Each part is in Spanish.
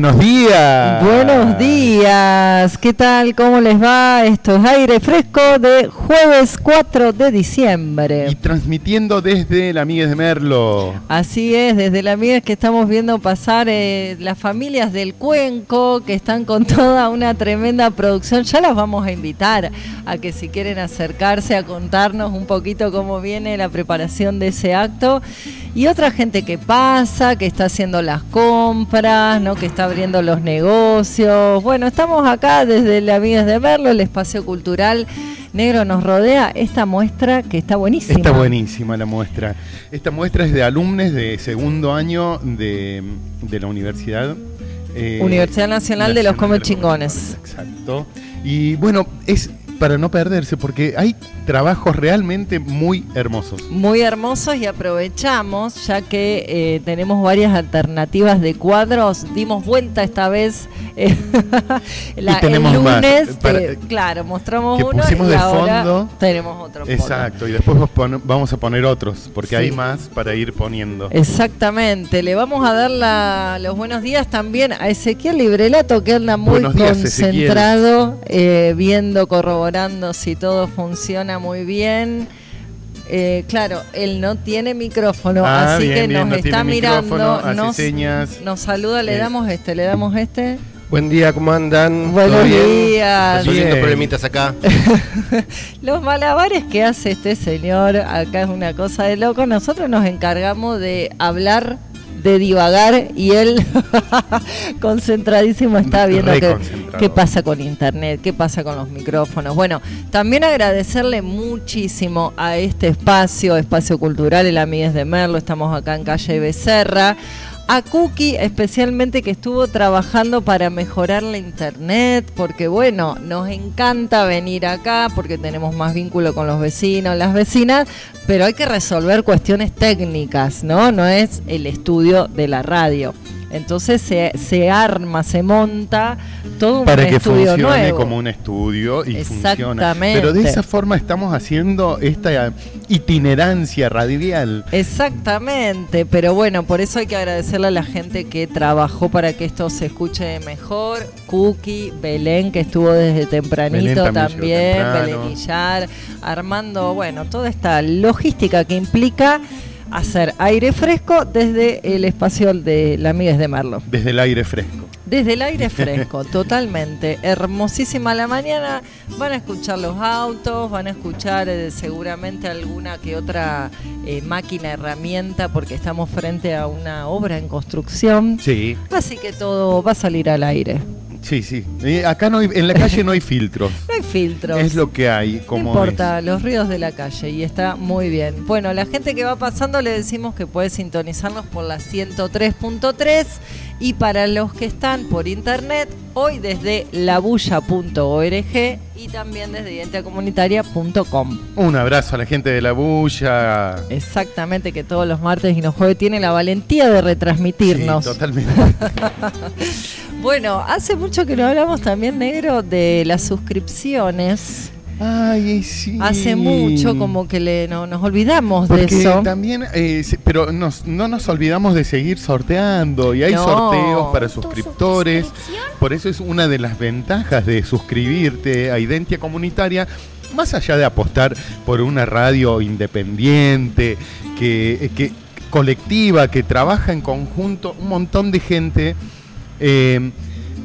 buenos días. Buenos días. ¿Qué tal? ¿Cómo les va? Esto es aire fresco de jueves 4 de diciembre. Y transmitiendo desde la Miguel de Merlo. Así es, desde la Miguel que estamos viendo pasar eh, las familias del Cuenco que están con toda una tremenda producción. Ya las vamos a invitar a que si quieren acercarse a contarnos un poquito cómo viene la preparación de ese acto. Y otra gente que pasa, que está haciendo las compras, ¿no? que está abriendo los negocios. Bueno, estamos acá desde la Amigas de Verlo, el espacio cultural negro nos rodea esta muestra que está buenísima. Está buenísima la muestra. Esta muestra es de alumnos de segundo año de, la universidad. Eh, universidad Nacional, de los Come Chingones. Exacto. Y bueno, es para no perderse, porque hay trabajos realmente muy hermosos. Muy hermosos y aprovechamos, ya que eh, tenemos varias alternativas de cuadros, dimos vuelta esta vez eh, la, el lunes, eh, claro, mostramos uno y ahora tenemos otro. Exacto, y después vamos a poner otros, porque hay más para ir poniendo. Exactamente, le vamos a dar los buenos días también a Ezequiel Librelato, que anda muy concentrado, viendo, corroborando si todo funciona muy bien. Eh, claro, él no tiene micrófono, ah, así que nos está mirando, nos, nos, saluda, le damos este, le damos este. Buen día, ¿cómo andan? Buenos días. Resolviendo problemitas acá. Los malabares que hace este señor acá es una cosa de loco. Nosotros nos encargamos de hablar de divagar y él concentradísimo está viendo qué, pasa con internet, qué pasa con los micrófonos. Bueno, también agradecerle muchísimo a este espacio, espacio cultural, el Amigues de Merlo, estamos acá en calle Becerra a Cookie especialmente que estuvo trabajando para mejorar la internet, porque bueno, nos encanta venir acá porque tenemos más vínculo con los vecinos, las vecinas, pero hay que resolver cuestiones técnicas, ¿no? No es el estudio de la radio. Entonces se, se arma, se monta todo Para un que funcione como un estudio y funcione. Pero de esa forma estamos haciendo esta itinerancia radial. Exactamente, pero bueno, por eso hay que agradecerle a la gente que trabajó para que esto se escuche mejor. Cookie, Belén, que estuvo desde tempranito también, Belén armando, bueno, toda esta logística que implica hacer aire fresco desde el espacio de la Migues de Merlo. Desde el aire fresco. Desde el aire fresco, totalmente. Hermosísima la mañana. Van a escuchar los autos, van a escuchar eh, seguramente alguna que otra eh, máquina, herramienta, porque estamos frente a una obra en construcción. Sí. Así que todo va a salir al aire. Sí, sí. acá no en la calle no hay filtros. no hay filtros. Es lo que hay. Como no importa, los ríos de la calle y está muy bien. Bueno, la gente que va pasando le decimos que puede sintonizarnos por la 103.3 y para los que están por internet, hoy desde labulla.org y también desde identiacomunitaria.com. Un abrazo a la gente de La Bulla. Exactamente, que todos los martes y los jueves tiene la valentía de retransmitirnos. Sí, totalmente. bueno, hace mucho que no hablamos también, negro, de las suscripciones. Ay, sí. Hace mucho como que le, no, nos olvidamos de eso. También, eh, pero nos, no nos olvidamos de seguir sorteando y hay sorteos para suscriptores. Por eso es una de las ventajas de suscribirte a Identia Comunitaria. Más allá de apostar por una radio independiente, que, que colectiva, que trabaja en conjunto, un montón de gente, eh,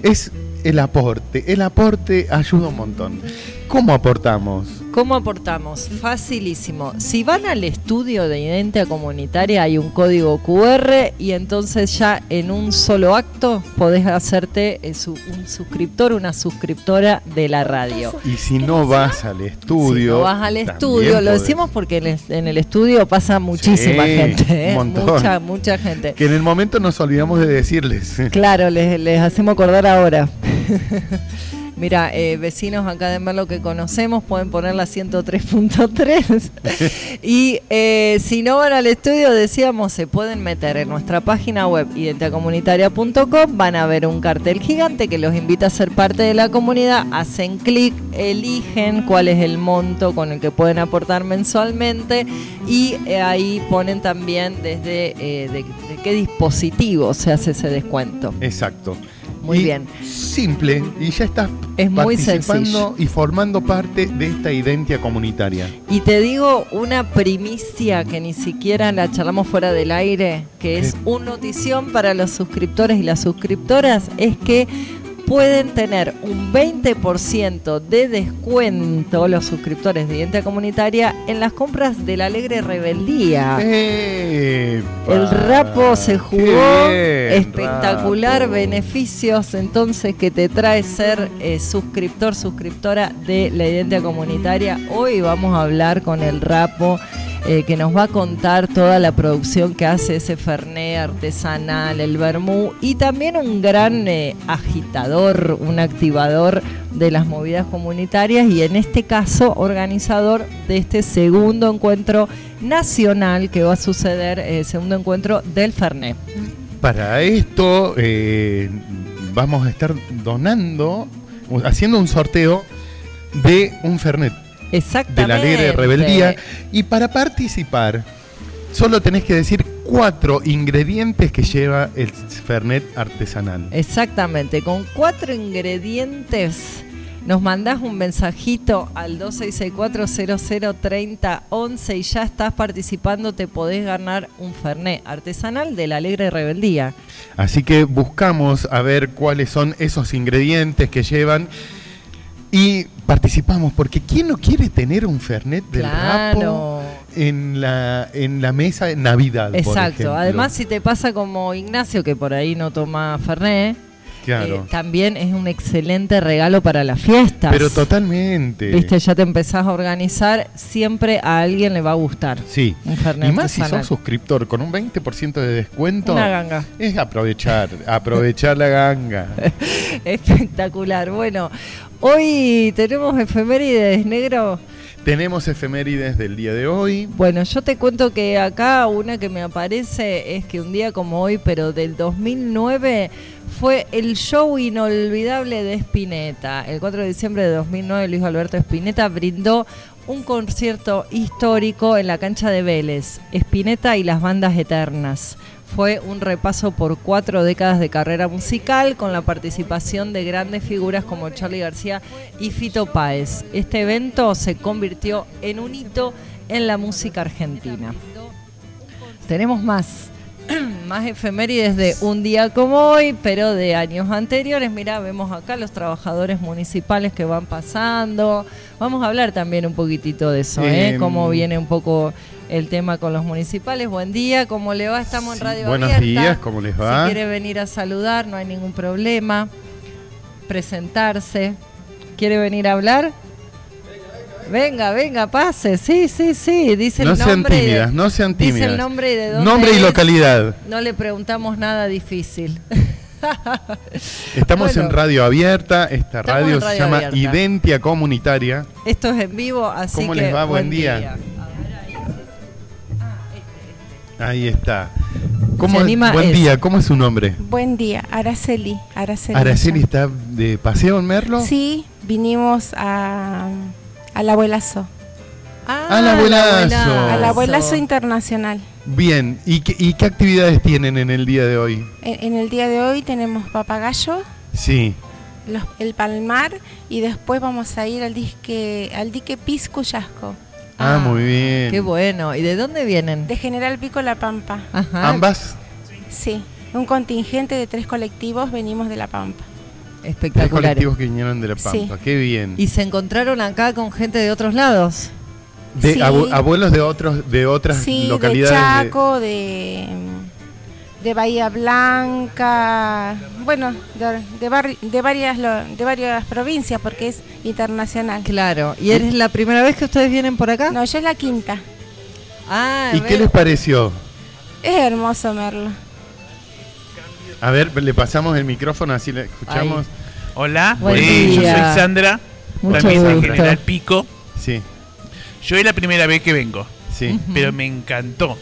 es el aporte. El aporte ayuda un montón. ¿Cómo aportamos? ¿Cómo aportamos? Facilísimo. Si van al estudio de identidad comunitaria hay un código QR y entonces ya en un solo acto podés hacerte eh, un suscriptor, una suscriptora de la radio. Y si no vas al estudio... Si no vas al estudio, lo decimos porque en el, estudio pasa muchísima gente, ¿eh? mucha, mucha gente. Que en el momento nos olvidamos de decirles. Claro, les, les hacemos acordar ahora. Mira, eh, vecinos acá de Merlo que conocemos pueden poner la 103.3. y eh, si no van al estudio, decíamos, se pueden meter en nuestra página web identiacomunitaria.com, van a ver un cartel gigante que los invita a ser parte de la comunidad, hacen clic, eligen cuál es el monto con el que pueden aportar mensualmente y eh, ahí ponen también desde de qué dispositivo se hace ese descuento. Exacto. Muy bien. Simple, y ya estás es muy participando y formando parte de esta identidad comunitaria. Y te digo una primicia que ni siquiera la charlamos fuera del aire, que es una notición para los suscriptores y las suscriptoras, es que pueden tener un 20% de descuento los suscriptores de Identidad Comunitaria en las compras de la Alegre Rebeldía. el Rapo se jugó espectacular beneficios entonces que te trae ser eh, suscriptor, suscriptora de la Identidad Comunitaria. Hoy vamos a hablar con el Rapo eh, que nos va a contar toda la producción que hace ese Fernet artesanal, el vermú, y también un gran eh, agitador, un activador de las movidas comunitarias y en este caso organizador de este segundo encuentro nacional que va a suceder, el eh, segundo encuentro del Fernet. Para esto vamos a estar donando, haciendo un sorteo de un Fernet de la alegre rebeldía. Y para participar, solo tenés que decir cuatro ingredientes que lleva el Fernet artesanal. Exactamente, con cuatro ingredientes nos mandás un mensajito al 2664003011 y ya estás participando, te podés ganar un Fernet artesanal de la Alegre Rebeldía. Así que buscamos a ver cuáles son esos ingredientes que llevan y participamos, porque ¿quién no quiere tener un Fernet del Rapo en la, en la mesa de Navidad? Exacto, además si te pasa como Ignacio, que por ahí no toma Fernet, eh, también es un excelente regalo para las fiestas. Pero totalmente. Viste, ya te empezás a organizar, siempre a alguien le va a gustar. Sí. Un Fernet y más si sos suscriptor con un 20% de descuento. Una ganga. Es aprovechar, aprovechar la ganga. Espectacular. Bueno, Hoy tenemos efemérides, negro. Tenemos efemérides del día de hoy. Bueno, yo te cuento que acá una que me aparece es que un día como hoy, pero del 2009, fue el show inolvidable de Spinetta. El 4 de diciembre de 2009, Luis Alberto Spinetta brindó un concierto histórico en la cancha de Vélez, Spinetta y las bandas eternas fue un repaso por cuatro décadas de carrera musical con la participación de grandes figuras como Charlie García y Fito Páez. Este evento se convirtió en un hito en la música argentina. Tenemos más, más efemérides de un día como hoy, pero de años anteriores. Mira, vemos acá los trabajadores municipales que van pasando. Vamos a hablar también un poquitito de eso, ¿eh? Em, Cómo viene un poco el tema con los municipales. Buen día, ¿cómo le va? Estamos en Radio Buenos días, ¿cómo les va? Si quiere venir a saludar, no hay ningún problema. Presentarse. ¿Quiere venir a hablar? Venga, venga, pase. Sí, sí, sí. Dice no el nombre. Sean tímidas, no sean tímidas. Dice el nombre y de dónde Nombre y localidad. No le preguntamos nada difícil. Estamos en radio abierta. Esta radio, se llama Identia Comunitaria. Esto es en vivo, así ¿Cómo les va? Buen, día. Ahí está. ¿Cómo, buen día, ¿cómo es su nombre? Buen día, Araceli. Araceli, Araceli está de paseo en Merlo. Sí, vinimos a, al abuelazo. Ah, al abuelazo. Al abuelazo internacional. Bien, ¿Y qué, actividades tienen en el día de hoy? En, el día de hoy tenemos papagayo. Sí. el palmar y después vamos a ir al, disque, al dique Piscuyasco. Ah, muy bien. Qué bueno. ¿Y de dónde vienen? De General Pico La Pampa. ¿Ambas? Sí. Un contingente de tres colectivos venimos de La Pampa. Espectacular. Tres colectivos que vinieron de La Pampa. Qué bien. ¿Y se encontraron acá con gente de otros lados? De abuelos de otros de otras sí, localidades. De Chaco, de de Bahía Blanca, bueno, de, de, varias, de varias provincias porque es internacional. Claro, ¿y eres la primera vez que ustedes vienen por acá? No, yo es la quinta. Ah, ¿Y qué les pareció? Es hermoso Merlo. A ver, le pasamos el micrófono así le escuchamos. Hola, yo soy Sandra, también de General Pico. Sí. Yo es la primera vez que vengo. Sí. Pero me encantó.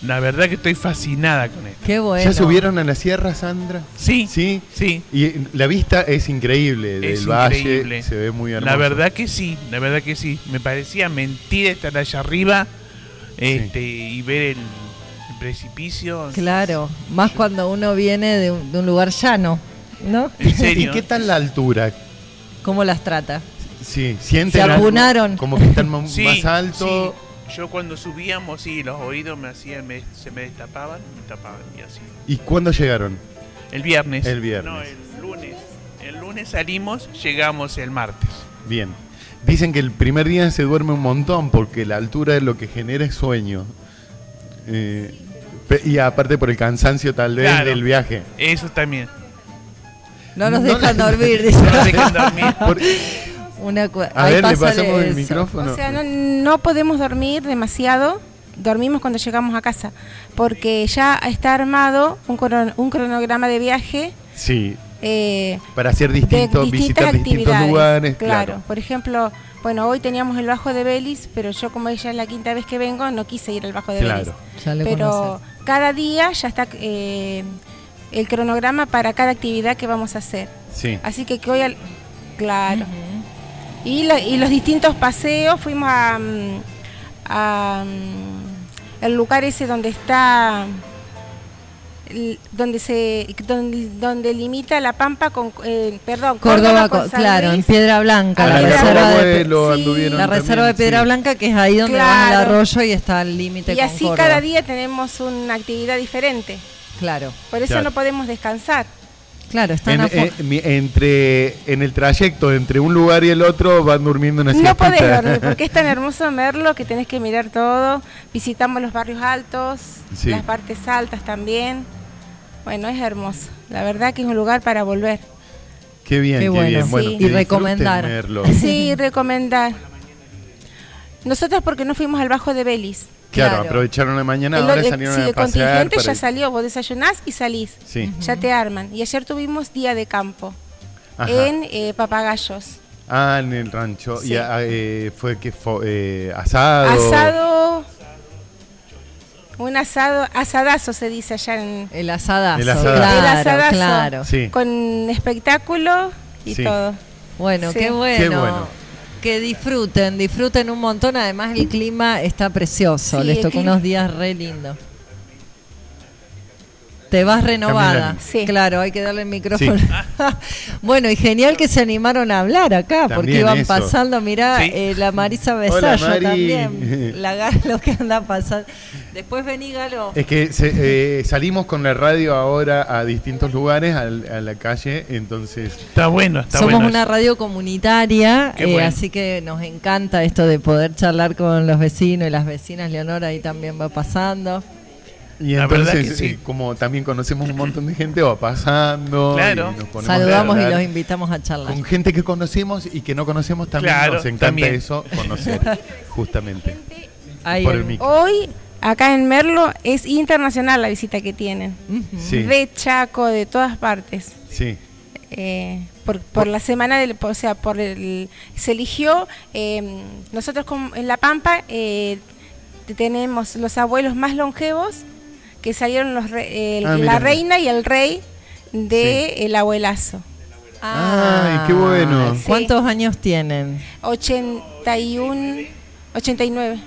La verdad que estoy fascinada con esto. Qué bueno. ¿Ya subieron a la sierra, Sandra? Sí. Sí. Sí. Y la vista es increíble del valle. Se ve muy hermoso. La verdad que sí, la verdad que sí. Me parecía mentira estar allá arriba este, y ver el, precipicio. Claro, más cuando uno viene de un, lugar llano. ¿No? En ¿Y qué tal la altura? ¿Cómo las trata? Sí, sienten Se algo apunaron. como que están ma- Sí, más alto. sí. Yo cuando subíamos, sí, los oídos me hacían, me- se me destapaban, me tapaban y así. ¿Y cuándo llegaron? El viernes. El viernes. No, el lunes. El lunes salimos, llegamos el martes. Bien. Dicen que el primer día se duerme un montón porque la altura lo que genera es sueño. Eh, y aparte por el cansancio tal vez Claro. del viaje. Eso también. No nos No dejan dormir, dice. No nos dejan dormir. Por- Una cu- a ahí ver, le pasamos el eso. micrófono. O sea, no, no podemos dormir demasiado. Dormimos cuando llegamos a casa, porque ya está armado un, crono- un cronograma de viaje Sí, eh, para hacer distintos, distintas visitar distintos actividades. lugares. claro. Claro. por ejemplo, bueno, hoy teníamos el Bajo de Belis, pero yo como ella es la quinta vez que vengo, no quise ir al Bajo de Claro. Belis. Ya le Pero. Cada día ya está eh, el cronograma para cada actividad que vamos a hacer. Sí. Así que que hoy, al- claro. Y, la- y los distintos paseos, fuimos a, mm, a, mm, el lugar ese donde está, donde se, donde, donde limita la Pampa con, eh, perdón, Córdoba, con claro, en. Piedra Blanca, Ah, la reserva, de, sí, la reserva Piedra sí. Blanca, que es ahí donde va el arroyo y está el límite Y con así Córdoba. cada día tenemos una actividad diferente. Claro, Por eso Claro. no podemos descansar. claro, están En, eh, entre, en el trayecto entre un lugar y el otro van durmiendo una No podés dormir porque es tan hermoso Merlo que tenés que mirar todo. Visitamos los barrios altos, Sí. las partes altas también. Bueno, es hermoso. La verdad que es un lugar para volver. Qué bien, Qué qué, bueno. bien. Bueno, Sí. Y recomendar. Merlo. Sí, recomendar. Nosotros porque no fuimos al Bajo de Belis. Claro, Claro. aprovecharon la mañana, El, ahora el- salieron sí, a el pasear. contingente ya salió, vos desayunás y salís. Sí. Ya te arman. Y ayer tuvimos día de campo Ajá. en eh, Papagayos. Ah, en el rancho. Sí. Y ah, eh, fue que fue eh, asado. Asado. Un asado, asadazo se dice allá en, el asadazo, El asadazo. claro, El asadazo. claro. Sí. con espectáculo y Sí. todo. Bueno, Sí. qué bueno. Qué bueno. Que disfruten, disfruten un montón. Además, el clima está precioso. Sí, Les el tocó clima- unos días re lindos. Te vas renovada. Sí. Claro, hay que darle el micrófono. bueno, y genial que se animaron a hablar acá, porque iban eso. pasando, mirá, Sí. eh, la Marisa Besallo Mari. también. La Galo que anda pasando. Después vení, Galo. Es que se- eh, salimos con la radio ahora a distintos lugares, al- a, la calle, entonces... Está bueno, está Somos bueno. una eso. radio comunitaria, eh, bueno. así que nos encanta esto de poder charlar con los vecinos y las vecinas. Leonora ahí también va pasando. Y La verdad que sí. eh, como también conocemos un montón de gente, va pasando. Claro. y nos Saludamos y los invitamos a charlar. Con gente que conocemos y que no conocemos también. Claro, nos encanta también. eso, conocer, justamente. Ahí por el-. Hoy, acá en Merlo, es internacional la visita que tienen. Sí, De Chaco, de todas partes. sí. Eh, por, por la semana del, o sea, por el, se eligió, eh, nosotros como en La Pampa eh, tenemos los abuelos más longevos que salieron los re- el- Ah, la reina y el rey de el abuelazo. Ay, qué bueno. Sí. ¿Cuántos años tienen? 81, 89.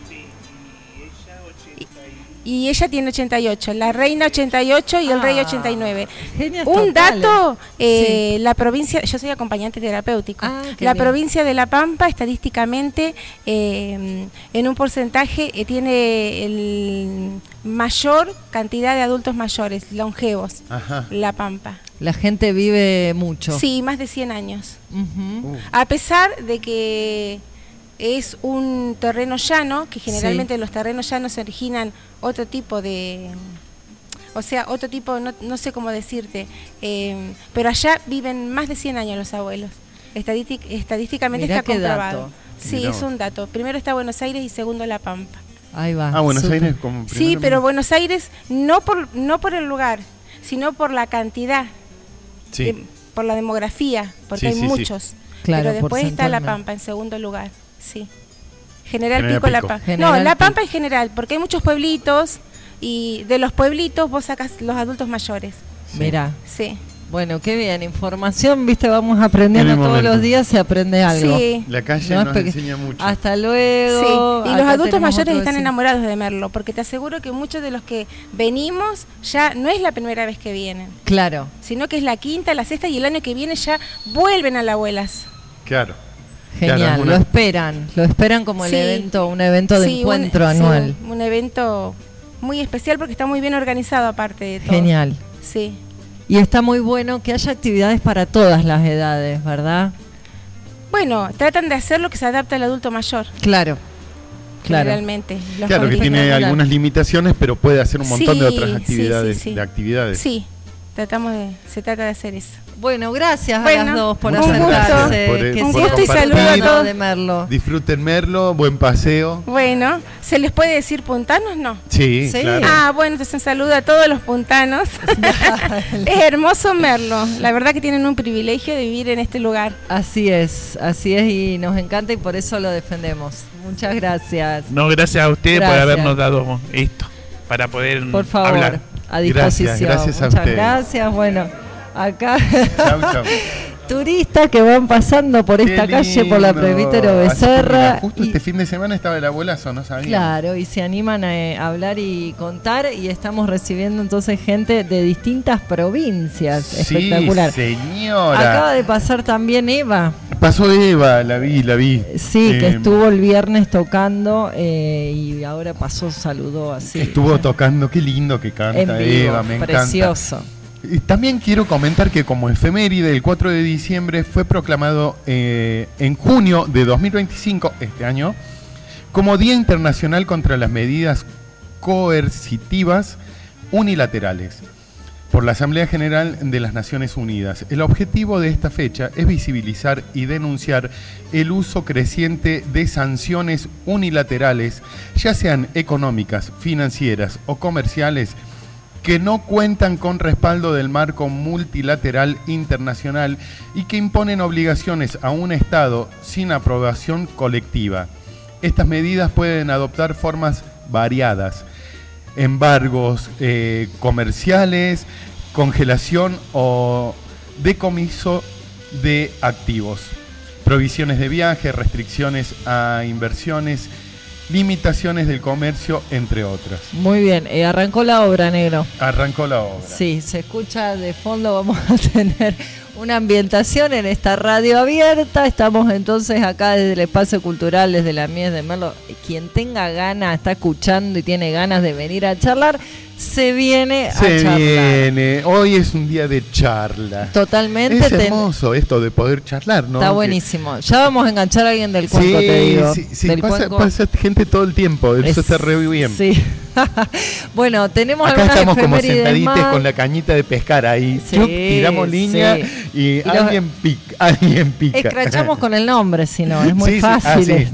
Y, ella tiene 88, la reina 88 y el rey Ah, 89. genios Un totales. dato, eh, la provincia, yo soy acompañante terapéutico, Ah, la bien. provincia de La Pampa estadísticamente eh, en un porcentaje eh, tiene el mayor cantidad de adultos mayores, longevos, Ajá. La Pampa. La gente vive mucho. Sí, más de 100 años. Uh, A pesar de que es un terreno llano, que generalmente los terrenos llanos se originan otro tipo de... O sea, otro tipo, no, no sé cómo decirte, eh, pero allá viven más de 100 años los abuelos. Estadístic- estadísticamente Mirá está qué comprobado. dato. Sí, Mirá es un dato. Primero está Buenos Aires y segundo La Pampa. Ahí va. Ah, Buenos. Aires como Sí, pero Buenos Aires no por, no por el lugar, sino por la cantidad, Sí. de- por la demografía, porque Sí, hay sí, sí. muchos. Claro, pero después está La. Pampa en segundo lugar, sí. General, General Pico, La. Pampa. General no, La Pico. Pampa en general, porque hay muchos pueblitos y de los pueblitos vos sacas los adultos mayores. Sí. Mirá. Sí. Bueno, qué bien, información, viste, vamos aprendiendo todos los días, se aprende algo. Sí. La calle nos enseña mucho. Hasta luego. Sí. Y los adultos mayores están enamorados de Merlo, porque te aseguro que muchos de los que venimos ya no es la primera vez que vienen. Claro. Sino que es la quinta, la sexta y el año que viene ya vuelven a las abuelas. Claro. Genial, lo esperan, lo esperan como el evento, un evento de encuentro anual. un evento muy especial porque está muy bien organizado aparte de todo. Genial. Sí. Y está muy bueno que haya actividades para todas las edades, ¿verdad? Bueno, tratan de hacer lo que se adapta al adulto mayor. Claro. Claro. Realmente. Claro, que tiene algunas limitaciones, pero puede hacer un montón de otras actividades. de actividades. Sí, tratamos de, se trata de hacer eso. Bueno, gracias a las dos por acercarse. Por, que un gusto y saludo a todos. De Merlo. Disfruten Merlo, buen paseo. Bueno, ¿se les puede decir puntanos? No. Sí, Claro. Ah, bueno, entonces un saludo a todos los puntanos. es hermoso Merlo. La verdad que tienen un privilegio de vivir en este lugar. Así es, así es y nos encanta y por eso lo defendemos. Muchas gracias. No, gracias a ustedes por habernos dado esto para poder por favor, hablar. A disposición. Gracias, gracias Muchas gracias. Bueno acá. Turistas que van pasando por esta calle, por la Presbítero Becerra. justo este fin de semana estaba el abuelazo, no sabía. Claro, y se animan a, hablar y contar, y estamos recibiendo entonces gente de distintas provincias. Sí, Espectacular. Señora. Acaba de pasar también Eva. Pasó Eva, la vi, la vi. Sí, que eh, estuvo el viernes tocando eh, y ahora pasó, saludó así. Estuvo tocando, qué lindo que canta Eva, me encanta. Precioso. Y también quiero comentar que como efeméride, el 4 de diciembre fue proclamado eh, en junio de 2025, este año, como Día Internacional contra las Medidas Coercitivas Unilaterales por la Asamblea General de las Naciones Unidas. El objetivo de esta fecha es visibilizar y denunciar el uso creciente de sanciones unilaterales, ya sean económicas, financieras o comerciales, que no cuentan con respaldo del marco multilateral internacional y que imponen obligaciones a un Estado sin aprobación colectiva. Estas medidas pueden adoptar formas variadas, embargos eh, comerciales, congelación o decomiso de activos, provisiones de viaje, restricciones a inversiones, limitaciones del comercio, entre otras. Muy bien, eh, arrancó la obra, negro. Arrancó la obra. Sí, se escucha de fondo, vamos a tener una ambientación en esta radio abierta. Estamos entonces acá desde el espacio cultural, desde la Mies de Merlo. Quien tenga ganas, está escuchando y tiene ganas de venir a charlar, se viene a charlar. viene. Hoy es un día de charla. Totalmente. Es hermoso esto de poder charlar, ¿no? Está buenísimo. Ya vamos a enganchar a alguien del cuenco, te digo. Sí, sí, pasa, gente todo el tiempo. Eso está re bien. Sí. bueno, tenemos Acá estamos como sentaditos con la cañita de pescar ahí. tiramos línea y, alguien, pica, alguien pica. Escrachamos con el nombre, si no, es muy fácil.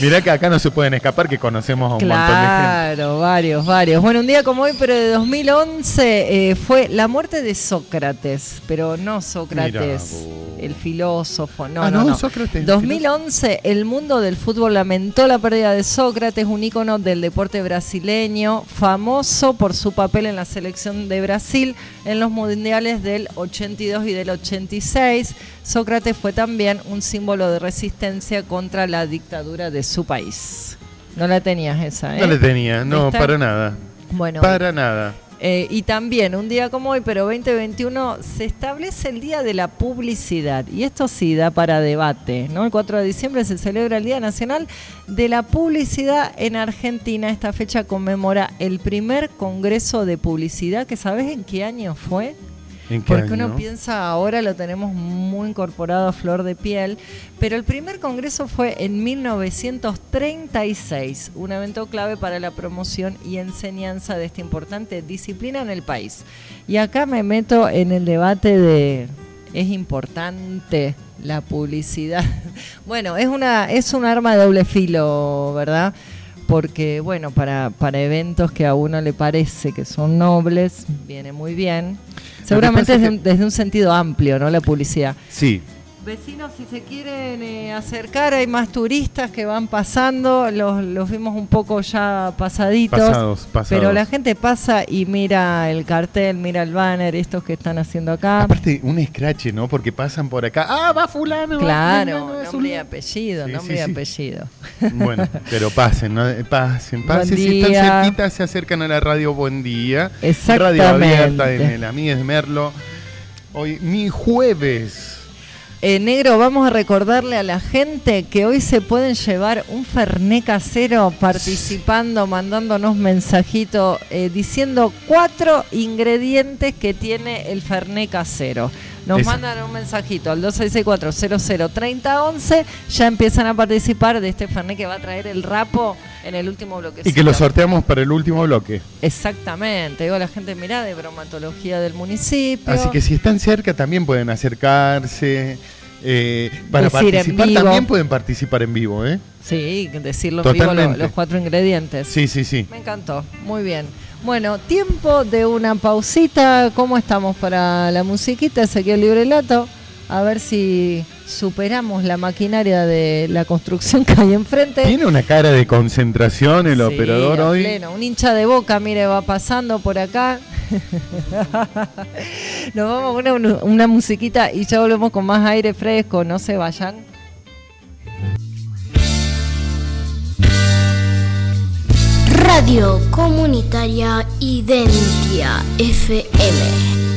Mirá que acá no se pueden escapar, que conocemos a un montón de gente. Claro, varios, varios. Bueno, un día como hoy, pero de 2011, eh, fue la muerte de Sócrates, pero no Sócrates, el filósofo, no, ah, no, no. Sócrates, 2011, el mundo del fútbol lamentó la pérdida de Sócrates, un ícono del deporte brasileño, famoso por su papel en la selección de Brasil en los mundiales del 82 y del 86. Sócrates fue también un símbolo de resistencia contra la dictadura de su país. No la tenías esa, ¿eh? No la tenía, no, para nada. Bueno, para nada. Eh, y también, un día como hoy, pero 2021, se establece el Día de la Publicidad. Y esto sí da para debate. ¿no? El 4 de diciembre se celebra el Día Nacional de la Publicidad en Argentina. Esta fecha conmemora el primer Congreso de Publicidad, que ¿sabes en qué año fue? Porque uno piensa ahora lo tenemos muy incorporado a flor de piel, pero el primer congreso fue en 1936, un evento clave para la promoción y enseñanza de esta importante disciplina en el país. Y acá me meto en el debate de es importante la publicidad. Bueno, es una es un arma de doble filo, ¿verdad? Porque bueno, para para eventos que a uno le parece que son nobles, viene muy bien Seguramente desde, un, sentido amplio, ¿no? La publicidad. Sí. Vecinos, si se quieren eh, acercar, hay más turistas que van pasando, los, los vimos un poco ya pasaditos. Pasados, pasados. Pero la gente pasa y mira el cartel, mira el banner, estos que están haciendo acá. Aparte, un escrache, ¿no? Porque pasan por acá. ¡Ah, va fulano! va Claro, fulano, es nombre y un-". apellido, Sí, nombre sí, y sí. apellido. Bueno, pero pasen, ¿no? Pasen, pasen. Buen Si están cerquita, se acercan a la radio Buen Día. Exactamente. Radio abierta en el Amigues Merlo. Hoy, mi jueves. Eh, negro, vamos a recordarle a la gente que hoy se pueden llevar un Ferné casero participando, mandándonos mensajitos, eh, diciendo cuatro ingredientes que tiene el Ferné casero. Nos Esa. mandan un mensajito al 2664-003011, ya empiezan a participar de este Ferné que va a traer el rapo en el último bloque. Y que lo sorteamos para el último bloque. Exactamente, digo la gente, mirá, de bromatología del municipio. Así que si están cerca también pueden acercarse. Eh, para Decir participar también pueden participar en vivo, ¿eh? Sí, decirlo en vivo lo- los cuatro ingredientes. Sí, sí, sí. Me encantó, muy bien. Bueno, tiempo de una pausita. ¿Cómo estamos para la musiquita? Ezequiel Librelato. A ver si superamos la maquinaria de la construcción que hay enfrente. Tiene una cara de concentración el Sí, operador hoy. pleno. Un hincha de boca, mire, va pasando por acá. Nos vamos a una, una musiquita y ya volvemos con más aire fresco. No se vayan. Radio Comunitaria Identia FM.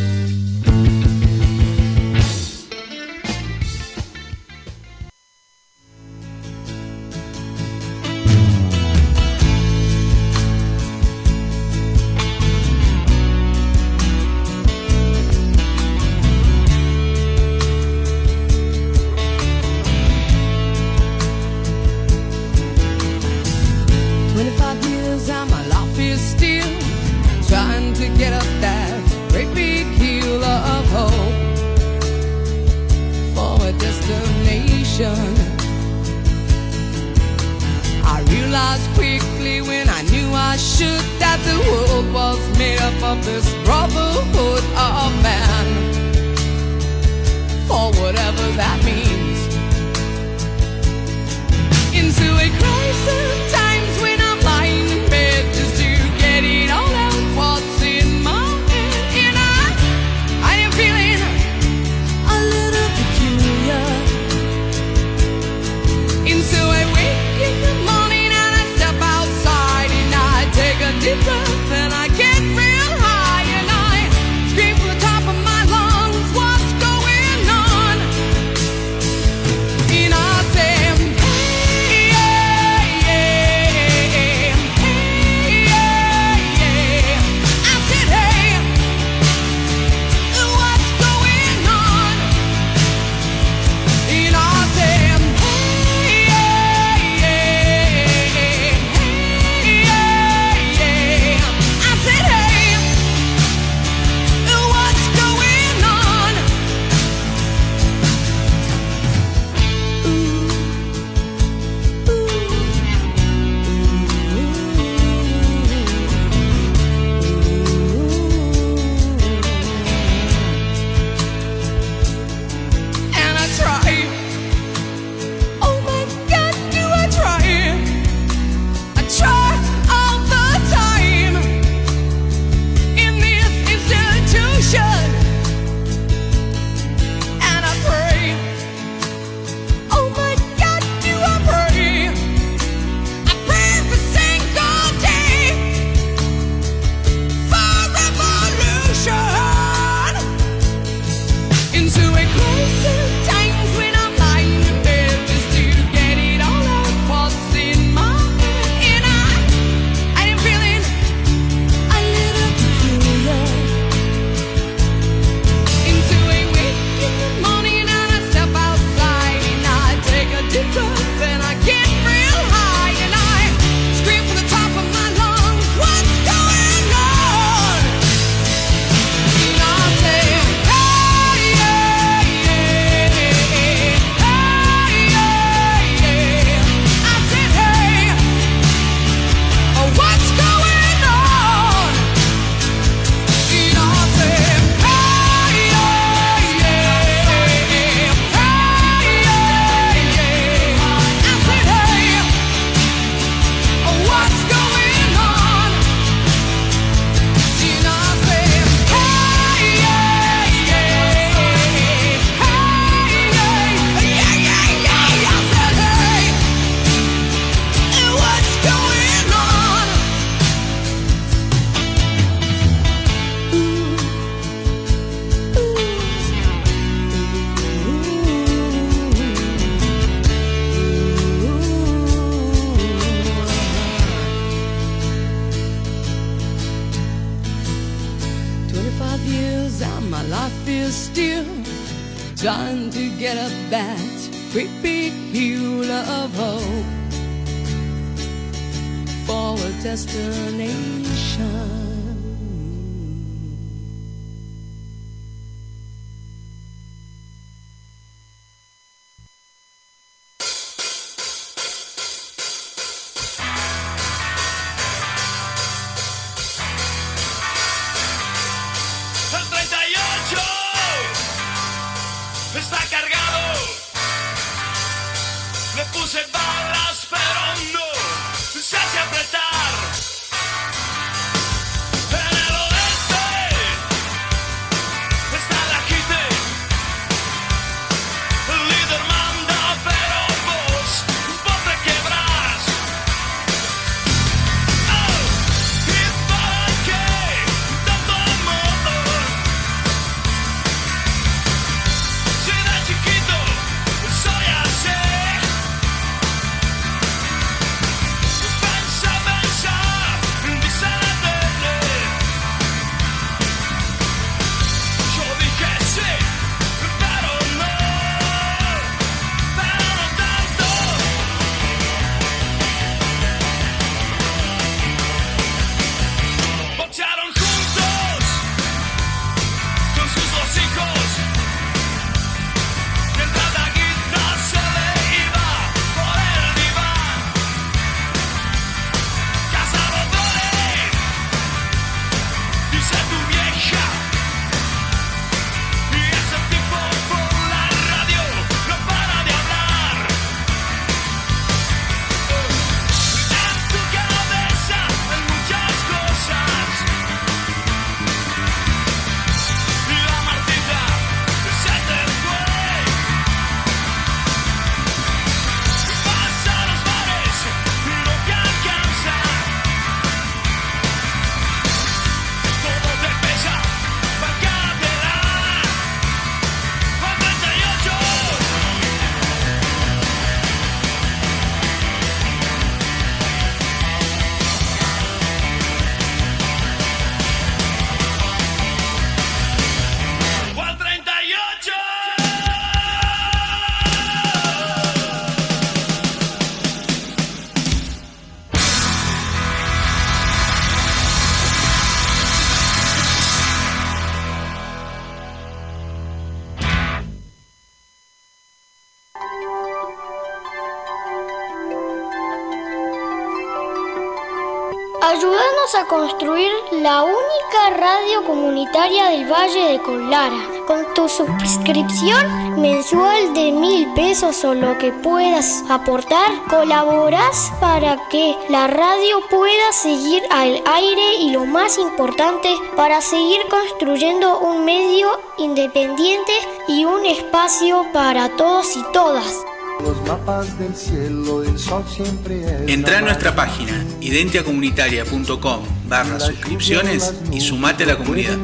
Ayúdanos a construir la única radio comunitaria del Valle de Colara con tu suscripción mensual de mil pesos o lo que puedas aportar. Colaborás para que la radio pueda seguir al aire y lo más importante, para seguir construyendo un medio independiente y un espacio para todos y todas. Los mapas del cielo, el sol siempre Entra a nuestra página identiacomunitaria.com barra suscripciones y sumate a la comunidad.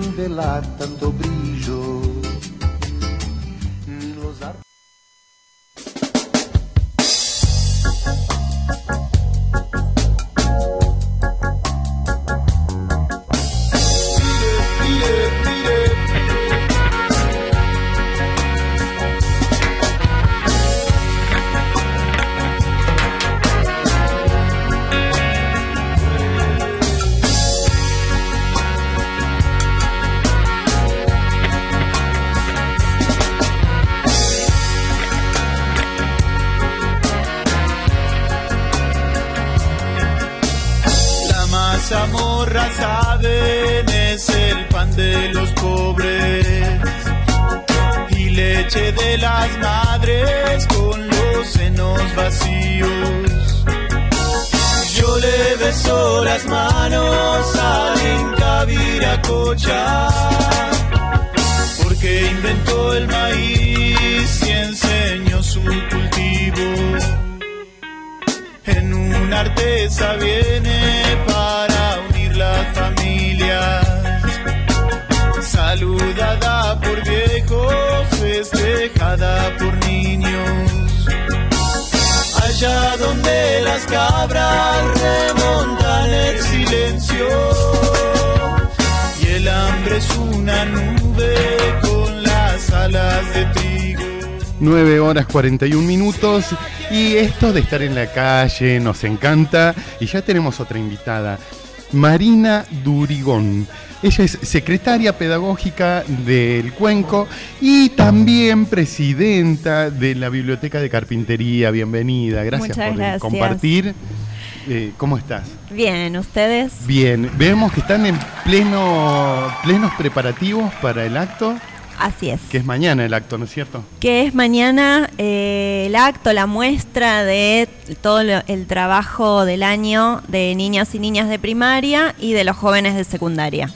41 minutos y esto de estar en la calle nos encanta y ya tenemos otra invitada, Marina Durigón. Ella es secretaria pedagógica del Cuenco y también presidenta de la Biblioteca de Carpintería. Bienvenida, gracias Muchas por gracias. compartir. Eh, ¿Cómo estás? Bien, ¿ustedes? Bien, vemos que están en pleno, plenos preparativos para el acto, Así es. que es mañana el acto, ¿no es cierto? Que es mañana eh, el acto, la muestra de todo lo- el trabajo del año de niños y niñas de primaria y de los jóvenes de secundaria.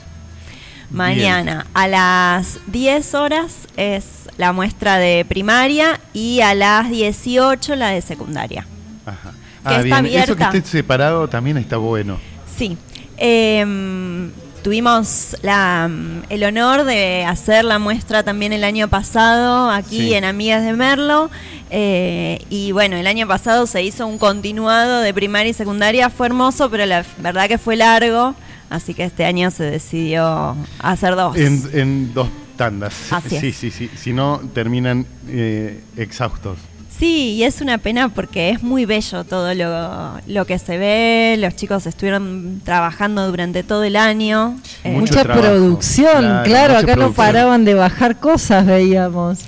Mañana a las 10 horas es la muestra de primaria y a las 18 la de secundaria. Ajá. Que está eso que esté separado también está bueno. Sí. Em, tuvimos la, mm, el honor de hacer la muestra también el año pasado aquí Sí. en Amigas de Merlo. eh, y bueno, el año pasado se hizo un continuado de primaria y secundaria. Fue hermoso, pero la verdad que fue largo. Así que este año se decidió hacer dos. En, en dos tandas. Así sí, sí, sí. Si no, terminan eh, exhaustos. Sí, y es una pena porque es muy bello todo lo, lo que se ve. Los chicos estuvieron trabajando durante todo el año. Eh, Mucha trabajo. producción, Claro, claro, mucha acá no paraban de bajar cosas, veíamos.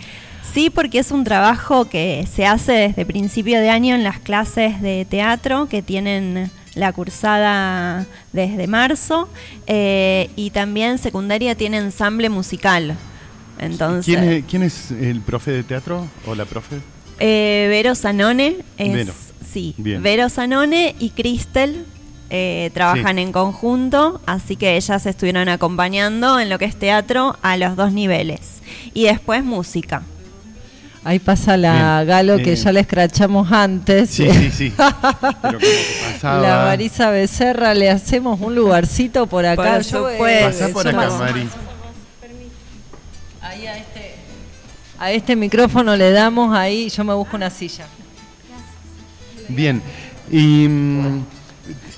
Sí, porque es un trabajo que se hace desde principio de año en las clases de teatro que tienen la cursada desde marzo eh, y también secundaria tiene ensamble musical. Entonces, ¿Quién es, quién es el profe de teatro o la profe? Eh, Vero Zanone es Vero. sí, Bien. Vero Zanone y Cristel eh, trabajan Sí. en conjunto, así que ellas estuvieron acompañando en lo que es teatro a los dos niveles y después música. Ahí pasa la Bien, Galo que eh, ya la escrachamos antes. Sí, sí, sí. Pero. La Marisa Becerra, le hacemos un lugarcito por acá. Por Yo, supuesto. Pasá por yo acá, paso. Mari. Ahí a este, a este micrófono le damos ahí, yo me busco una silla. Bien. Y,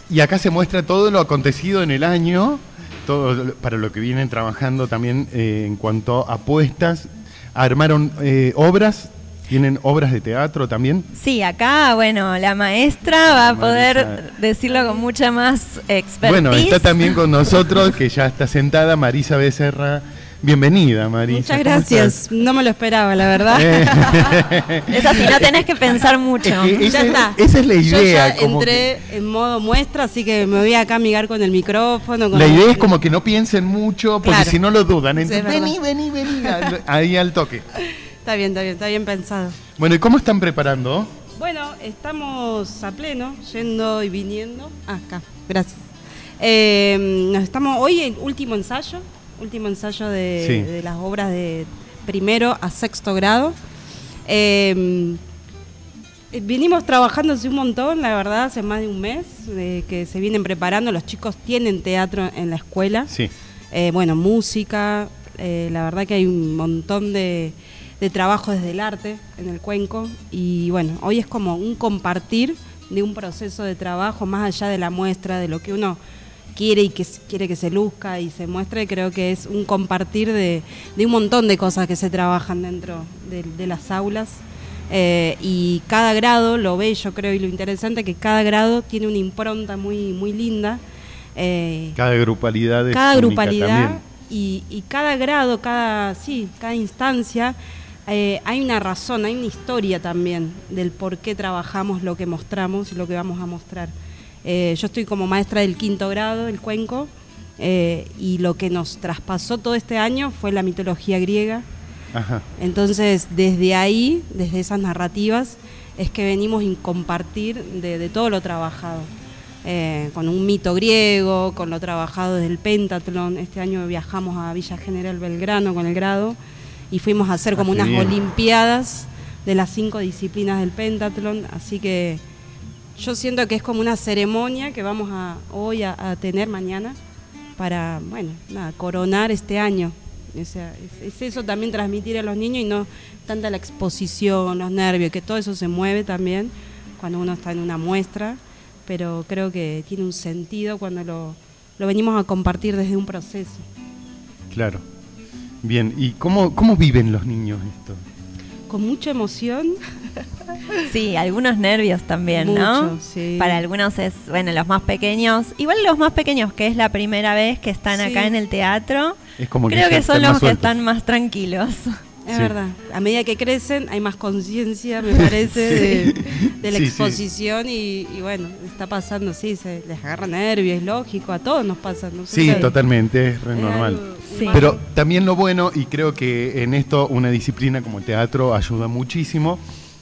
y acá se muestra todo lo acontecido en el año, todo para lo que vienen trabajando también eh, en cuanto a apuestas. Armaron eh, obras, tienen obras de teatro también. Sí, acá, bueno, la maestra va a Marisa. poder decirlo con mucha más expertise. Bueno, está también con nosotros, que ya está sentada, Marisa Becerra. Bienvenida, Marisa. Muchas ¿cómo gracias. No me lo esperaba, la verdad. Eh. Es así, no tenés que pensar mucho. Es que ya esa- está. esa es la Yo idea, ya como entré en modo muestra, así que me voy acá a amigar con el micrófono. Con La idea es como que no piensen mucho, porque Claro. si no lo dudan. Sí, Entonces, es verdad. vení, vení, vení. Ahí al toque. Está bien, está bien, está bien pensado. Bueno, ¿y cómo están preparando? Bueno, estamos a pleno, yendo y viniendo. Ah, acá, gracias. Eh, nos estamos hoy el último ensayo, último ensayo de, Sí. de las obras de primero a sexto grado. Eh, eh, Vinimos trabajando hace un montón, la verdad, hace más de un mes de que se vienen preparando. Los chicos tienen teatro en la escuela. Sí. Eh, bueno, música. eh, la verdad que hay un montón de, de trabajo desde el arte en el cuenco. Y bueno, hoy es como un compartir de un proceso de trabajo más allá de la muestra, de lo que uno quiere y que quiere que se luzca y se muestre. Creo que es un compartir de, de un montón de cosas que se trabajan dentro de, de las aulas. Eh, y cada grado, lo bello creo y lo interesante, que cada grado tiene una impronta muy, muy linda. Eh, Cada grupalidad es cada grupalidad y cada grado, cada, sí, cada instancia, eh, hay una razón, hay una historia también del por qué trabajamos lo que mostramos y lo que vamos a mostrar. Eh, yo estoy como maestra del quinto grado, el cuenco, eh, y lo que nos traspasó todo este año fue la mitología griega. Ajá. Entonces, desde ahí, desde esas narrativas, es que venimos a compartir de, de todo lo trabajado. Eh, con un mito griego, con lo trabajado desde el pentatlón. Este año viajamos a Villa General Belgrano con el grado y fuimos a hacer Ah, como qué unas bien. olimpiadas de las cinco disciplinas del pentatlón. Así que yo siento que es como una ceremonia que vamos a hoy a, tener mañana para, bueno, nada, coronar este año. O sea, es, es eso también transmitir a los niños y no tanta la exposición, los nervios, que todo eso se mueve también cuando uno está en una muestra, pero creo que tiene un sentido cuando lo, lo venimos a compartir desde un proceso. Claro. Bien, ¿y cómo, cómo viven los niños esto? Con mucha emoción. Sí, algunos nervios también, ¿no? Sí. Para algunos es, bueno, los más pequeños, igual los más pequeños que es la primera vez que están Sí. acá en el teatro, Es como que creo que son los que sueltos. están más tranquilos. Es Sí. verdad. A medida que crecen hay más conciencia, me parece, de, de la Sí, sí. exposición y, y bueno, está pasando, sí, se les agarra nervios, es lógico, a todos nos pasa. ¿no? Sí, totalmente, es re normal. algo Sí. Pero también lo bueno, y creo que en esto una disciplina como el teatro ayuda muchísimo,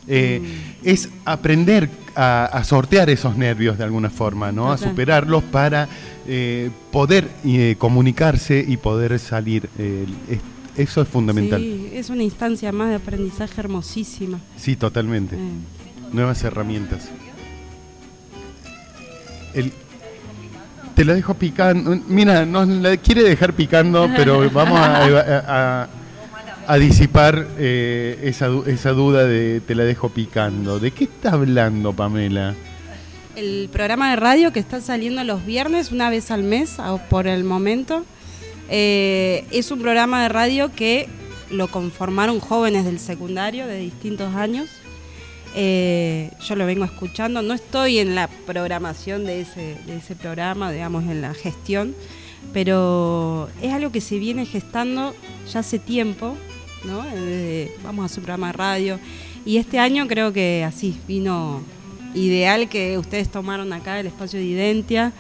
eh, Mm. es aprender a, a sortear esos nervios de alguna forma, ¿no? A superarlos para eh, poder eh, comunicarse y poder salir. es- eso es fundamental. Sí, es una instancia más de aprendizaje hermosísima. Sí, totalmente. Nuevas herramientas. El- te la dejo picando. Mira, nos la quiere dejar picando, pero vamos a, a- a- a disipar eh, esa, esa duda de te la dejo picando. ¿De qué está hablando Pamela? El programa de radio que está saliendo los viernes, una vez al mes, por el momento, eh, es un programa de radio que lo conformaron jóvenes del secundario de distintos años. Eh, yo lo vengo escuchando, no estoy en la programación de ese, de ese programa, digamos, en la gestión, pero es algo que se viene gestando ya hace tiempo, ¿no? Vamos a su programa de radio, y este año creo que así vino ideal que ustedes tomaron acá el espacio de Identia,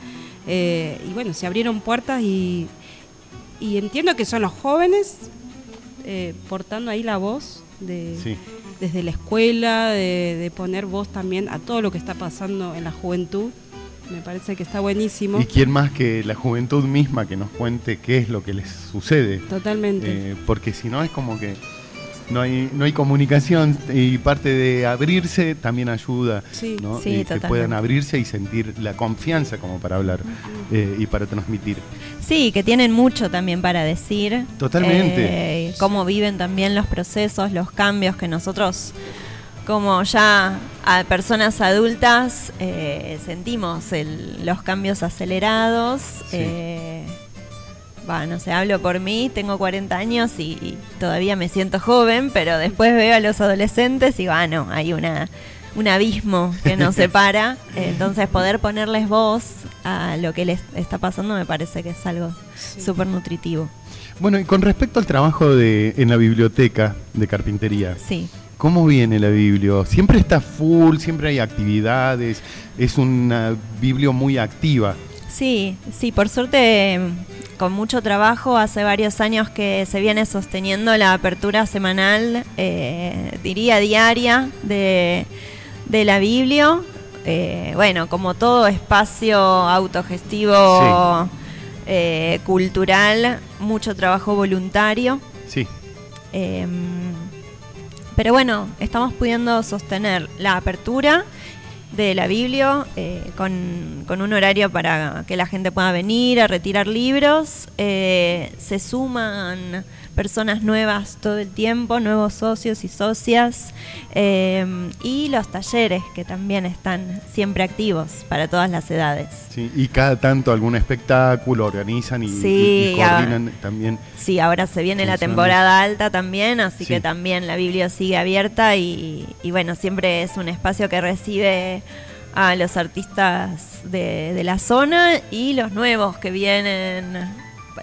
eh, y bueno, se abrieron puertas y, y entiendo que son los jóvenes eh, portando ahí la voz de, Sí. Desde la escuela, de, de poner voz también a todo lo que está pasando en la juventud. Me parece que está buenísimo. ¿Y quién más que la juventud misma que nos cuente qué es lo que les sucede? Totalmente. Eh, porque si no es como que no hay, no hay comunicación y parte de abrirse también ayuda. Sí. ¿no? Sí, que puedan abrirse y sentir la confianza como para hablar eh, y para transmitir. Sí, que tienen mucho también para decir. Totalmente. Eh, cómo viven también los procesos, los cambios que nosotros, como ya a personas adultas, eh, sentimos el- los cambios acelerados. Sí. Va, no sé, hablo por mí, tengo 40 años y, y todavía me siento joven, pero después veo a los adolescentes y ah, no, hay una, un abismo que nos separa. Entonces, poder ponerles voz a lo que les está pasando me parece que es algo súper nutritivo. Bueno, y con respecto al trabajo de, en la biblioteca de carpintería, Sí. ¿cómo viene la biblio? Siempre está full, siempre hay actividades, es una biblio muy activa. Sí, sí, por suerte mm, con mucho trabajo, hace varios años que se viene sosteniendo la apertura semanal, eh, diría diaria, de, de la Biblio. Eh, bueno, como todo espacio autogestivo, eh, cultural, mucho trabajo voluntario. Sí, Eh, pero bueno, estamos pudiendo sostener la apertura de la Biblio eh, con, con un horario para que la gente pueda venir a retirar libros. Eh, se suman personas nuevas todo el tiempo, nuevos socios y socias. eh, y los talleres que también están siempre activos para todas las edades. sí. Y cada tanto algún espectáculo organizan y, Sí, y- y coordinan también. Sí, ahora se viene la temporada alta también, así Sí. que también la Biblia sigue abierta y, y bueno, siempre es un espacio que recibe a los artistas de, de la zona y los nuevos que vienen,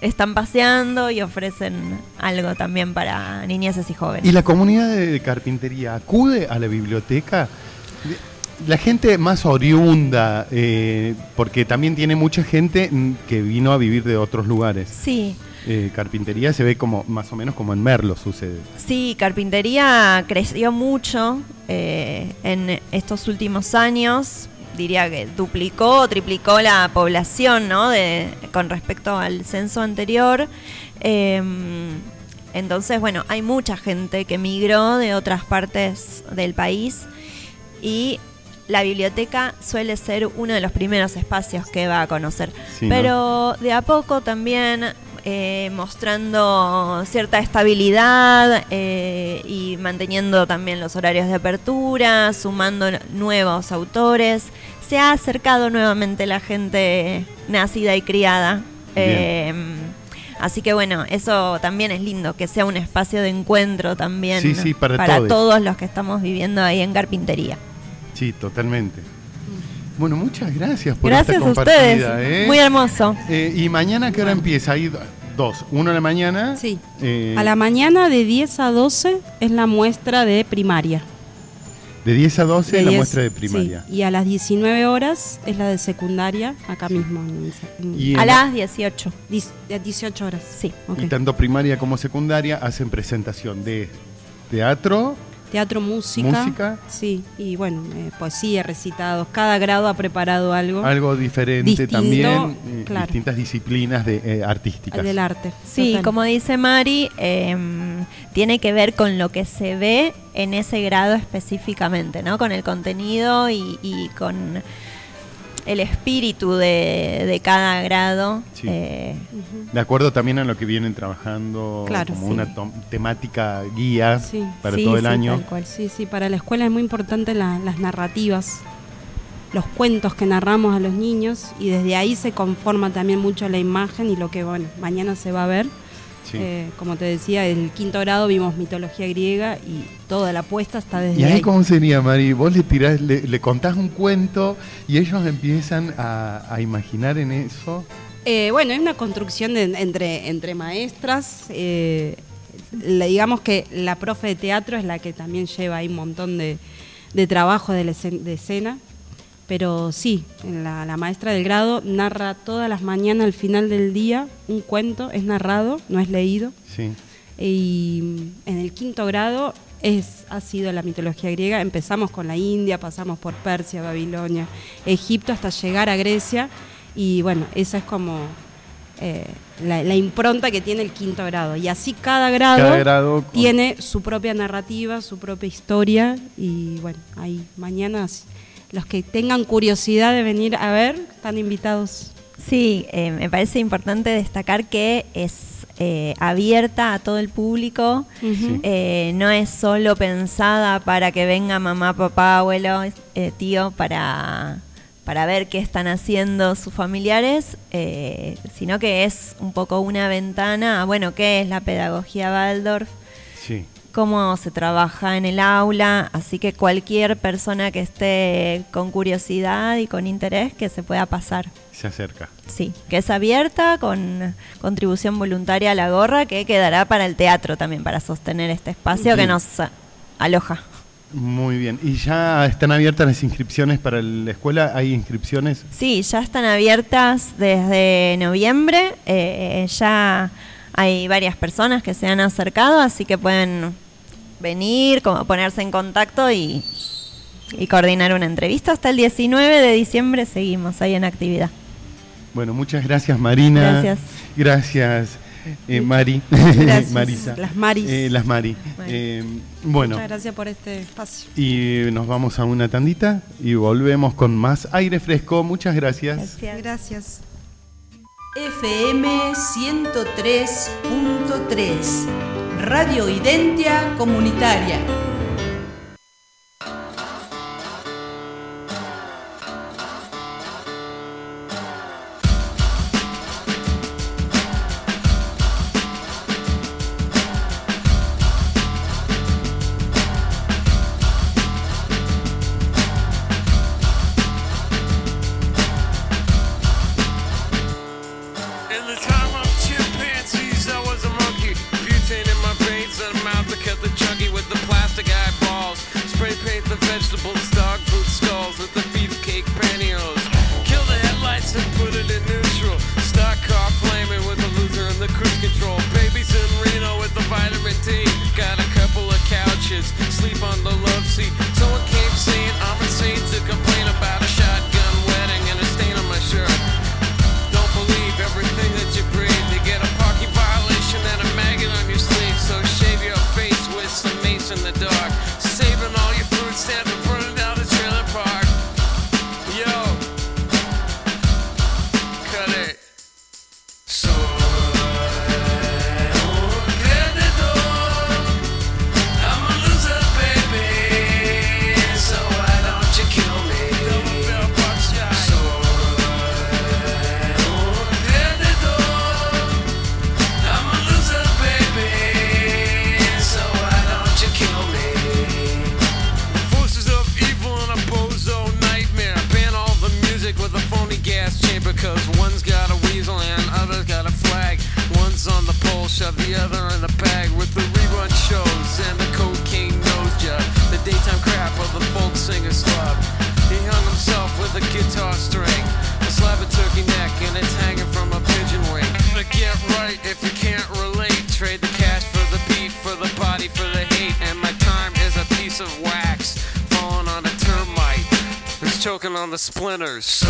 están paseando y ofrecen algo también para niñeces y jóvenes. ¿Y la comunidad de carpintería acude a la biblioteca? La gente más oriunda, eh, porque también tiene mucha gente mm, que vino a vivir de otros lugares. Sí, Eh, carpintería se ve como más o menos como en Merlo sucede. Sí, carpintería creció mucho eh, en estos últimos años. Diría que duplicó o triplicó la población, ¿no? De, con respecto al censo anterior. Eh, entonces, bueno, hay mucha gente que migró de otras partes del país y la biblioteca suele ser uno de los primeros espacios que va a conocer. Sí, ¿no? Pero de a poco también eh, mostrando cierta estabilidad eh, y manteniendo también los horarios de apertura, sumando nuevos autores. Se ha acercado nuevamente la gente nacida y criada. Eh, Así que bueno, eso también es lindo, que sea un espacio de encuentro también Sí, sí, para todos. todos los que estamos viviendo ahí en carpintería. Sí, totalmente. Bueno, muchas gracias por Gracias esta a compartida. ustedes, ¿eh? muy hermoso. Eh, ¿Y mañana a qué hora empieza? Hay do- dos. Uno en la mañana. Sí. eh, A la mañana de 10 a 12 es la muestra de primaria. De 10 a 12 De la 10, muestra de sí, primaria. Y a las 19 horas es la de secundaria, acá mismo. en- en- Y A las 18. Dis- de 18 horas. Sí. Y tanto primaria como secundaria hacen presentación de teatro, Teatro, música. Música. Sí, y bueno, eh, poesía, recitados. Cada grado ha preparado algo. algo diferente Distinto, también, eh, claro. distintas disciplinas de, eh, artísticas. Del arte. Sí, Total. como dice Mari, em, tiene que ver con lo que se ve en ese grado específicamente, ¿no? Con el contenido y, y con el espíritu de, de cada grado. Sí. eh, De acuerdo también a lo que vienen trabajando Claro, como sí. una temática guía Sí. para Sí, todo el sí, año. tal cual. Sí, sí, para la escuela es muy importante la- las narrativas, los cuentos que narramos a los niños y desde ahí se conforma también mucho la imagen y lo que, bueno, mañana se va a ver. Sí. Eh, como te decía, el quinto grado vimos mitología griega y toda la apuesta está desde ¿Y ahí ahí. cómo sería, Mari? Vos le tirás, le, le contás un cuento y ellos empiezan a, a imaginar en eso. Eh, bueno, es una construcción de- entre, entre maestras. eh, la- digamos que la profe de teatro es la que también lleva ahí un montón de, de trabajo de, la de escena. Pero sí, la, la maestra del grado narra todas las mañanas al final del día un cuento, es narrado, no es leído. Sí. Y en el quinto grado es, ha sido la mitología griega. Empezamos con la India, pasamos por Persia, Babilonia, Egipto, hasta llegar a Grecia. Y bueno, esa es como eh, la, la impronta que tiene el quinto grado. Y así cada grado, Cada grado con- tiene su propia narrativa, su propia historia. Y bueno, ahí mañana los que tengan curiosidad de venir a ver, están invitados. Sí, eh, me parece importante destacar que es eh, abierta a todo el público, eh, no es solo pensada para que venga mamá, papá, abuelo, eh, tío, para, para ver qué están haciendo sus familiares, eh, sino que es un poco una ventana a, bueno, qué es la pedagogía Waldorf. Cómo se trabaja en el aula, así que cualquier persona que esté con curiosidad y con interés que se pueda pasar. Se acerca. Sí, que es abierta con contribución voluntaria a la gorra que quedará para el teatro también, para sostener este espacio que nos aloja. Muy bien. ¿Y ya están abiertas las inscripciones para la escuela? ¿Hay inscripciones? Sí, ya están abiertas desde noviembre, eh, ya hay varias personas que se han acercado, así que pueden venir, como ponerse en contacto y, y coordinar una entrevista. Hasta el 19 de diciembre seguimos ahí en actividad. Bueno, muchas gracias Marina. Gracias. Gracias eh, Mari. Gracias, Marisa. las Maris. Eh, las Mari. Mari. Eh, bueno, Muchas gracias por este espacio. y nos vamos a una tandita y volvemos con más aire fresco. Muchas gracias. Gracias. FM 103.3 Radio Identia Comunitaria. The the other in the bag with the rerun shows and the cocaine nose job. The daytime crap of the folk singer's club. He hung himself with a guitar string, a slab of turkey neck, and it's hanging from a pigeon wing. But get right if you can't relate. Trade the cash for the beat, for the body, for the hate. And my time is a piece of wax falling on a termite. It's choking on the splinters. So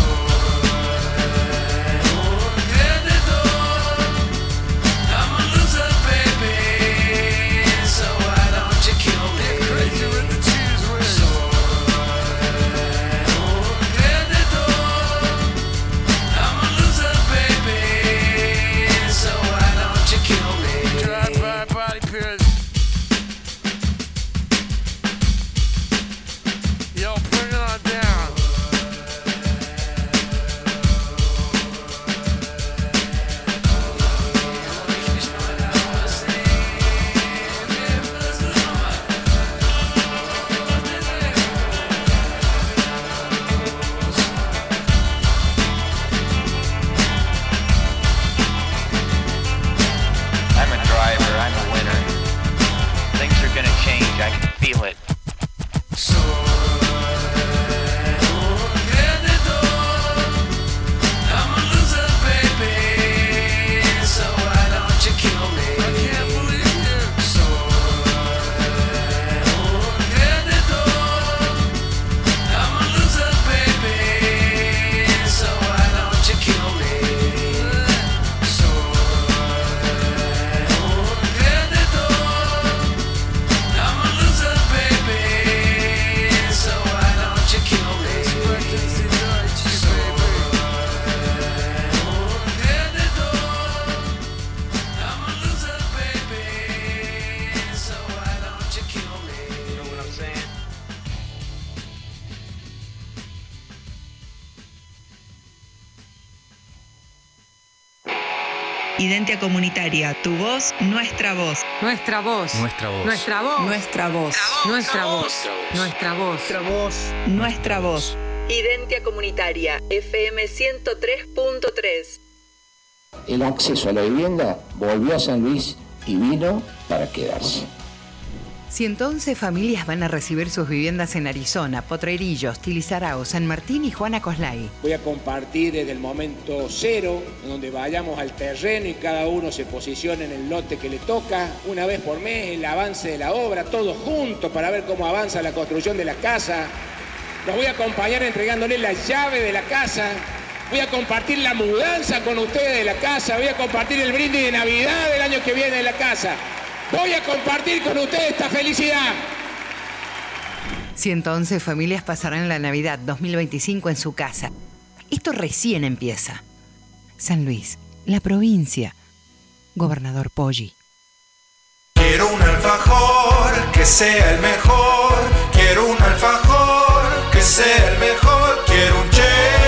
nuestra voz. Nuestra voz. Nuestra voz. Nuestra voz. Nuestra voz. Nuestra voz. Nuestra voz. Nuestra voz. Identia Comunitaria, FM 103.3. El acceso a la vivienda volvió a San Luis y vino para quedarse. 111 familias van a recibir sus viviendas en Arizona, Potrerillos, Tilizarao, San Martín y Juana Coslay. Voy a compartir desde el momento cero, donde vayamos al terreno y cada uno se posicione en el lote que le toca, una vez por mes, el avance de la obra, todos juntos para ver cómo avanza la construcción de la casa. Los voy a acompañar entregándoles la llave de la casa. Voy a compartir la mudanza con ustedes de la casa. Voy a compartir el brindis de Navidad del año que viene de la casa. Voy a compartir con ustedes esta felicidad. 111 familias pasarán la Navidad 2025 en su casa. Esto recién empieza. San Luis, la provincia. Gobernador Poggi. Quiero un alfajor que sea el mejor. Quiero un alfajor que sea el mejor. Quiero un che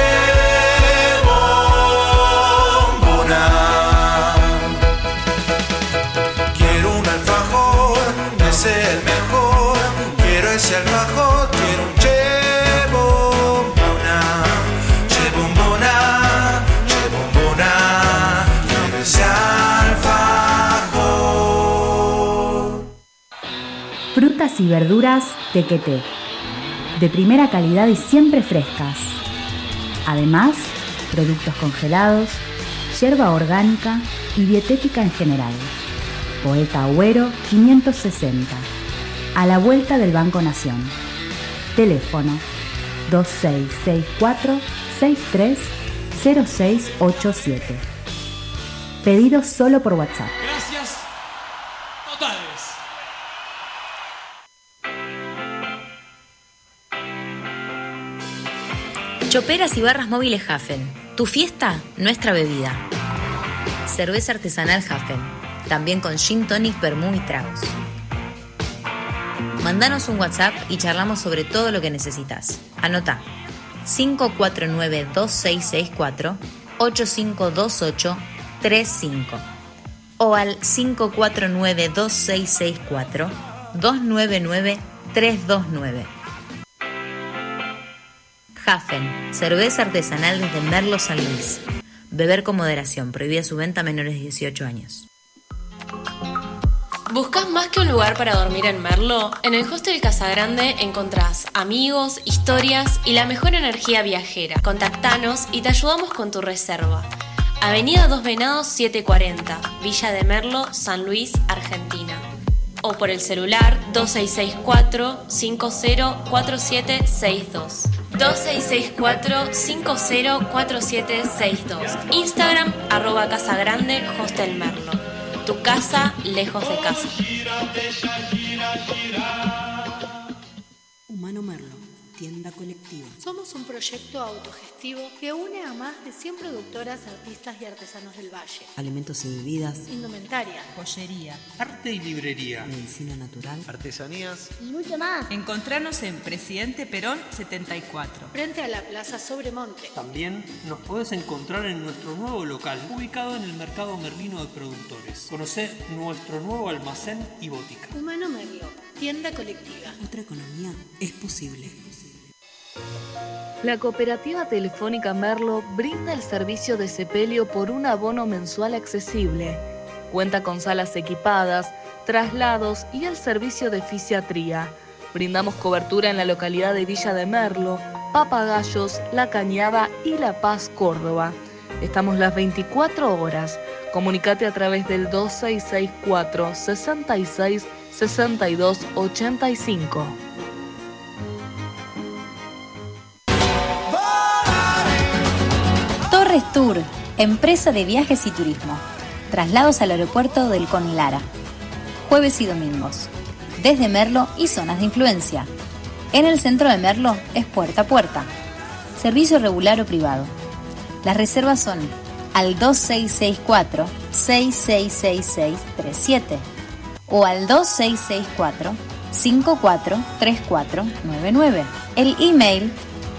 Alfajor. Quiero un che bombona. Che bombona. Che bombona. Quiero ese alfajor. Frutas y verduras Tequeté. De primera calidad y siempre frescas. Además, productos congelados, yerba orgánica y dietética en general. Poeta Agüero 560. A la vuelta del Banco Nación. Teléfono 2664 630687. Pedidos solo por WhatsApp. Gracias totales. Choperas y barras móviles Hafen. Tu fiesta, nuestra bebida. Cerveza artesanal Hafen. También con gin tonic, vermú y tragos. Mandanos un WhatsApp y charlamos sobre todo lo que necesitas. Anota 549-2664 8528 35 o al 549-2664 299 329. Hafen, cerveza artesanal desde Merlo San Luis. Beber con moderación, prohibida su venta a menores de 18 años. ¿Buscas más que un lugar para dormir en Merlo? En el Hostel Casagrande encontrás amigos, historias y la mejor energía viajera. Contactanos y te ayudamos con tu reserva. Avenida Dos Venados 740, Villa de Merlo, San Luis, Argentina. O por el celular 2664 504762. 2664-504762. Instagram arroba Casa Grande Hostel Merlo. Tu casa lejos de casa. Humano Merlo, tienda colectiva. Somos un proyecto autogestivo que une a más de 100 productoras, artistas y artesanos del Valle. Alimentos y bebidas. Indumentaria. Joyería. Arte y librería. Medicina natural. Artesanías. Y mucho más. Encontranos en Presidente Perón 74. Frente a la Plaza Sobremonte. También nos puedes encontrar en nuestro nuevo local, ubicado en el Mercado Merlino de Productores. Conocer nuestro nuevo almacén y botica. Humano Merlo, tienda colectiva. Otra economía es posible. La cooperativa telefónica Merlo brinda el servicio de sepelio por un abono mensual accesible. Cuenta con salas equipadas, traslados y el servicio de fisiatría. Brindamos cobertura en la localidad de Villa de Merlo, Papagayos, La Cañada y La Paz, Córdoba. Estamos las 24 horas. Comunicate a través del 2664 66 62 85. Tour, empresa de viajes y turismo. Traslados al aeropuerto del Conlara. Jueves y domingos. Desde Merlo y zonas de influencia. En el centro de Merlo es puerta a puerta. Servicio regular o privado. Las reservas son al 2664 666637 o al 2664 543499. El email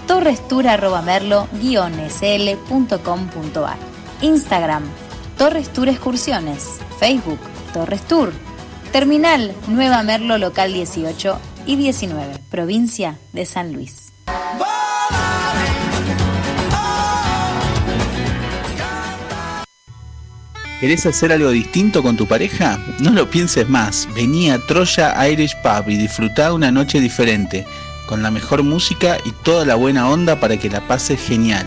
torrestour.merlo-sl.com.ar Instagram Torres Tour Excursiones. Facebook Torres Tour Terminal Nueva Merlo Local 18 y 19 Provincia de San Luis. ¿Querés hacer algo distinto con tu pareja? No lo pienses más. Vení a Troya Irish Pub y disfrutá una noche diferente, con la mejor música y toda la buena onda para que la pases genial.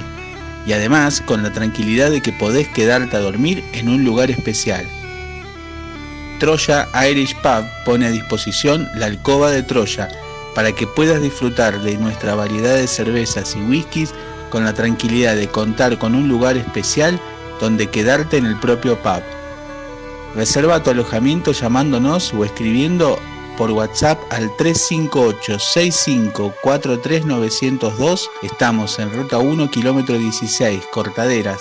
Y además con la tranquilidad de que podés quedarte a dormir en un lugar especial. Troya Irish Pub pone a disposición la alcoba de Troya para que puedas disfrutar de nuestra variedad de cervezas y whiskies con la tranquilidad de contar con un lugar especial donde quedarte en el propio pub. Reserva tu alojamiento llamándonos o escribiendo por WhatsApp al 358-6543-902. Estamos en ruta 1, kilómetro 16, Cortaderas.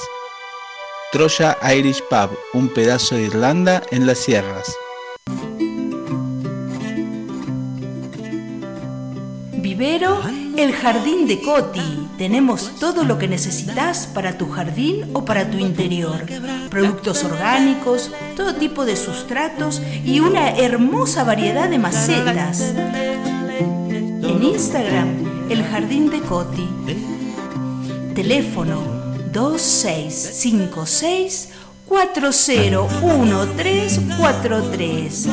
Troya Irish Pub, un pedazo de Irlanda en las sierras. Vivero El Jardín de Coti. Tenemos todo lo que necesitas para tu jardín o para tu interior. Productos orgánicos, todo tipo de sustratos y una hermosa variedad de macetas. En Instagram, El Jardín de Coti. Teléfono 2656 401343.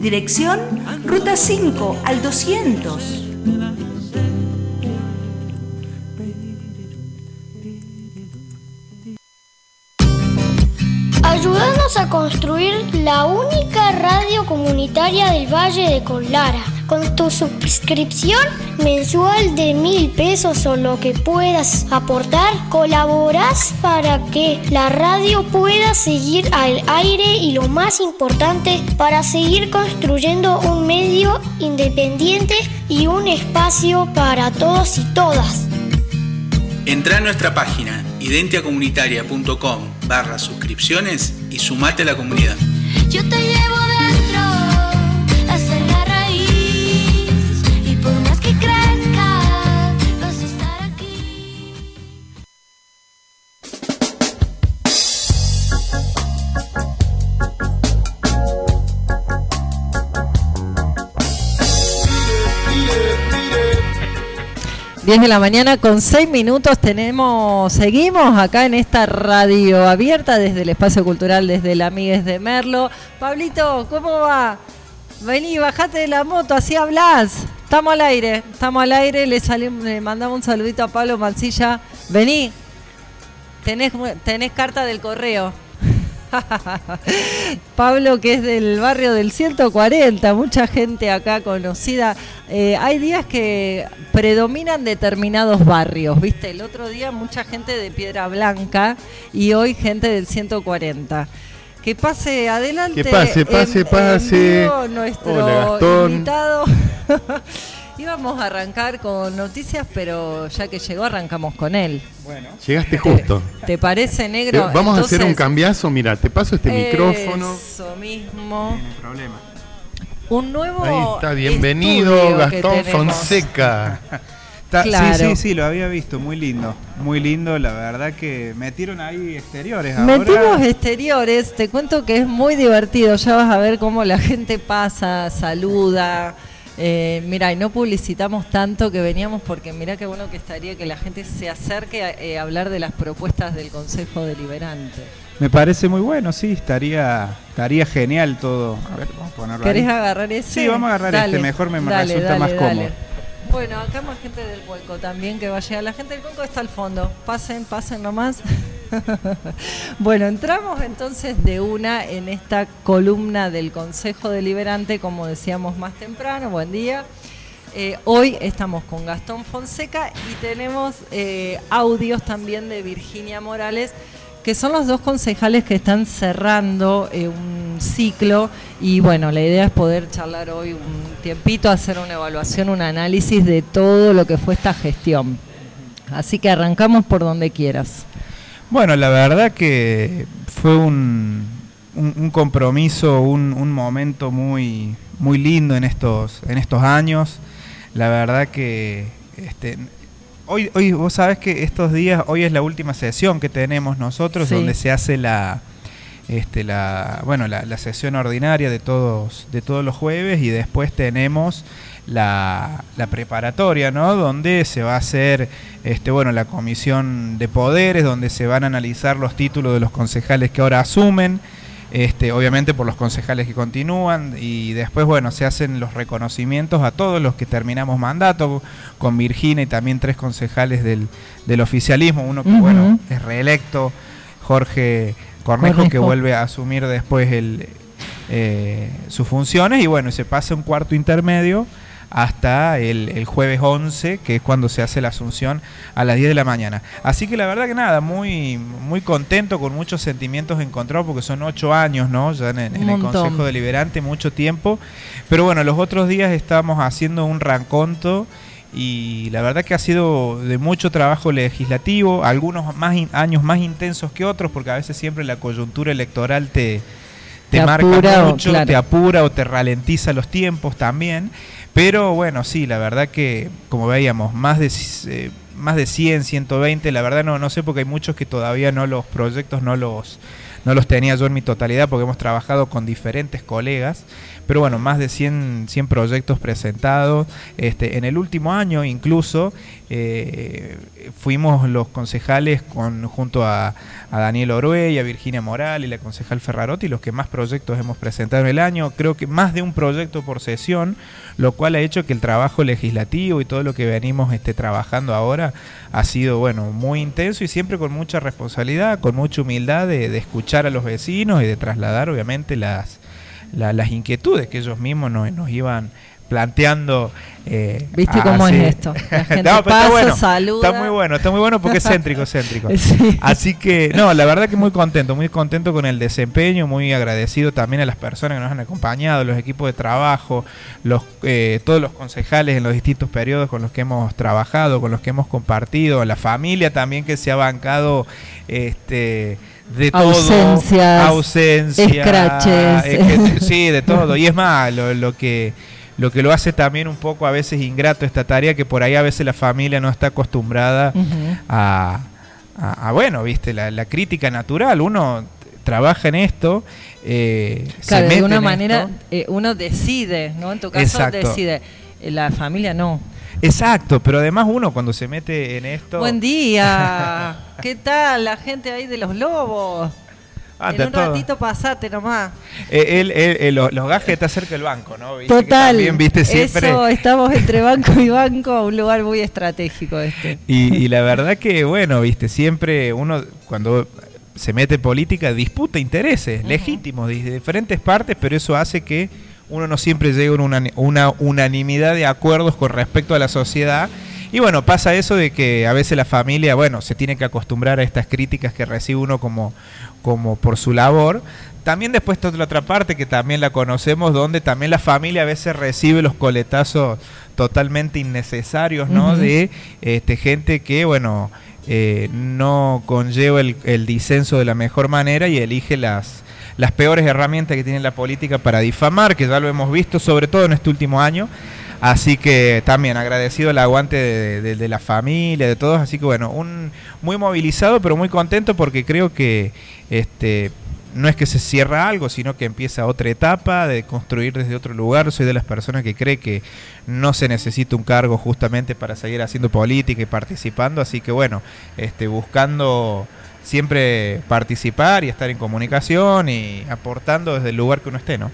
Dirección Ruta 5 al 200. Construir la única radio comunitaria del Valle de Colara. Con tu suscripción mensual de mil pesos o lo que puedas aportar, colaboras para que la radio pueda seguir al aire y lo más importante, para seguir construyendo un medio independiente y un espacio para todos y todas. Entra a nuestra página identiacomunitaria.com barra suscripciones sumate a la comunidad. 10 de la mañana con 6 minutos tenemos, seguimos acá en esta radio abierta desde el espacio cultural, desde el Amigues de Merlo. Pablito, ¿cómo va? Vení, bajate de la moto, así hablas. Estamos al aire, estamos al aire, le, salimos, le mandamos un saludito a Pablo Mancilla. Vení, tenés, tenés carta del correo. Pablo, que es del barrio del 140, mucha gente acá conocida. Eh, hay días que predominan determinados barrios, ¿viste? El otro día mucha gente de Piedra Blanca y hoy gente del 140. Que pase adelante. Que pase, pase, en- pase. en vivo nuestro Hola, Gastón. invitado. Íbamos a arrancar con noticias, pero ya que llegó arrancamos con él. Bueno. Llegaste justo. ¿Te parece, Eh, negro? Vamos a hacer un cambiazo. Mira, te paso este micrófono. Eso mismo. problema. Un nuevo. Ahí está, bienvenido Gastón. Fonseca. Claro. Sí, sí, sí, lo había visto, muy lindo. Muy lindo, la verdad que metieron ahí exteriores ahora. Metimos exteriores, te cuento que es muy divertido, ya vas a ver cómo la gente pasa, saluda. Eh, mira, y no publicitamos tanto que veníamos porque mira qué bueno que estaría que la gente se acerque a eh, hablar de las propuestas del Consejo Deliberante. Me parece muy bueno, sí, estaría estaría genial todo. A ver, vamos a ponerlo ¿Querés ahí. agarrar ese? Sí, vamos a agarrar Dale, este, mejor me, dale, resulta dale, más cómodo. Bueno, acá más gente del Cuenco también que va a llegar. La gente del Cuenco está al fondo. Pasen, pasen nomás. bueno, entramos entonces de una en esta columna del Consejo Deliberante, como decíamos más temprano. Buen día. Eh, hoy estamos con Gastón Fonseca y tenemos eh, audios también de Virginia Morales, que son los dos concejales que están cerrando eh, un ciclo y bueno, la idea es poder charlar hoy un tiempito, hacer una evaluación, un análisis de todo lo que fue esta gestión. Así que arrancamos por donde quieras. Bueno, la verdad que fue un, un, un compromiso, un, un momento muy, muy lindo en estos, en estos años. La verdad que este, hoy, hoy vos sabés que estos días, hoy es la última sesión que tenemos nosotros, Sí. donde se hace la, este, la, bueno, la, la sesión ordinaria de todos, de todos los jueves y después tenemos la, la preparatoria, ¿no? Donde se va a hacer, este, bueno, la comisión de poderes, donde se van a analizar los títulos de los concejales que ahora asumen, este, obviamente por los concejales que continúan y después, bueno, se hacen los reconocimientos a todos los que terminamos mandato, con Virginia y también tres concejales del, del oficialismo, uno que, bueno, es reelecto, Jorge Cornejo, que vuelve a asumir después el, eh, sus funciones y bueno, se pasa un cuarto intermedio hasta el, el jueves 11, que es cuando se hace la asunción a las 10 de la mañana. Así que la verdad que nada, muy, muy contento, con muchos sentimientos encontrados, porque son ocho años, ¿no? Ya en, el. Consejo Deliberante, mucho tiempo. Pero bueno, los otros días estamos haciendo un ranconto y la verdad que ha sido de mucho trabajo legislativo, algunos más in- años más intensos que otros, porque a veces siempre la coyuntura electoral te, te, Te marca apura o- mucho, claro. te apura o te ralentiza los tiempos también. Pero bueno, sí, la verdad que, como veíamos, más de, eh, más de 100, 120, la verdad no, no sé porque hay muchos que todavía no los proyectos no los, no los tenía yo en mi totalidad porque hemos trabajado con diferentes colegas. Pero bueno, más de 100, 100 proyectos presentados. Este, en el último año incluso eh, fuimos los concejales con, junto a, a Daniel Orue y a Virginia Moral y la concejal Ferrarotti los que más proyectos hemos presentado en el año. Creo que más de un proyecto por sesión, lo cual ha hecho que el trabajo legislativo y todo lo que venimos este, trabajando ahora ha sido bueno muy intenso y siempre con mucha responsabilidad, con mucha humildad de, de escuchar a los vecinos y de trasladar obviamente las, la- las inquietudes que ellos mismos nos, nos iban planteando. eh, ¿Viste cómo es esto? La gente No, pasa, está bueno, saluda. Está muy bueno, está muy bueno porque es céntrico, céntrico. Sí. Así que, no, la verdad que muy contento, muy contento con el desempeño, muy agradecido también a las personas que nos han acompañado, los equipos de trabajo, los eh, todos los concejales en los distintos periodos con los que hemos trabajado, con los que hemos compartido, la familia también que se ha bancado este de todo, Ausencias, ausencia, escraches. eh, que- sí, de todo. Y es más, lo, que lo que lo hace también un poco a veces ingrato esta tarea, que por ahí a veces la familia no está acostumbrada a, a- a, bueno, viste, la, la crítica natural. Uno trabaja en esto, eh, se Claro, mete de una manera eh, uno decide, ¿no? En tu caso Exacto. decide. La familia no. Exacto, pero además uno cuando se mete en esto... Buen día. ¿Qué tal la gente ahí de los lobos? Ah, en un todo. ratito pasate nomás. Eh, él- él- él- los, los gajes está cerca del banco, ¿no? Viste Total. también, viste, siempre... Eso, estamos entre banco y banco, un lugar muy estratégico este. Y, y la verdad que, bueno, viste, siempre uno cuando se mete en política disputa intereses legítimos de diferentes partes, pero eso hace que uno no siempre llegue a una, una unanimidad de acuerdos con respecto a la sociedad. Y bueno, pasa eso de que a veces la familia, bueno, se tiene que acostumbrar a estas críticas que recibe uno como, como por su labor. También después está la otra parte que también la conocemos, donde también la familia a veces recibe los coletazos totalmente innecesarios, ¿no? De este, gente que, bueno, eh, no conlleva el, el disenso de la mejor manera y elige las, las peores herramientas que tiene la política para difamar, que ya lo hemos visto, sobre todo en este último año. Así que también agradecido el aguante de, la familia, de todos. Así que bueno, un muy movilizado, pero muy contento porque creo que este no es que se cierra algo, sino que empieza otra etapa de construir desde otro lugar. Soy de las personas que cree que no se necesita un cargo justamente para seguir haciendo política y participando. Así que bueno, este buscando siempre participar y estar en comunicación y aportando desde el lugar que uno esté, ¿no?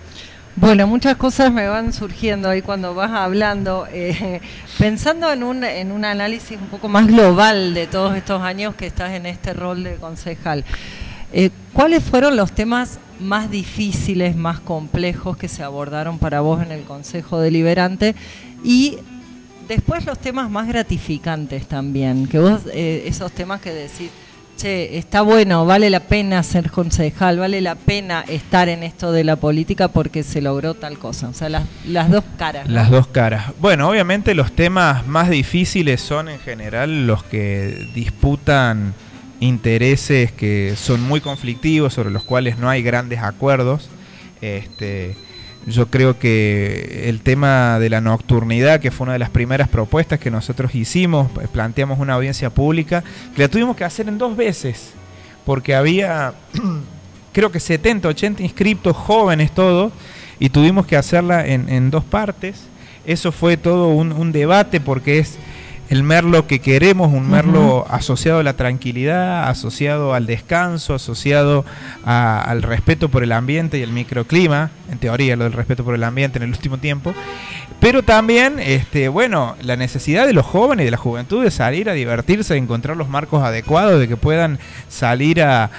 Bueno, muchas cosas me van surgiendo ahí cuando vas hablando. eh, pensando en un, en un análisis un poco más global de todos estos años que estás en este rol de concejal, eh, ¿cuáles fueron los temas más difíciles, más complejos que se abordaron para vos en el Consejo Deliberante? Y después los temas más gratificantes también, que vos, eh, esos temas que decís, che, está bueno, vale la pena ser concejal, vale la pena estar en esto de la política porque se logró tal cosa. O sea, las, dos caras. Las dos caras. Bueno, obviamente los temas más difíciles son en general los que disputan intereses que son muy conflictivos, sobre los cuales no hay grandes acuerdos. Este, yo creo que el tema de la nocturnidad, que fue una de las primeras propuestas que nosotros hicimos, pues, planteamos una audiencia pública, que la tuvimos que hacer en dos veces, porque había creo que 70, 80 inscriptos, jóvenes todos, y tuvimos que hacerla en, en dos partes. Eso fue todo un, un debate porque es el merlo que queremos, un merlo asociado a la tranquilidad, asociado al descanso, asociado a- al respeto por el ambiente y el microclima, en teoría lo del respeto por el ambiente en el último tiempo, pero también, este, bueno, la necesidad de los jóvenes y de la juventud de salir a divertirse, de encontrar los marcos adecuados, de que puedan salir a,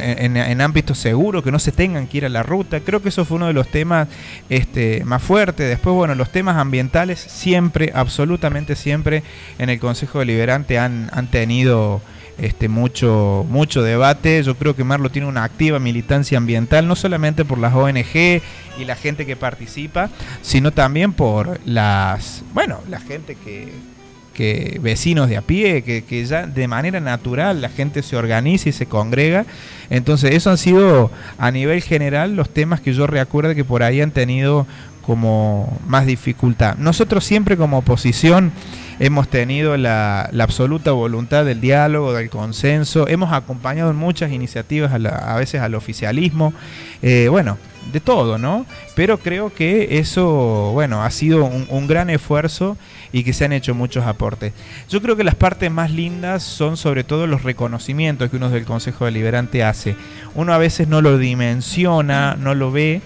en, en ámbitos seguros, que no se tengan que ir a la ruta. Creo que eso fue uno de los temas este, más fuertes. Después, bueno, los temas ambientales siempre, absolutamente siempre, en el Consejo Deliberante han, han tenido este mucho mucho debate. Yo creo que Marlo tiene una activa militancia ambiental, no solamente por las ONG y la gente que participa, sino también por las, bueno, la gente que, que vecinos de a pie, que, que ya de manera natural la gente se organiza y se congrega. Entonces, eso han sido a nivel general los temas que yo recuerdo que por ahí han tenido como más dificultad. Nosotros siempre como oposición hemos tenido la, absoluta voluntad del diálogo, del consenso, hemos acompañado en muchas iniciativas a veces al oficialismo, eh, bueno, de todo, ¿no? Pero creo que eso, bueno, ha sido un, un gran esfuerzo y que se han hecho muchos aportes. Yo creo que las partes más lindas son sobre todo los reconocimientos que uno del Consejo Deliberante hace. Uno a veces no lo dimensiona, no lo ve,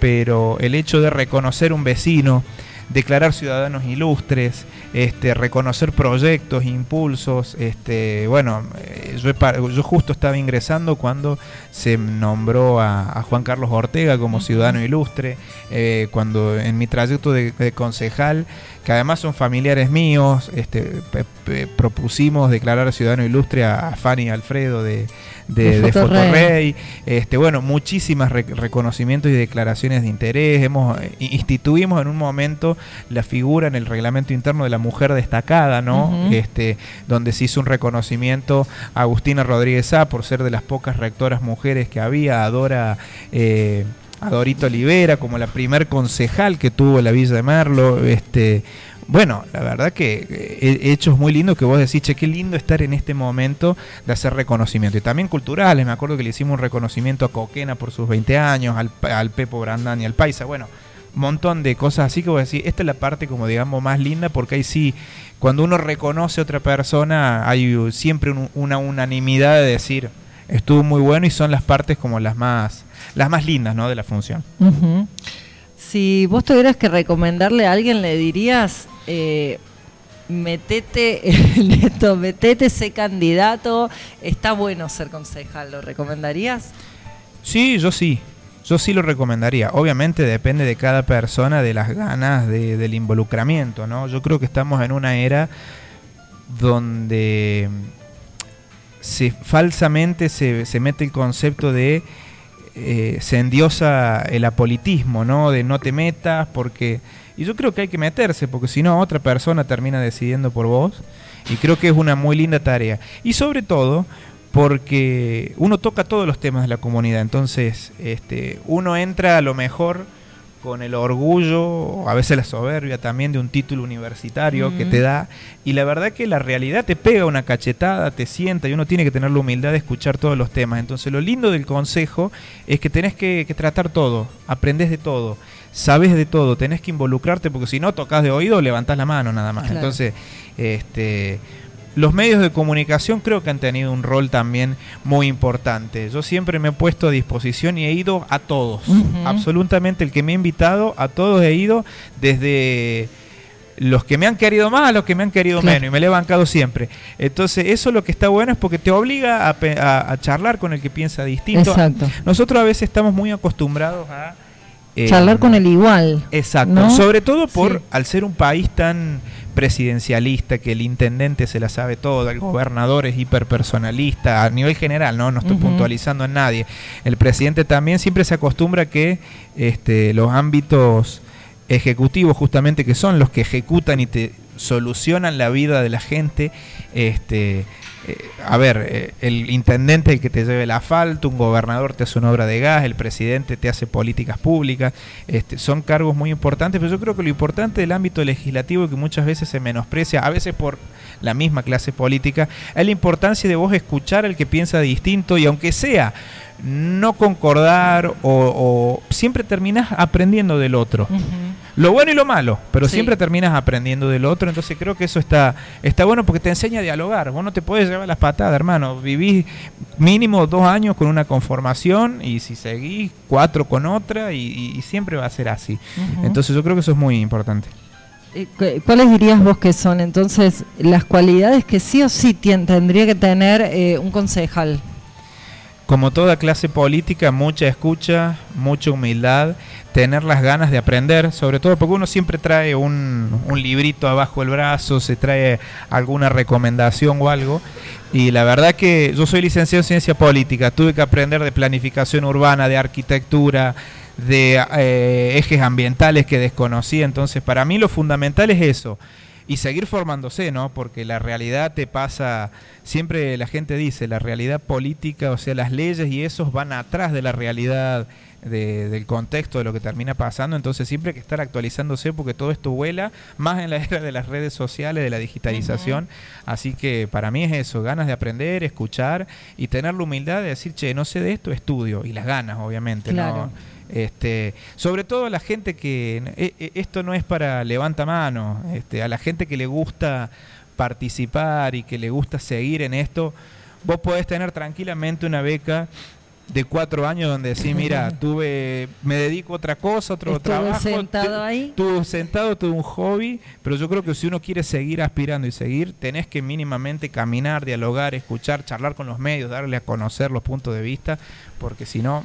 pero el hecho de reconocer un vecino, declarar ciudadanos ilustres, este, reconocer proyectos, impulsos, este, bueno, eh, yo, yo justo estaba ingresando cuando se nombró a, a Juan Carlos Ortega como ciudadano ilustre, eh, cuando en mi trayecto de, de concejal, que además son familiares míos, este, propusimos declarar ciudadano ilustre a, a Fanny y Alfredo de, de, De Fotorrey. Este, bueno, muchísimas re- reconocimientos y declaraciones de interés. Hemos eh, instituimos en un momento la figura en el reglamento interno de la mujer destacada, ¿no? Este, donde se hizo un reconocimiento a Agustina Rodríguez A por ser de las pocas rectoras mujeres que había, a Dora eh, a Dorito Olivera como la primer concejal que tuvo la Villa de Merlo, este bueno, la verdad que eh, hechos muy lindos que vos decís, che, qué lindo estar en este momento de hacer reconocimiento. Y también culturales, me acuerdo que le hicimos un reconocimiento a Coquena por sus 20 años, al, al Pepo Brandán y al Paisa. Bueno, montón de cosas así que voy a decir, esta es la parte como digamos más linda porque ahí sí, cuando uno reconoce a otra persona hay siempre un- una unanimidad de decir, estuvo muy bueno y son las partes como las más, las más lindas ¿no? de la función. Si vos tuvieras que recomendarle a alguien, le dirías, eh, metete en esto, metete ese candidato, está bueno ser concejal, ¿lo recomendarías? Sí, yo sí. Yo sí lo recomendaría. Obviamente depende de cada persona, de las ganas, de- del involucramiento, ¿no? Yo creo que estamos en una era donde se falsamente se, se mete el concepto de eh, se endiosa el apolitismo, ¿no? De no te metas porque... Y yo creo que hay que meterse porque si no otra persona termina decidiendo por vos y creo que es una muy linda tarea. Y sobre todo porque uno toca todos los temas de la comunidad, entonces este, uno entra a lo mejor con el orgullo, a veces la soberbia también de un título universitario que te da, y la verdad que la realidad te pega una cachetada, te sienta, y uno tiene que tener la humildad de escuchar todos los temas. Entonces lo lindo del consejo es que tenés que, que tratar todo, aprendés de todo, sabes de todo, tenés que involucrarte, porque si no tocas de oído, levantás la mano nada más. Claro. Entonces, este los medios de comunicación creo que han tenido un rol también muy importante. Yo siempre me he puesto a disposición y he ido a todos. Absolutamente el que me ha invitado, a todos he ido desde los que me han querido más a los que me han querido Claro. menos y me le he bancado siempre. Entonces eso lo que está bueno es porque te obliga a- a charlar con el que piensa distinto. Exacto. Nosotros a veces estamos muy acostumbrados a... eh, Charlar con el igual. Exacto, ¿no? sobre todo por Sí. al ser un país tan presidencialista que el intendente se la sabe todo, el gobernador es hiperpersonalista a nivel general, no, no estoy puntualizando en nadie. El presidente también siempre se acostumbra que este, los ámbitos ejecutivos justamente que son los que ejecutan y te solucionan la vida de la gente, este eh, a ver, eh, el intendente el que te lleve el asfalto, un gobernador te hace una obra de gas, el presidente te hace políticas públicas, este, son cargos muy importantes, pero yo creo que lo importante del ámbito legislativo que muchas veces se menosprecia, a veces por la misma clase política, es la importancia de vos escuchar al que piensa distinto y aunque sea no concordar o, o siempre terminás aprendiendo del otro. Lo bueno y lo malo, pero Sí. siempre terminas aprendiendo del otro, entonces creo que eso está, está bueno porque te enseña a dialogar. Vos no te puedes llevar las patadas, hermano. Vivís mínimo dos años con una conformación y si seguís cuatro con otra y, siempre va a ser así. Entonces yo creo que eso es muy importante. Eh, cu- ¿Cuáles dirías vos que son entonces las cualidades que sí o sí tendría que tener eh, un concejal? Como toda clase política, mucha escucha, mucha humildad, tener las ganas de aprender, sobre todo porque uno siempre trae un, un librito abajo el brazo, se trae alguna recomendación o algo. Y la verdad que yo soy licenciado en ciencia política, tuve que aprender de planificación urbana, de arquitectura, de eh, ejes ambientales que desconocía. Entonces, para mí lo fundamental es eso. Y seguir formándose, ¿no? Porque la realidad te pasa, siempre la gente dice, la realidad política, o sea, las leyes y esos van atrás de la realidad de- del contexto de lo que termina pasando, entonces siempre hay que estar actualizándose porque todo esto vuela, más en la era de las redes sociales, de la digitalización, así que para mí es eso, ganas de aprender, escuchar y tener la humildad de decir, che, no sé de esto, estudio, y las ganas, obviamente, Claro. ¿no? Este, sobre todo a la gente que e- e- esto no es para levanta mano, este, a la gente que le gusta participar y que le gusta seguir en esto, vos podés tener tranquilamente una beca de cuatro años donde decís, mira, tuve, me dedico a otra cosa, otro Estuve trabajo, sentado tu- ahí. tuve sentado, tuve un hobby, pero yo creo que si uno quiere seguir aspirando y seguir, tenés que mínimamente caminar, dialogar, escuchar, charlar con los medios, darle a conocer los puntos de vista, porque si no,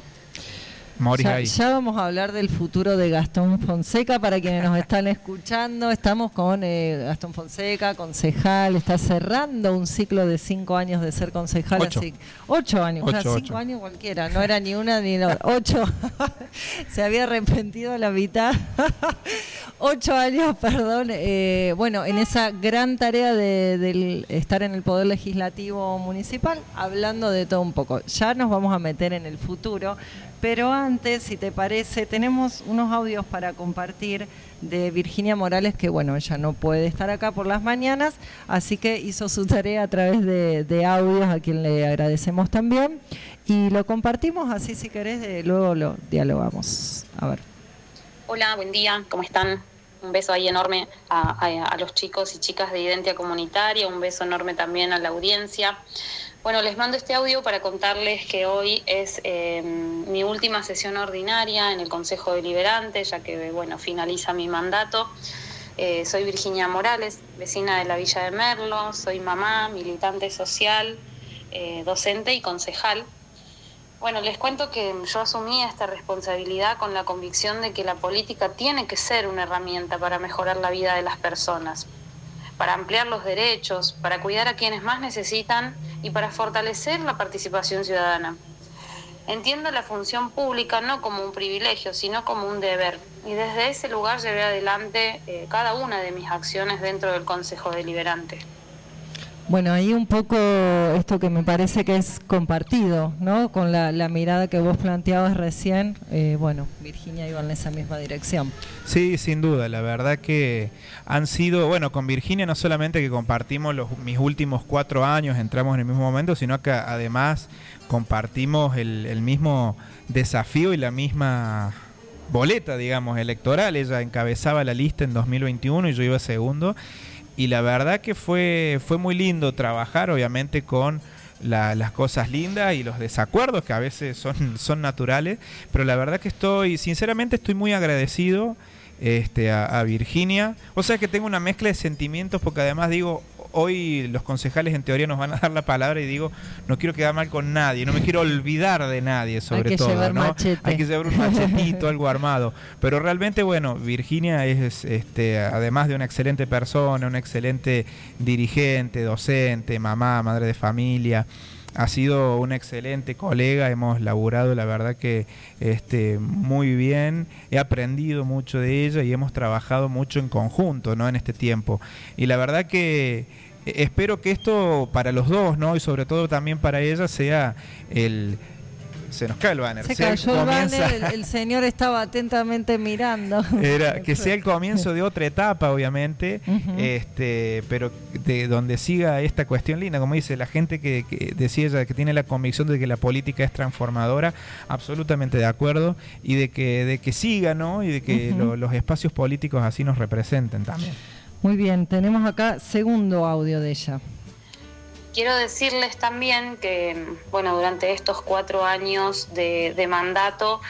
morís Ya, ahí. ya vamos a hablar del futuro de Gastón Fonseca para quienes nos están escuchando. Estamos con eh, Gastón Fonseca, concejal, está cerrando un ciclo de cinco años de ser concejal. Ocho. Así, ocho años, Ocho, claro, ocho. cinco años cualquiera, no era ni una ni la ocho. Se había arrepentido a la mitad. ocho años, perdón. eh, bueno, en esa gran tarea de del estar en el Poder Legislativo Municipal, hablando de todo un poco. Ya nos vamos a meter en el futuro, pero antes, si te parece, tenemos unos audios para compartir de Virginia Morales, que bueno, ella no puede estar acá por las mañanas, así que hizo su tarea a través de, audios, a quien le agradecemos también. Y lo compartimos, así si querés, luego lo dialogamos. A ver. Hola, buen día, ¿cómo están? Un beso ahí enorme a, a- los chicos y chicas de Identia Comunitaria, un beso enorme también a la audiencia. Bueno, les mando este audio para contarles que hoy es eh, mi última sesión ordinaria en el Consejo Deliberante, ya que, bueno, finaliza mi mandato. Eh, soy Virginia Morales, vecina de la Villa de Merlo, soy mamá, militante social, eh, docente y concejal. Bueno, les cuento que yo asumí esta responsabilidad con la convicción de que la política tiene que ser una herramienta para mejorar la vida de las personas, para ampliar los derechos, para cuidar a quienes más necesitan y para fortalecer la participación ciudadana. Entiendo la función pública no como un privilegio, sino como un deber. Y desde ese lugar llevé adelante eh, cada una de mis acciones dentro del Consejo Deliberante. Bueno, ahí un poco esto que me parece que es compartido, ¿no? Con la, mirada que vos planteabas recién, eh, bueno, Virginia iba en esa misma dirección. Sí, sin duda, la verdad que han sido, bueno, con Virginia no solamente que compartimos los, mis últimos cuatro años, entramos en el mismo momento, sino que además compartimos el, el mismo desafío y la misma boleta, digamos, electoral. Ella encabezaba la lista en 2021 y yo iba segundo. Y la verdad que fue, fue muy lindo trabajar, obviamente, con la- las cosas lindas y los desacuerdos que a veces son, son naturales. Pero la verdad que estoy, sinceramente, estoy muy agradecido este, a Virginia. O sea que tengo una mezcla de sentimientos porque además digo, hoy los concejales en teoría nos van a dar la palabra y digo, no quiero quedar mal con nadie, no me quiero olvidar de nadie sobre que todo. llevar ¿no? machete. Hay que llevar un machetito, algo armado. Pero realmente, bueno, Virginia es, este, además de una excelente persona, una excelente dirigente, docente, mamá, madre de familia, ha sido una excelente colega, hemos laburado la verdad que este, muy bien, he aprendido mucho de ella y hemos trabajado mucho en conjunto ¿no? en este tiempo. Y la verdad que espero que esto para los dos, ¿no? y sobre todo también para ella, sea el... Se nos cae el banner. Se cayó el comienza- banner, el, el señor estaba atentamente mirando. era que sea el comienzo de otra etapa, obviamente, este, pero de donde siga esta cuestión linda, como dice la gente que, que decía ella que tiene la convicción de que la política es transformadora, absolutamente de acuerdo, y de que de que siga, ¿no? Y de que lo- los espacios políticos así nos representen también. Muy bien, tenemos acá segundo audio de ella. Quiero decirles también que, bueno, durante estos cuatro años de, mandato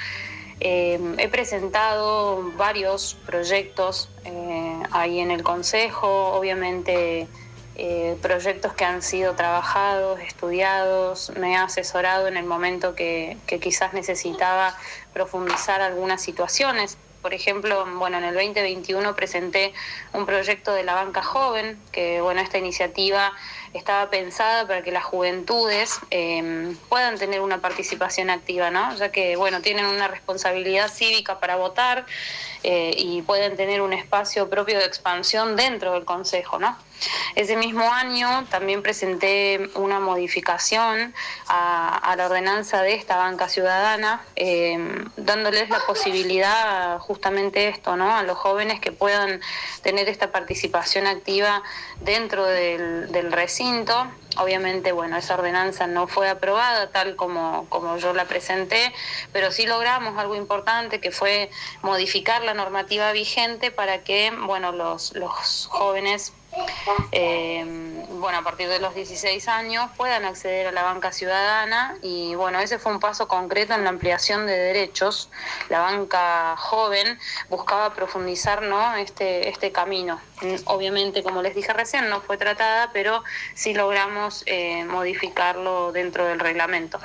eh, he presentado varios proyectos eh, ahí en el Consejo, obviamente eh, proyectos que han sido trabajados, estudiados, me he asesorado en el momento que quizás necesitaba profundizar algunas situaciones. Por ejemplo, bueno, en el 2021 presenté un proyecto de la banca joven, que bueno, esta iniciativa estaba pensada para que las juventudes eh, puedan tener una participación activa, ¿no? Ya que, bueno, tienen una responsabilidad cívica para votar eh, y pueden tener un espacio propio de expansión dentro del Consejo, ¿no? Ese mismo año también presenté una modificación a, la ordenanza de esta banca ciudadana, eh, dándoles la posibilidad justamente esto, ¿no? A los jóvenes que puedan tener esta participación activa dentro del, del recinto. Obviamente, bueno, esa ordenanza no fue aprobada tal como, como yo la presenté, pero sí logramos algo importante que fue modificar la normativa vigente para que, bueno, los, los jóvenes eh, bueno, a partir de los 16 años puedan acceder a la banca ciudadana y bueno, ese fue un paso concreto en la ampliación de derechos. La banca joven buscaba profundizar ¿no? este, este camino. Obviamente, como les dije recién, no fue tratada, pero sí logramos eh, modificarlo dentro del reglamento.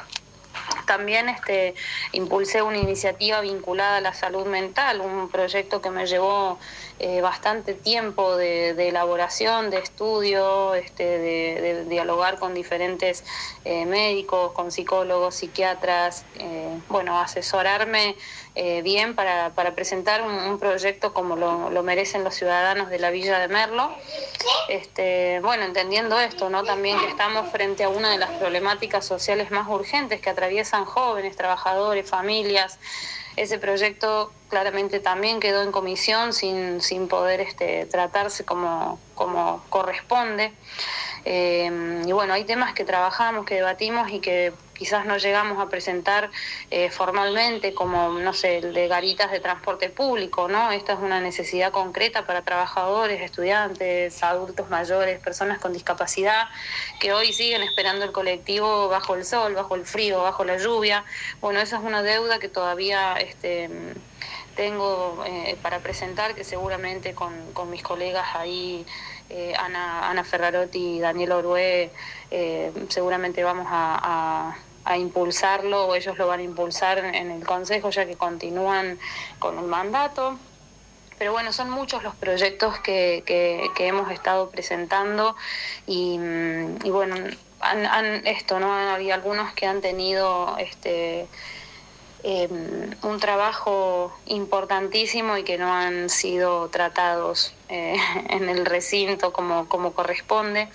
También este, impulsé una iniciativa vinculada a la salud mental, un proyecto que me llevó eh, bastante tiempo de, de elaboración, de estudio, este, de, de dialogar con diferentes eh, médicos, con psicólogos, psiquiatras, eh, bueno, asesorarme eh, bien para, presentar un, un proyecto como lo, lo merecen los ciudadanos de la Villa de Merlo. Este, bueno, entendiendo esto, ¿no? También que estamos frente a una de las problemáticas sociales más urgentes que atraviesan jóvenes, trabajadores, familias. Ese proyecto claramente también quedó en comisión sin, sin poder este, tratarse como, como corresponde. Eh, y bueno, hay temas que trabajamos, que debatimos y que quizás no llegamos a presentar eh, formalmente, como, no sé, el de garitas de transporte público, ¿no? Esta es una necesidad concreta para trabajadores, estudiantes, adultos mayores, personas con discapacidad, que hoy siguen esperando el colectivo bajo el sol, bajo el frío, bajo la lluvia. Bueno, esa es una deuda que todavía... Este, tengo eh, para presentar que seguramente con, con mis colegas ahí, eh, Ana, Ana Ferrarotti y Daniel Orué, eh, seguramente vamos a, impulsarlo o ellos lo van a impulsar en, el Consejo ya que continúan con el mandato. Pero bueno, son muchos los proyectos que, hemos estado presentando y, bueno, han, han- esto, ¿no? Hay algunos que han tenido este eh, un trabajo importantísimo y que no han sido tratados eh, en el recinto como, como corresponde.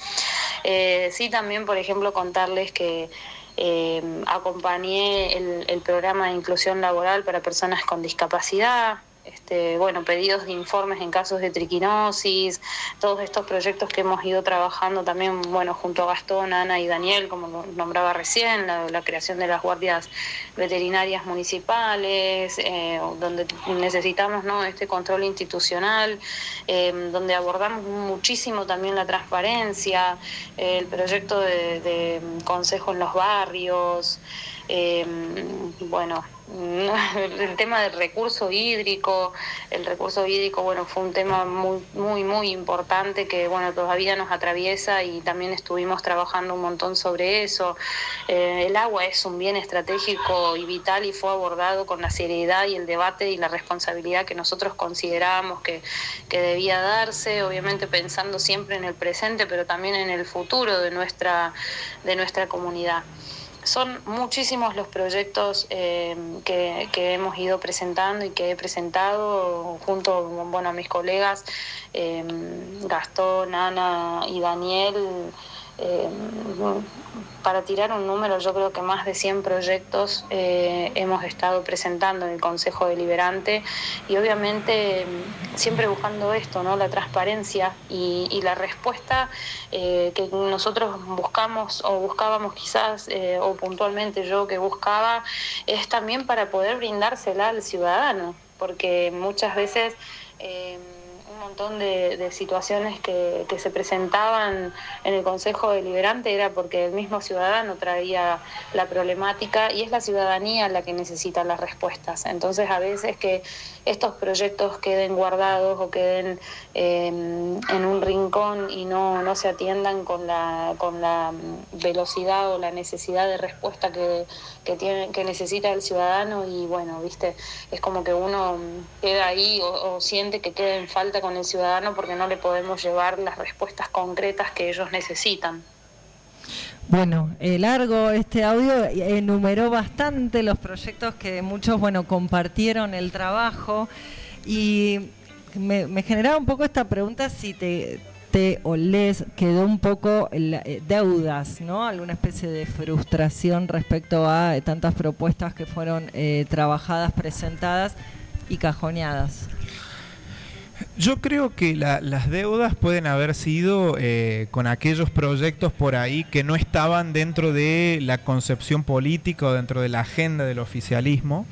Eh, sí, también, por ejemplo, contarles que eh, acompañé el programa de inclusión laboral para personas con discapacidad. Este, bueno, pedidos de informes en casos de triquinosis, todos estos proyectos que hemos ido trabajando también, bueno, junto a Gastón, Ana y Daniel, como nombraba recién, la, creación de las guardias veterinarias municipales, eh, donde necesitamos ¿no? este control institucional, eh, donde abordamos muchísimo también la transparencia, el proyecto de consejo en los barrios, eh, bueno, el tema del recurso hídrico, el recurso hídrico, bueno, fue un tema muy, muy, muy importante que, bueno, todavía nos atraviesa y también estuvimos trabajando un montón sobre eso. Eh, el agua es un bien estratégico y vital y fue abordado con la seriedad y el debate y la responsabilidad que nosotros considerábamos que, que debía darse, obviamente pensando siempre en el presente, pero también en el futuro de nuestra, de nuestra comunidad. Son muchísimos los proyectos eh, que, hemos ido presentando y que he presentado junto bueno, a mis colegas eh, Gastón, Ana y Daniel. Eh, para tirar un número, yo creo que más de 100 proyectos eh, hemos estado presentando en el Consejo Deliberante y obviamente mm, siempre buscando esto, ¿no? la transparencia y, y la respuesta eh, que nosotros buscamos o buscábamos quizás, eh, o puntualmente yo que buscaba, es también para poder brindársela al ciudadano, porque muchas veces... montón de, de situaciones que, que se presentaban en el Consejo Deliberante era porque el mismo ciudadano traía la problemática y es la ciudadanía la que necesita las respuestas. Entonces a veces que estos proyectos queden guardados o queden eh, en un rincón y no, no se atiendan con la, con la mm, velocidad o la necesidad de respuesta que, que, tiene, que necesita el ciudadano y bueno, viste, es como que uno mm, queda ahí o, o siente que queda en falta con el ciudadano porque no le podemos llevar las respuestas concretas que ellos necesitan. Bueno, eh, largo este audio enumeró bastante los proyectos que muchos, bueno, compartieron el trabajo y me, me generaba un poco esta pregunta si te, te o les quedó un poco eh, deudas, ¿no? Alguna especie de frustración respecto a eh, tantas propuestas que fueron eh, trabajadas, presentadas y cajoneadas. Yo creo que la- las deudas pueden haber sido eh, con aquellos proyectos por ahí que no estaban dentro de la concepción política o dentro de la agenda del oficialismo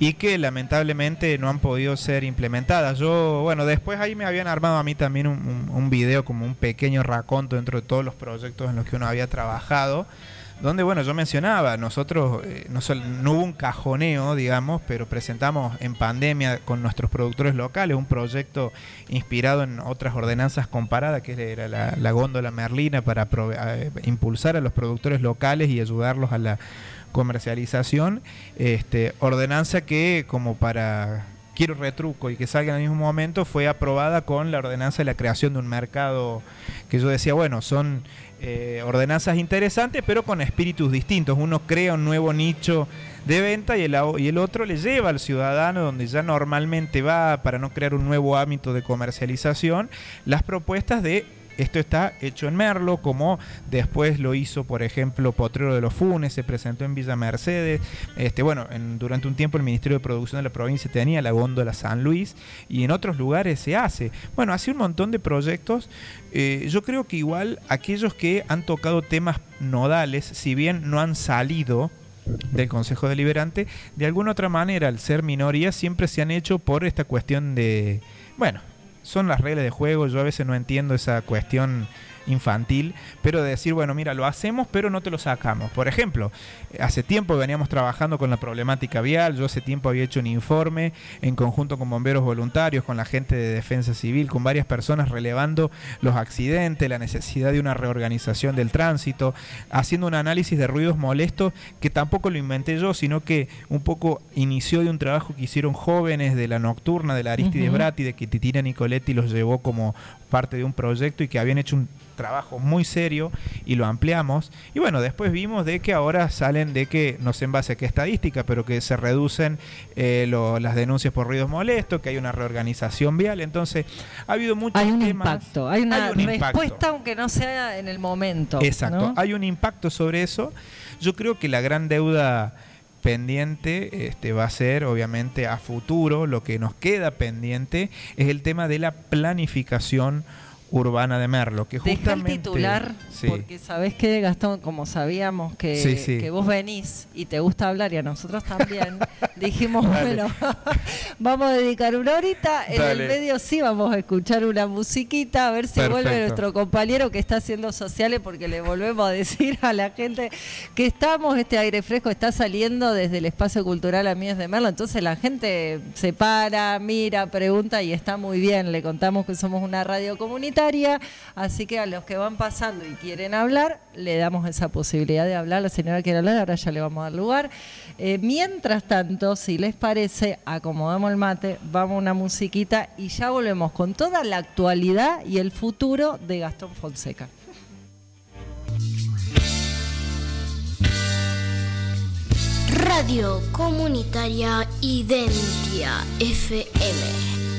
y que lamentablemente no han podido ser implementadas. Yo, bueno, después ahí me habían armado a mí también un, un- video como un pequeño raconto dentro de todos los proyectos en los que uno había trabajado donde bueno yo mencionaba nosotros eh, no, no hubo un cajoneo digamos pero presentamos en pandemia con nuestros productores locales un proyecto inspirado en otras ordenanzas comparadas que era la, la góndola merlina para eh, impulsar a los productores locales y ayudarlos a la comercialización. Este ordenanza que como para quiero retruco y que salga en el mismo momento fue aprobada con la ordenanza de la creación de un mercado que yo decía bueno son eh, ordenanzas interesantes, pero con espíritus distintos. Uno crea un nuevo nicho de venta y el, y el otro le lleva al ciudadano donde ya normalmente va para no crear un nuevo ámbito de comercialización las propuestas de esto está hecho en Merlo, como después lo hizo, por ejemplo, Potrero de los Funes, se presentó en Villa Mercedes. Este, bueno, en- durante un tiempo el Ministerio de Producción de la provincia tenía la góndola San Luis y en otros lugares se hace. Bueno, hace un montón de proyectos. Eh, yo creo que igual aquellos que han tocado temas nodales, si bien no han salido del Consejo Deliberante, de alguna otra manera, al ser minoría, siempre se han hecho por esta cuestión de, bueno, son las reglas de juego, yo a veces no entiendo esa cuestión infantil, pero de decir, bueno, mira, lo hacemos, pero no te lo sacamos. Por ejemplo, hace tiempo veníamos trabajando con la problemática vial, yo hace tiempo había hecho un informe en conjunto con bomberos voluntarios, con la gente de defensa civil, con varias personas relevando los accidentes, la necesidad de una reorganización del tránsito, haciendo un análisis de ruidos molestos que tampoco lo inventé yo, sino que un poco inició de un trabajo que hicieron jóvenes de la nocturna, de la Aristides Ujú. Bratti, de que Titina Nicoletti los llevó como parte de un proyecto y que habían hecho un trabajo muy serio y lo ampliamos. Y bueno, después vimos de que ahora salen de que, no sé en base a qué estadística, pero que se reducen eh, lo- las denuncias por ruidos molestos, que hay una reorganización vial. Entonces, ha habido muchos Hay un temas. impacto, hay una Hay un impacto. respuesta aunque no sea en el momento. Exacto, ¿no? hay un impacto sobre eso. Yo creo que la gran deuda pendiente este, va a ser, obviamente, a futuro. Lo que nos queda pendiente es el tema de la planificación urbana de Merlo, que Deja el justamente titular, Sí. porque sabés que Gastón, como sabíamos que, Sí, sí. que vos venís y te gusta hablar y a nosotros también, dijimos, bueno, vamos a dedicar una horita, en Dale. el medio sí vamos a escuchar una musiquita, a ver si Perfecto. vuelve nuestro compañero que está haciendo sociales, porque le volvemos a decir a la gente que estamos, este aire fresco está saliendo desde el espacio cultural Amigos de Merlo, entonces la gente se para, mira, pregunta y está muy bien, le contamos que somos una radio comunitaria, así que a los que van pasando y quieren hablar, le damos esa posibilidad de hablar, la señora quiere hablar, ahora ya le vamos a dar lugar. Eh, mientras tanto, si les parece, acomodamos el mate, vamos a una musiquita y ya volvemos con toda la actualidad y el futuro de Gastón Fonseca. Radio Comunitaria Identia FM.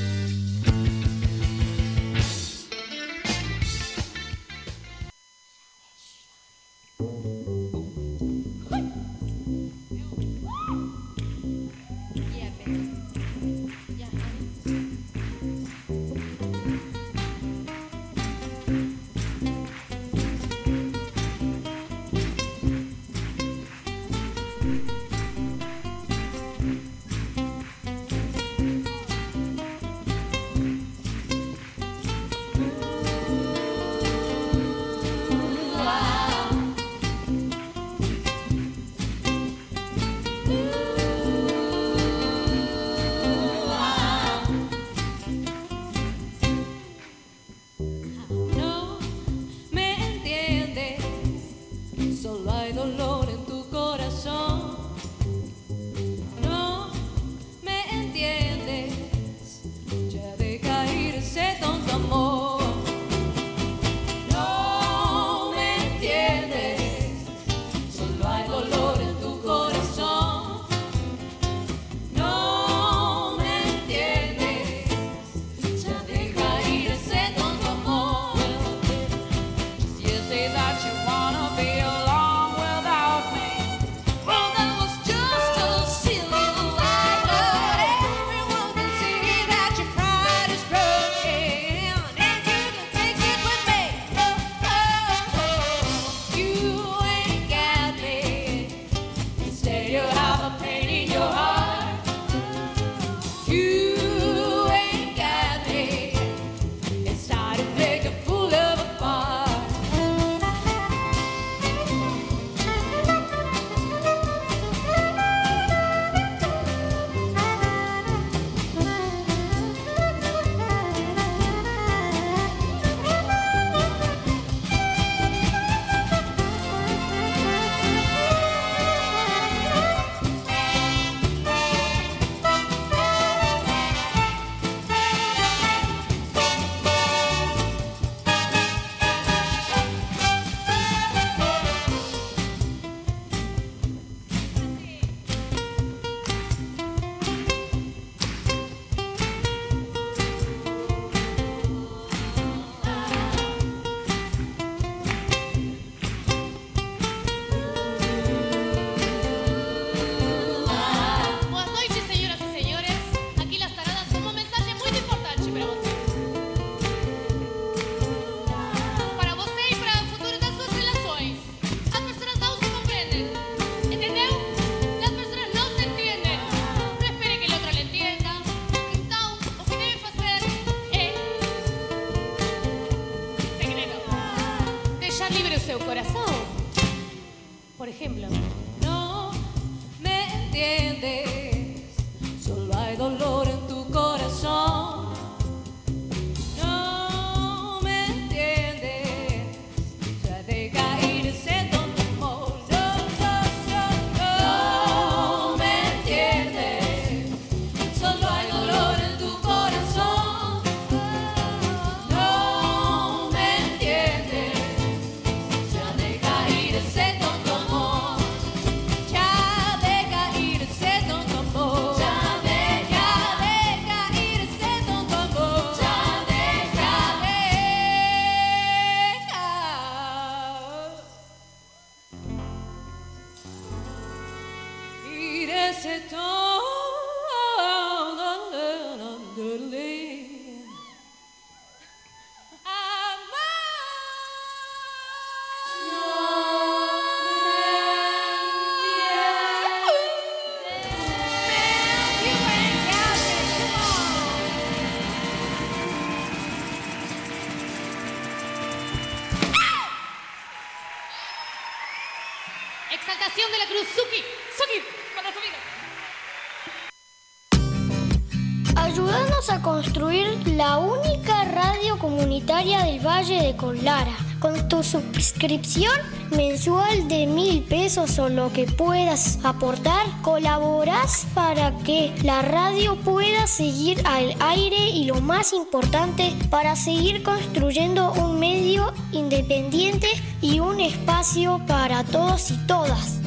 Tu suscripción mensual de mil pesos o lo que puedas aportar, colaboras para que la radio pueda seguir al aire y lo más importante, para seguir construyendo un medio independiente y un espacio para todos y todas.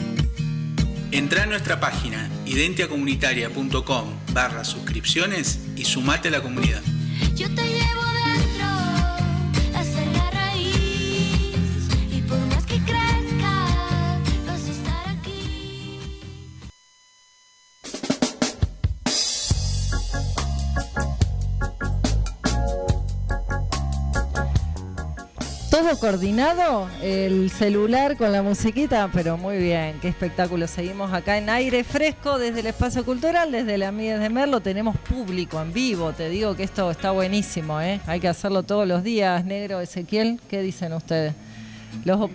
Entra a nuestra página identiacomunitaria.com barra suscripciones y sumate a la comunidad. Coordinado, el celular con la musiquita, pero muy bien, qué espectáculo. Seguimos acá en aire fresco desde el espacio cultural, desde la Mies de Merlo. Tenemos público en vivo, te digo que esto está buenísimo, ¿eh? Hay que hacerlo todos los días, negro Ezequiel. ¿Qué dicen ustedes? Los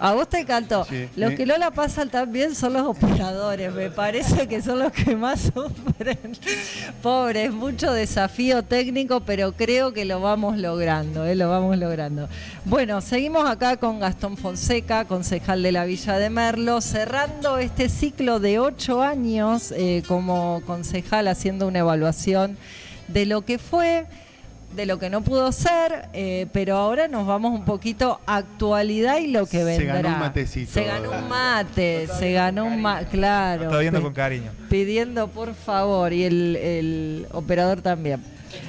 a vos te encantó. Sí. Los Me- que no la pasan tan bien son los operadores, me parece que son los que más sufren. Pobres, mucho desafío técnico, pero creo que lo vamos logrando, ¿eh? lo vamos logrando. Bueno, seguimos acá con Gastón Fonseca, concejal de la Villa de Merlo, cerrando este ciclo de ocho años eh, como concejal, haciendo una evaluación de lo que fue de lo que no pudo ser, eh, pero ahora nos vamos un poquito a actualidad y lo que Se vendrá. ganó un matecito. Se ganó un mate, se ganó un mate, claro. Está viendo con cariño. Pidiendo por favor, y el, el operador también.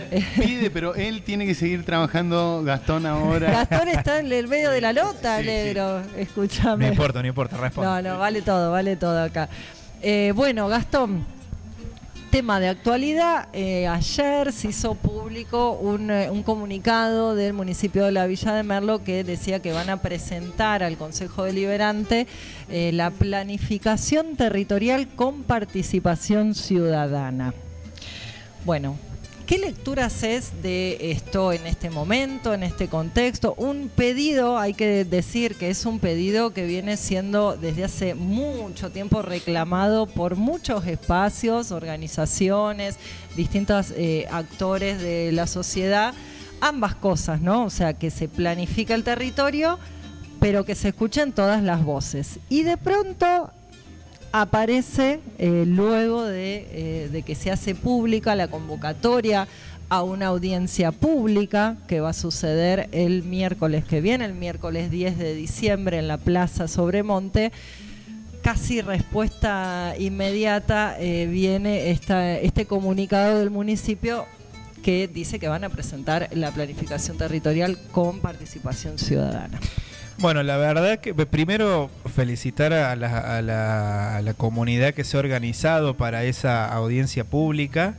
Pide, pero él tiene que seguir trabajando, Gastón ahora. Gastón está en el medio de la nota, Sí, sí. negro. No Escúchame. importa, no importa, responde. No, no, vale todo, vale todo acá. Eh, bueno, Gastón, tema de actualidad. eh, ayer se hizo público un, eh, un comunicado del municipio de la Villa de Merlo que decía que van a presentar al Consejo Deliberante eh, la planificación territorial con participación ciudadana. Bueno, ¿qué lectura haces de esto en este momento, en este contexto? Un pedido, hay que decir que es un pedido que viene siendo desde hace mucho tiempo reclamado por muchos espacios, organizaciones, distintos eh, actores de la sociedad. Ambas cosas, ¿no? O sea, que se planifica el territorio, pero que se escuchen todas las voces. Y de pronto aparece eh, luego de, eh, de que se hace pública la convocatoria a una audiencia pública que va a suceder el miércoles que viene, el miércoles 10 de diciembre en la Plaza Sobremonte. Casi respuesta inmediata eh, viene este comunicado del municipio que dice que van a presentar la planificación territorial con participación ciudadana. Bueno, la verdad que primero felicitar a la, a la- a la comunidad que se ha organizado para esa audiencia pública.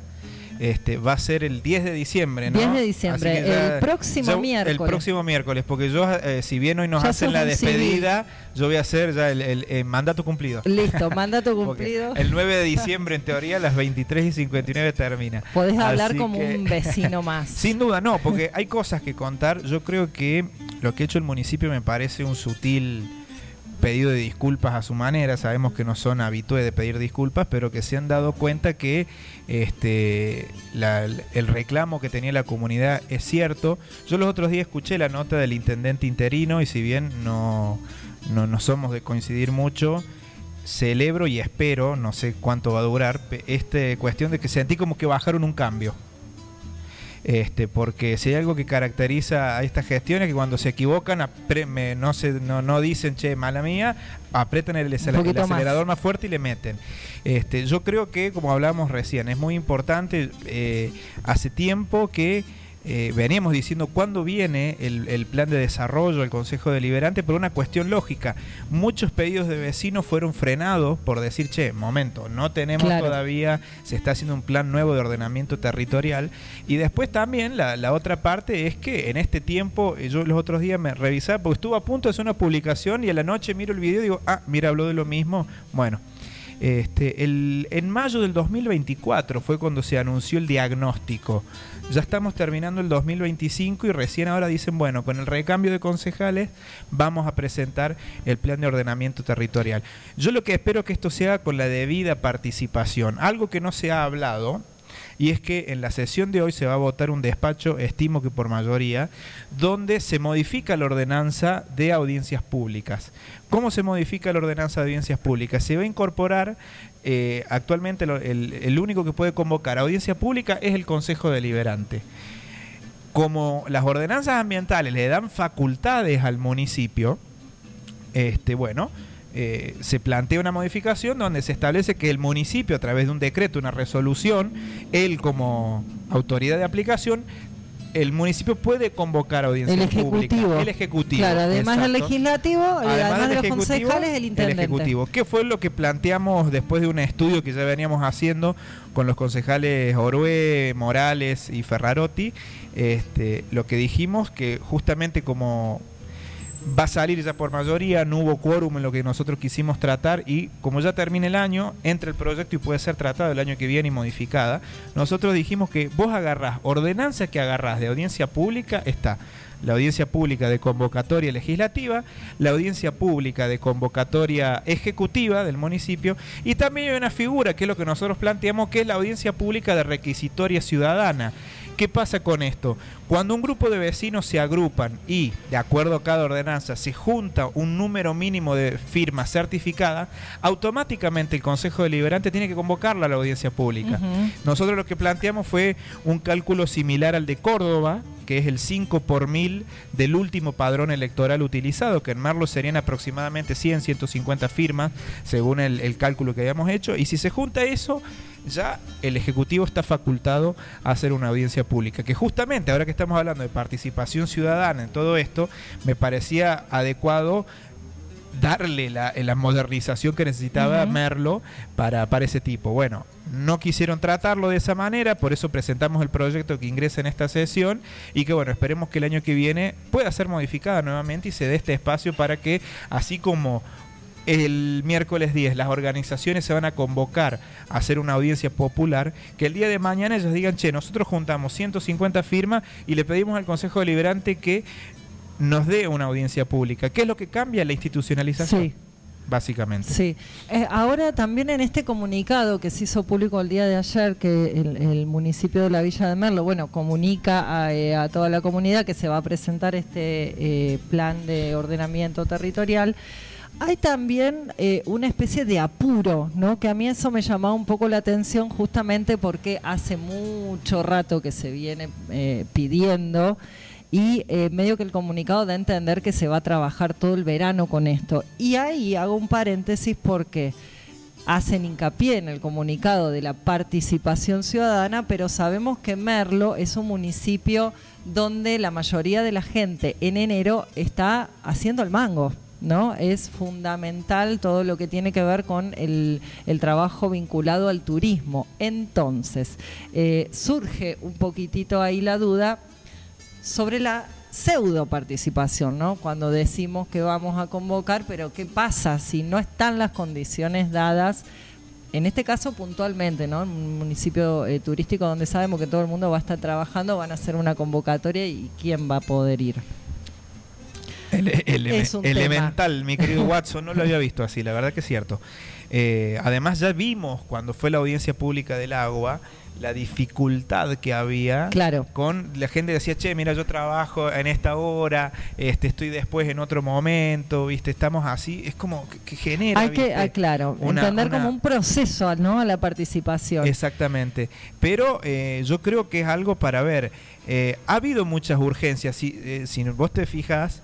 Este, va a ser el 10 de diciembre, ¿no? 10 de diciembre, el próximo El miércoles. próximo miércoles, porque yo, eh, si bien hoy nos Ya hacen la despedida, yo voy a hacer ya el, el, eh, mandato cumplido. Listo, mandato cumplido. El 9 de diciembre, en teoría, a las 23 y 59 termina. Podés hablar Así como que- un vecino más. Sin duda, no, porque hay cosas que contar. Yo creo que lo que ha hecho el municipio me parece un sutil pedido de disculpas a su manera, sabemos que no son habitués de pedir disculpas, pero que se han dado cuenta que este, el reclamo que tenía la comunidad es cierto. Yo los otros días escuché la nota del intendente interino y si bien no, no, no somos de coincidir mucho, celebro y espero, no sé cuánto va a durar, este cuestión de que sentí como que bajaron un cambio. Este, porque si hay algo que caracteriza a estas gestiones que cuando se equivocan apre- me- no, se, no, no dicen che mala mía apretan el, acel- el poquito más. acelerador más. fuerte y le meten este, yo creo que como hablábamos recién es muy importante eh, hace tiempo que eh, veníamos diciendo cuándo viene el, el plan de desarrollo del Consejo Deliberante por una cuestión lógica. Muchos pedidos de vecinos fueron frenados por decir, che, momento, no tenemos Claro. todavía, se está haciendo un plan nuevo de ordenamiento territorial. Y después también la, la otra parte es que en este tiempo, eh, yo los otros días me revisaba, porque estuve a punto de hacer una publicación y a la noche miro el video y digo, ah, mira, habló de lo mismo. Bueno. Este, el, en mayo del 2024 fue cuando se anunció el diagnóstico. Ya estamos terminando el 2025 y recién ahora dicen, bueno, con el recambio de concejales vamos a presentar el plan de ordenamiento territorial. Yo lo que espero que esto sea con la debida participación. Algo que no se ha hablado, y es que en la sesión de hoy se va a votar un despacho, estimo que por mayoría, donde se modifica la ordenanza de audiencias públicas. ¿Cómo se modifica la ordenanza de audiencias públicas? Se va a incorporar, eh, actualmente el único que puede convocar a audiencia pública es el Consejo Deliberante. Como las ordenanzas ambientales le dan facultades al municipio, este, bueno, eh, se plantea una modificación donde se establece que el municipio, a través de un decreto, una resolución, él como autoridad de aplicación, el municipio puede convocar audiencias El ejecutivo. públicas. El ejecutivo. Claro, además del legislativo, eh, además, Además de los concejales, el intendente. ejecutivo. ¿Qué fue lo que planteamos después de un estudio que ya veníamos haciendo con los concejales Orue, Morales y Ferrarotti? Este, lo que dijimos que justamente como va a salir ya por mayoría, no hubo quórum en lo que nosotros quisimos tratar y como ya termina el año, entra el proyecto y puede ser tratado el año que viene y modificada. Nosotros dijimos que vos agarrás, ordenanza que agarrás de audiencia pública está la audiencia pública de convocatoria legislativa, la audiencia pública de convocatoria ejecutiva del municipio y también hay una figura que es lo que nosotros planteamos que es la audiencia pública de requisitoria ciudadana. ¿Qué pasa con esto? Cuando un grupo de vecinos se agrupan y, de acuerdo a cada ordenanza, se junta un número mínimo de firmas certificadas, automáticamente el Consejo Deliberante tiene que convocarla a la audiencia pública. Nosotros lo que planteamos fue un cálculo similar al de Córdoba, que es el 5 por mil del último padrón electoral utilizado, que en Marlo serían aproximadamente 100, 150 firmas, según el, el cálculo que habíamos hecho. Y si se junta eso, ya el Ejecutivo está facultado a hacer una audiencia pública. Que justamente, ahora que estamos hablando de participación ciudadana en todo esto, me parecía adecuado darle la, la modernización que necesitaba. Merlo para, para ese tipo. Bueno, no quisieron tratarlo de esa manera, por eso presentamos el proyecto que ingresa en esta sesión y que bueno, esperemos que el año que viene pueda ser modificada nuevamente y se dé este espacio para que así como el miércoles 10 las organizaciones se van a convocar a hacer una audiencia popular, que el día de mañana ellos digan, che, nosotros juntamos 150 firmas y le pedimos al Consejo Deliberante que nos dé una audiencia pública. ¿Qué es lo que cambia? La institucionalización. Sí. Básicamente. Sí. Eh, ahora también en este comunicado que se hizo público el día de ayer, que el, el municipio de la Villa de Merlo, bueno, comunica a, eh, a toda la comunidad que se va a presentar este eh, plan de ordenamiento territorial. Hay también eh, una especie de apuro, ¿no? Que a mí eso me llamaba un poco la atención justamente porque hace mucho rato que se viene eh, pidiendo y eh, medio que el comunicado da a entender que se va a trabajar todo el verano con esto. Y ahí hago un paréntesis porque hacen hincapié en el comunicado de la participación ciudadana, pero sabemos que Merlo es un municipio donde la mayoría de la gente en enero está haciendo el mango. ¿No? Es fundamental todo lo que tiene que ver con el, el trabajo vinculado al turismo. Entonces, eh, surge un poquitito ahí la duda sobre la pseudo participación, ¿no? Cuando decimos que vamos a convocar, pero ¿qué pasa si no están las condiciones dadas? En este caso puntualmente, ¿no? En un municipio eh, turístico donde sabemos que todo el mundo va a estar trabajando, van a hacer una convocatoria y quién va a poder ir. El, Es un tema. elemental, mi querido Watson, no lo había visto así, la verdad que es cierto. Eh, además ya vimos cuando fue la audiencia pública del agua la dificultad que había Claro. con la gente que decía, che, mira, yo trabajo en esta hora, este, estoy después en otro momento, viste, estamos así, es como que, que genera. Hay que, ah, claro, una- entender una- como un proceso, ¿no? A la participación. Exactamente. Pero eh, yo creo que es algo para ver. Eh, ha habido muchas urgencias. Si, eh, si vos te fijas,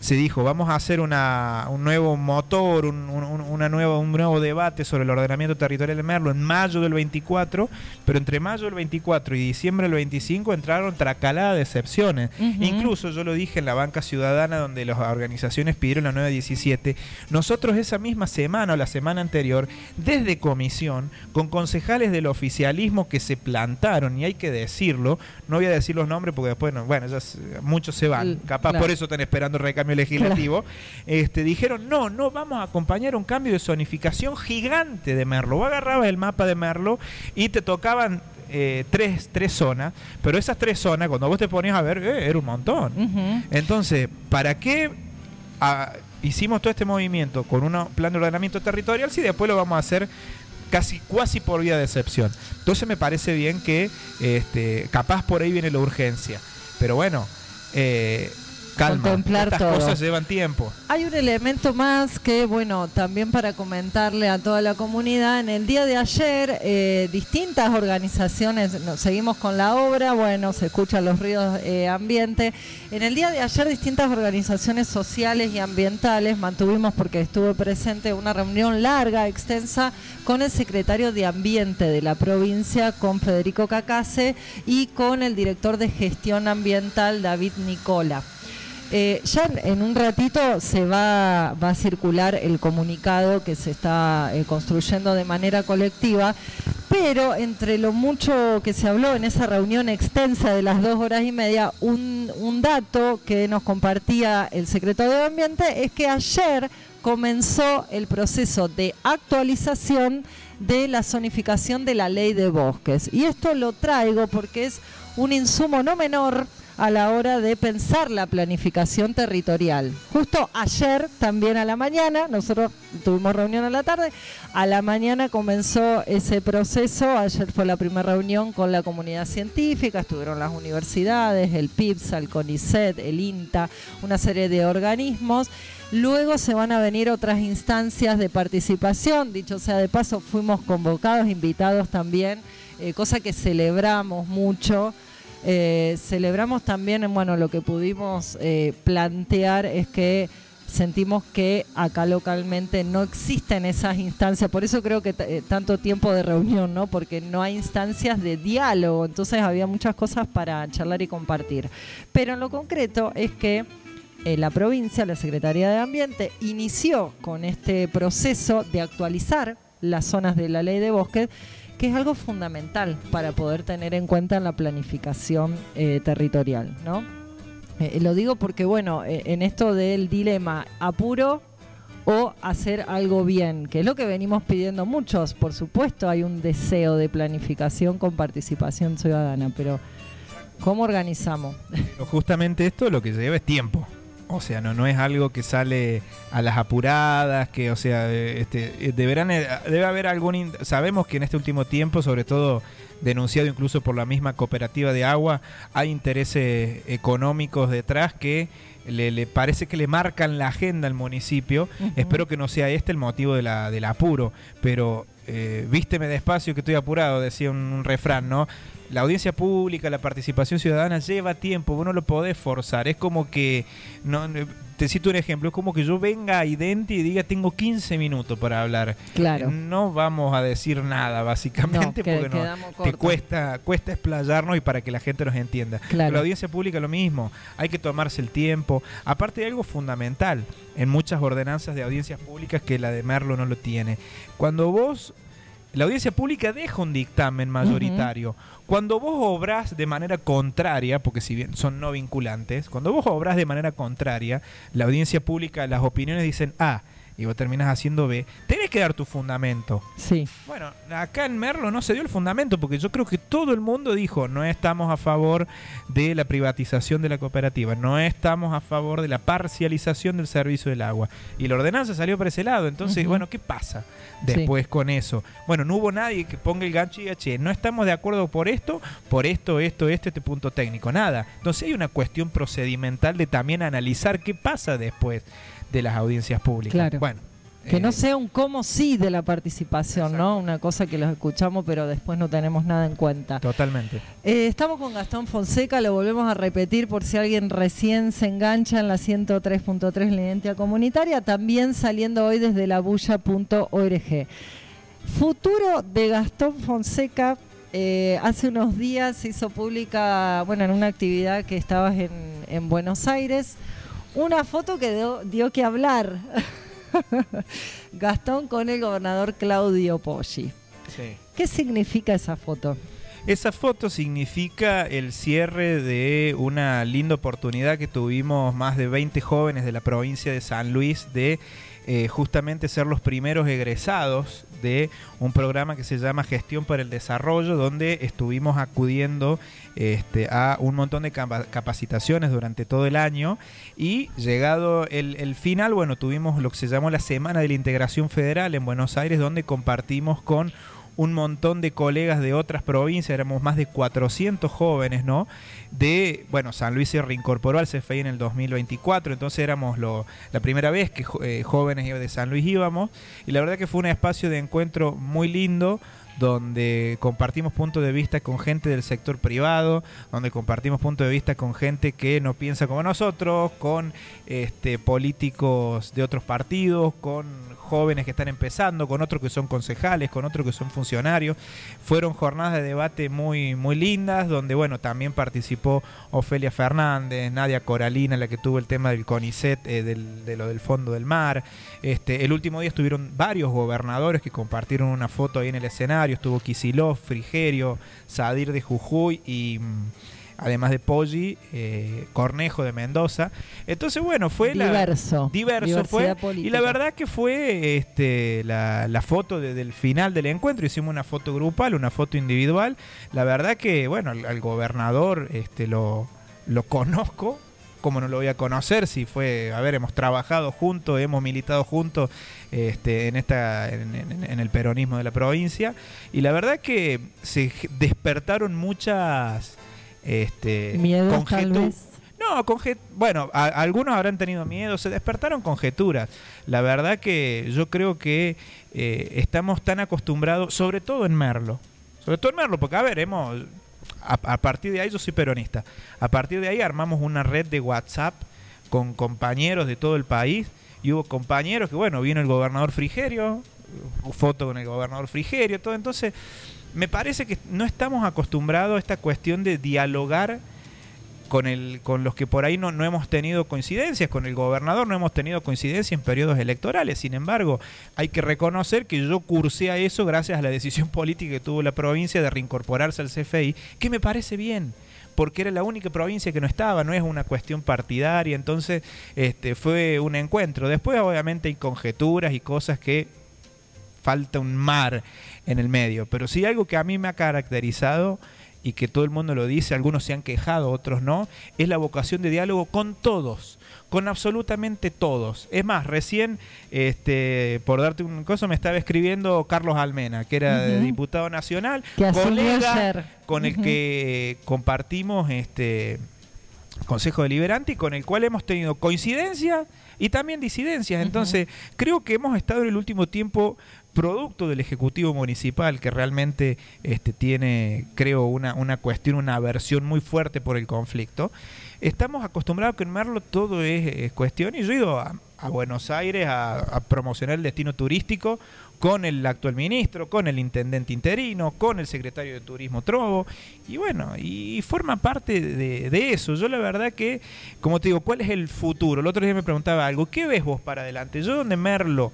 se dijo, vamos a hacer una, un nuevo motor, un, un- un- una nueva, un nuevo debate sobre el ordenamiento territorial de Merlo en mayo del 24, pero entre mayo del 24 y diciembre del 25 entraron tracalada de excepciones. Incluso yo lo dije en la banca ciudadana donde las organizaciones pidieron la 917, nosotros esa misma semana o la semana anterior, desde comisión, con concejales del oficialismo que se plantaron, y hay que decirlo, no voy a decir los nombres porque después, no, bueno, ya muchos se van, capaz claro. por eso están esperando el legislativo, este, dijeron, no, no, vamos a acompañar un cambio de zonificación gigante de Merlo. Vos agarrabas el mapa de Merlo y te tocaban eh, tres, tres zonas, pero esas tres zonas, cuando vos te ponías a ver, eh, era un montón. Entonces, ¿para qué ah, hicimos todo este movimiento con un plan de ordenamiento territorial si después lo vamos a hacer casi cuasi por vía de excepción? Entonces me parece bien que este, capaz por ahí viene la urgencia. Pero bueno, eh, calma. Contemplar Estas todo. cosas llevan tiempo. Hay un elemento más que, bueno, también para comentarle a toda la comunidad. En el día de ayer, eh, distintas organizaciones, no, seguimos con la obra, bueno, se escuchan los ruidos eh, ambiente. En el día de ayer, distintas organizaciones sociales y ambientales mantuvimos, porque estuve presente, una reunión larga, extensa, con el secretario de Ambiente de la provincia, con Federico Cacase, y con el director de gestión ambiental, David Nicola. Eh, ya en, un ratito se va, va a circular el comunicado que se está eh, construyendo de manera colectiva, pero entre lo mucho que se habló en esa reunión extensa de las dos horas y media, un, un dato que nos compartía el secretario de Ambiente es que ayer comenzó el proceso de actualización de la zonificación de la ley de bosques. Y esto lo traigo porque es un insumo no menor a la hora de pensar la planificación territorial. Justo ayer, también a la mañana, nosotros tuvimos reunión a la tarde, a la mañana comenzó ese proceso, ayer fue la primera reunión con la comunidad científica, estuvieron las universidades, el PIBSA, el CONICET, el INTA, una serie de organismos. Luego se van a venir otras instancias de participación, dicho sea de paso, fuimos convocados, invitados también, eh, cosa que celebramos mucho. Eh, celebramos también, bueno, lo que pudimos eh, plantear es que sentimos que acá localmente no existen esas instancias, por eso creo que eh, tanto tiempo de reunión, ¿no? Porque no hay instancias de diálogo, entonces había muchas cosas para charlar y compartir. Pero en lo concreto es que la provincia, la Secretaría de Ambiente, inició con este proceso de actualizar las zonas de la ley de bosques que es algo fundamental para poder tener en cuenta en la planificación eh, territorial, ¿no? Eh, lo digo porque, bueno, eh, en esto del dilema apuro o hacer algo bien, que es lo que venimos pidiendo muchos, por supuesto hay un deseo de planificación con participación ciudadana, pero ¿cómo organizamos? Justamente esto lo que lleva es tiempo. O sea, no, no es algo que sale a las apuradas, que, o sea, este, eh, deberán, eh, debe haber algún... Sabemos que en este último tiempo, sobre todo denunciado incluso por la misma cooperativa de agua, hay intereses económicos detrás que le, le parece que le marcan la agenda al municipio. Espero que no sea este el motivo de la, del apuro, pero eh, vísteme despacio que estoy apurado, decía un, un refrán, ¿no? La audiencia pública, la participación ciudadana lleva tiempo, vos no lo podés forzar. Es como que, no, te cito un ejemplo, es como que yo venga a Identi y diga tengo 15 minutos para hablar. Claro. No vamos a decir nada, básicamente, No, que- porque no, te cuesta, cuesta explayarnos y para que la gente nos entienda. Claro. La audiencia pública lo mismo, hay que tomarse el tiempo. Aparte de algo fundamental en muchas ordenanzas de audiencias públicas que la de Merlo no lo tiene. Cuando vos, la audiencia pública deja un dictamen mayoritario. Cuando vos obrás de manera contraria, porque si bien son no vinculantes, cuando vos obrás de manera contraria, la audiencia pública, las opiniones dicen, ah, y vos terminás haciendo B, tenés que dar tu fundamento. Sí. Bueno, acá en Merlo no se dio el fundamento porque yo creo que todo el mundo dijo, no estamos a favor de la privatización de la cooperativa, no estamos a favor de la parcialización del servicio del agua. Y la ordenanza salió por ese lado, entonces, bueno, ¿qué pasa después con eso? Bueno, no hubo nadie que ponga el gancho y diga, che, no estamos de acuerdo por esto, por esto, esto, este, este punto técnico, nada. Entonces hay una cuestión procedimental de también analizar qué pasa después de las audiencias públicas. Claro. Bueno. Que eh, no sea un cómo sí de la participación, ¿no? Una cosa que los escuchamos pero después no tenemos nada en cuenta. Totalmente. Eh, estamos con Gastón Fonseca, lo volvemos a repetir por si alguien recién se engancha en la 103.3 la identidad comunitaria, también saliendo hoy desde la bulla.org. Futuro de Gastón Fonseca. eh, hace unos días se hizo pública, bueno, en una actividad que estabas en, en Buenos Aires, una foto que dio, dio que hablar. Gastón con el gobernador Claudio Poggi. Sí. ¿Qué significa esa foto? Esa foto significa el cierre de una linda oportunidad que tuvimos más de 20 jóvenes de la provincia de San Luis de eh, justamente ser los primeros egresados de un programa que se llama Gestión para el Desarrollo, donde estuvimos acudiendo este, a un montón de capa- capacitaciones durante todo el año. Y llegado el, el final, bueno, tuvimos lo que se llamó la Semana de la Integración Federal en Buenos Aires, donde compartimos con un montón de colegas de otras provincias, éramos más de 400 jóvenes, ¿no? De, bueno, San Luis se reincorporó al CFI en el 2024, entonces éramos lo- la primera vez que eh, jóvenes de San Luis íbamos, y la verdad que fue un espacio de encuentro muy lindo, donde compartimos puntos de vista con gente del sector privado, donde compartimos puntos de vista con gente que no piensa como nosotros, con este, políticos de otros partidos, con jóvenes que están empezando, con otros que son concejales, con otros que son funcionarios. Fueron jornadas de debate muy, muy lindas, donde bueno, también participó Ofelia Fernández, Nadia Coralina, la que tuvo el tema del CONICET, eh, de lo del fondo del mar. Este, el último día estuvieron varios gobernadores que compartieron una foto ahí en el escenario. Estuvo Kisilov, Frigerio, Sadir de Jujuy y mm, además de Poggi, eh, Cornejo de Mendoza. Entonces, bueno, fue la- Diverso. diverso fue. Y la verdad que fue este, la, la foto de- del final del encuentro. Hicimos una foto grupal, una foto individual. La verdad que, bueno, al, al gobernador este, lo, lo conozco. Como no lo voy a conocer si fue, a ver, hemos trabajado juntos, hemos militado juntos este, en esta en, en- en el peronismo de la provincia y la verdad que se despertaron muchas este, Miedos, tal vez. no, conje- bueno, a- algunos habrán tenido miedo, se despertaron conjeturas. La verdad que yo creo que eh, estamos tan acostumbrados, sobre todo en Merlo, sobre todo en Merlo, porque a ver, hemos, a, a partir de ahí yo soy peronista, a partir de ahí armamos una red de WhatsApp con compañeros de todo el país y hubo compañeros que, bueno, vino el gobernador Frigerio, foto con el gobernador Frigerio, todo, entonces me parece que no estamos acostumbrados a esta cuestión de dialogar con el con los que por ahí no, no hemos tenido coincidencias, con el gobernador no hemos tenido coincidencia en periodos electorales. Sin embargo, hay que reconocer que yo cursé a eso gracias a la decisión política que tuvo la provincia de reincorporarse al CFI, que me parece bien porque era la única provincia que no estaba, no es una cuestión partidaria, entonces este fue un encuentro. Después obviamente hay conjeturas y cosas que falta un mar en el medio. Pero sí algo que a mí me ha caracterizado y que todo el mundo lo dice, algunos se han quejado, otros no, es la vocación de diálogo con todos, con absolutamente todos. Es más, recién, este, por darte un cosa, me estaba escribiendo Carlos Almena, que era diputado nacional, Que colega con el que compartimos este Consejo Deliberante y con el cual hemos tenido coincidencias y también disidencias. Entonces, creo que hemos estado en el último tiempo producto del Ejecutivo Municipal, que realmente este, tiene, creo, una, una cuestión, una aversión muy fuerte por el conflicto. Estamos acostumbrados que en Merlo todo es, es cuestión, y yo he ido a, Buenos Aires a, promocionar el destino turístico con el actual ministro, con el intendente interino, con el secretario de Turismo Trovo, y bueno, y forma parte de eso. Yo la verdad que, como te digo, ¿cuál es el futuro? El otro día me preguntaba algo, ¿qué ves vos para adelante? Yo donde Merlo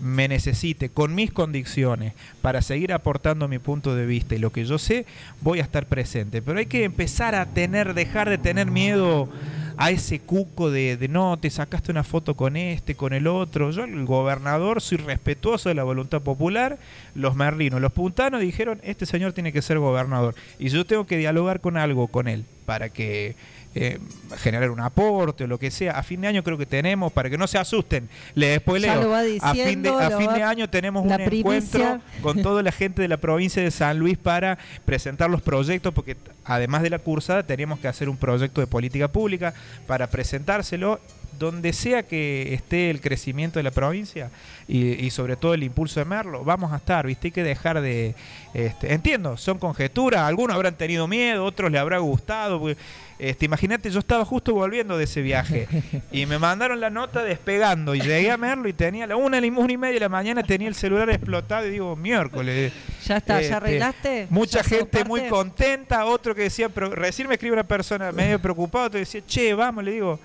me necesite con mis condiciones para seguir aportando mi punto de vista y lo que yo sé, voy a estar presente. Pero hay que empezar a tener, dejar de tener miedo a ese cuco de, de no, te sacaste una foto con este, con el otro. Yo, el gobernador, soy respetuoso de la voluntad popular. Los merlinos, los puntanos dijeron, este señor tiene que ser gobernador. Y yo tengo que dialogar con algo con él para que eh, generar un aporte o lo que sea. A fin de año creo que tenemos, para que no se asusten, les spoileo. Ya lo va a fin de, diciendo, a lo fin va- de año tenemos un primicia. encuentro con toda la gente de la provincia de San Luis para presentar los proyectos, porque además de la cursada teníamos que hacer un proyecto de política pública para presentárselo donde sea que esté el crecimiento de la provincia y, y sobre todo el impulso de Merlo, vamos a estar, ¿viste? Hay que dejar de... Este, entiendo, son conjeturas, algunos habrán tenido miedo, otros les habrá gustado. porque, Este, Imagínate, yo estaba justo volviendo de ese viaje y me mandaron la nota despegando y llegué a Merlo y tenía la una, una y media de la mañana, tenía el celular explotado y digo, miércoles. Ya está, Este, ¿ya arreglaste? Mucha ¿Ya sos gente muy contenta, otro que decía, pero recién me escribe una persona medio preocupado, te decía, che, vamos, le digo,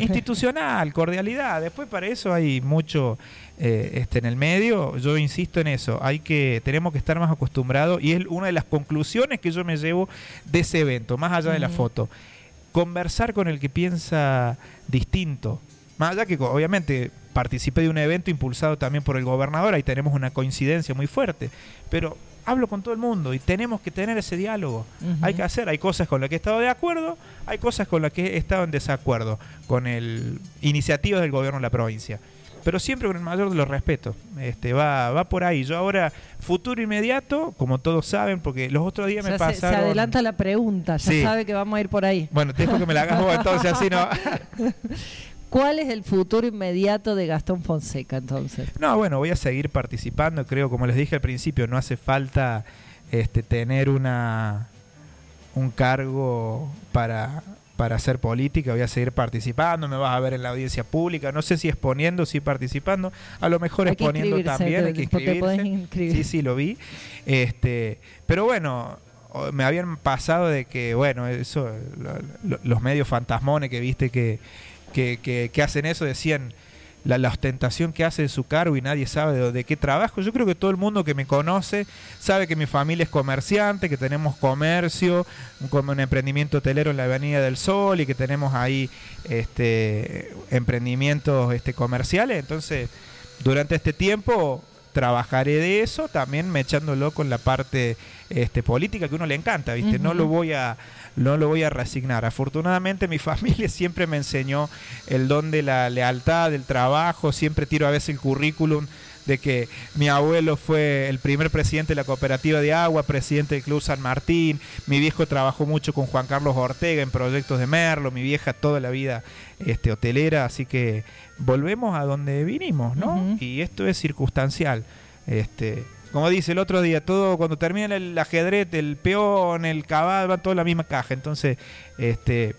institucional, cordialidad. Después para eso hay mucho eh, este, en el medio. Yo insisto en eso. Hay que tenemos que estar más acostumbrados y es una de las conclusiones que yo me llevo de ese evento, más allá de la foto. Conversar con el que piensa distinto. Más allá que obviamente participé de un evento impulsado también por el gobernador, ahí tenemos una coincidencia muy fuerte. Pero hablo con todo el mundo y tenemos que tener ese diálogo. Hay que hacer, hay cosas con las que he estado de acuerdo, hay cosas con las que he estado en desacuerdo con el iniciativas del gobierno de la provincia. Pero siempre con el mayor de los respetos. Este, va, va por ahí. Yo ahora, futuro inmediato, como todos saben, porque los otros días me Ya se, pasaron. adelanta la pregunta, ya Sí. sabe que vamos a ir por ahí. Bueno, te dejo que me la hagas vos entonces, así no. ¿Cuál es el futuro inmediato de Gastón Fonseca entonces? No, bueno, voy a seguir participando. Creo, como les dije al principio, no hace falta este, tener una un cargo para, para hacer política. Voy a seguir participando. Me vas a ver en la audiencia pública. No sé si exponiendo, si participando. A lo mejor Hay exponiendo también. Hay que inscribirse. inscribir. Sí, sí, lo vi. Este, pero bueno. Me habían pasado de que, bueno, eso, lo- lo- los medios fantasmones que viste que, que, que- que hacen eso decían, la, la ostentación que hace de su cargo y nadie sabe de, de qué trabajo. Yo creo que todo el mundo que me conoce sabe que mi familia es comerciante, que tenemos comercio, un, como un emprendimiento hotelero en la Avenida del Sol y que tenemos ahí este, emprendimientos este, comerciales. Entonces, durante este tiempo trabajaré de eso, también me echándolo con la parte este, política que a uno le encanta, ¿viste? No lo voy a no lo voy a resignar. Afortunadamente mi familia siempre me enseñó el don de la lealtad, del trabajo, siempre tiro a veces el currículum de que mi abuelo fue el primer presidente de la cooperativa de agua, presidente del Club San Martín, mi viejo trabajó mucho con Juan Carlos Ortega en proyectos de Merlo, mi vieja toda la vida este, hotelera, así que volvemos a donde vinimos, ¿no? Y esto es circunstancial. Este, como dice el otro día, todo cuando termina el ajedrez, el peón, el caballo, van todo en la misma caja. Entonces, este,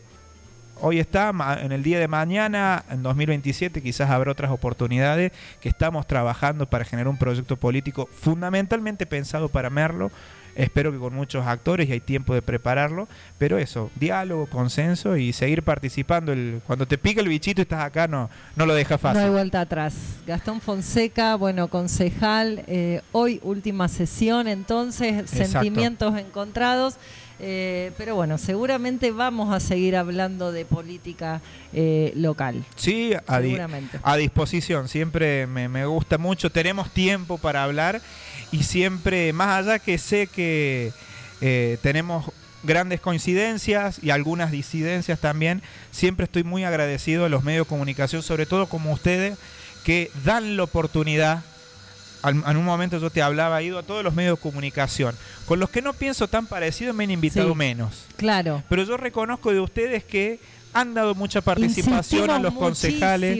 hoy está, en el día de mañana, en 2027, quizás habrá otras oportunidades que estamos trabajando para generar un proyecto político fundamentalmente pensado para Merlo. Espero que con muchos actores y hay tiempo de prepararlo, pero eso, diálogo, consenso y seguir participando. El, cuando te pica el bichito y estás acá, no, no lo dejas No hay fácil. vuelta atrás. Gastón Fonseca, bueno, concejal, eh, hoy última sesión, entonces, Exacto. sentimientos encontrados. eh, pero bueno, seguramente vamos a seguir hablando de política eh, local. Sí, a, di- a disposición. Siempre me, me gusta mucho. Tenemos tiempo para hablar y siempre, más allá que sé que eh, tenemos grandes coincidencias y algunas disidencias también, siempre estoy muy agradecido a los medios de comunicación, sobre todo como ustedes, que dan la oportunidad. Al- En un momento yo te hablaba, he ido a todos los medios de comunicación. Con los que no pienso tan parecido me han invitado Sí. menos. Claro. Pero yo reconozco de ustedes que han dado mucha participación a los concejales,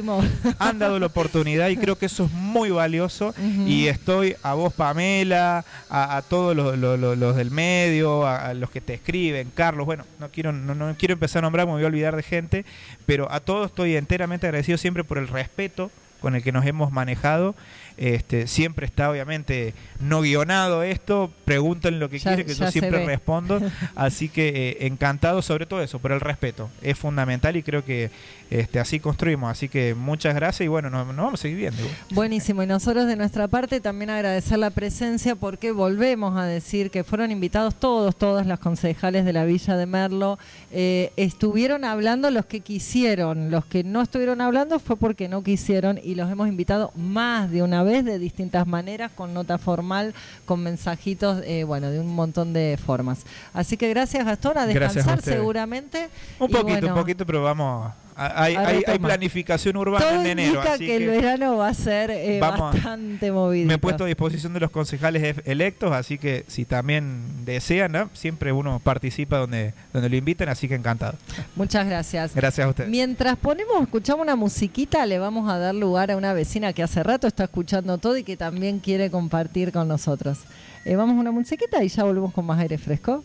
han dado la oportunidad y creo que eso es muy valioso. Y estoy a vos, Pamela, a, a todos los, los- los- los del medio, a, a los que te escriben, Carlos. Bueno, no quiero, no, no quiero empezar a nombrar, me voy a olvidar de gente, pero a todos estoy enteramente agradecido siempre por el respeto con el que nos hemos manejado Este, siempre está obviamente no guionado esto, pregunten lo que Ya- quieren, que yo siempre respondo. Así que eh, encantado sobre todo eso, por el respeto. Es fundamental y creo que este, así construimos. Así que muchas gracias y bueno, nos, nos vamos a seguir viendo. Buenísimo, y nosotros de nuestra parte también agradecer la presencia porque volvemos a decir que fueron invitados todos, todas las concejales de la Villa de Merlo. Eh, estuvieron hablando los que quisieron, los que no estuvieron hablando fue porque no quisieron y los hemos invitado más de una vez de distintas maneras, con nota formal, con mensajitos, eh, bueno, de un montón de formas. Así que gracias Gastón, a descansar seguramente. Un poquito, bueno, un poquito, pero vamos. A- Hay, planificación urbana Todo en enero. indica así que, el verano va a ser eh, bastante movido. Me he puesto a disposición de los concejales e- electos, así que si también desean, ¿no? siempre uno participa donde, donde lo inviten, así que encantado. Muchas gracias. Gracias a ustedes. Mientras ponemos, escuchamos una musiquita, le vamos a dar lugar a una vecina que hace rato está escuchando todo y que también quiere compartir con nosotros. Eh, vamos a una musiquita y ya volvemos con más aire fresco.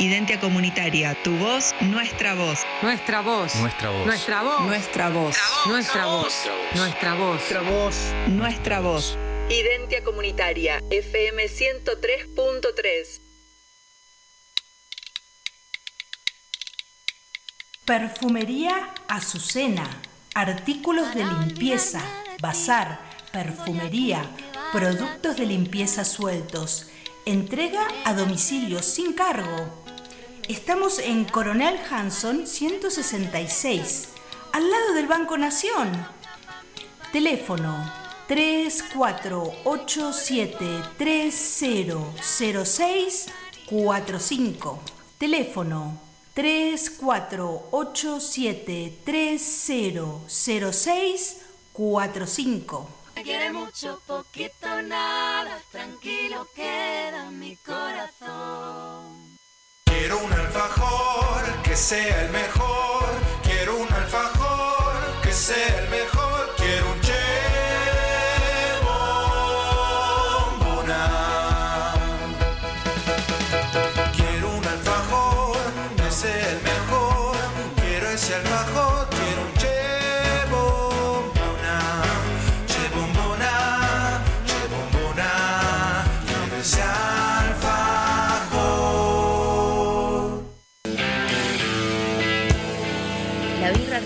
Identia Comunitaria, tu voz, nuestra voz. Nuestra voz. Nuestra voz. Nuestra voz. Nuestra voz. Nuestra voz. Nuestra voz. Nuestra voz. Nuestra voz. Identia Comunitaria, FM 103.3. Perfumería Azucena. Artículos de limpieza, bazar, perfumería, productos de limpieza sueltos. Entrega a domicilio sin cargo. Estamos en Coronel Hanson 166, al lado del Banco Nación. Teléfono 3487300645. Teléfono 3487300645. Me quiere mucho, poquito, nada, tranquilo queda mi corazón. Alfajor que sea el mejor. Quiero un alfajor que sea el mejor.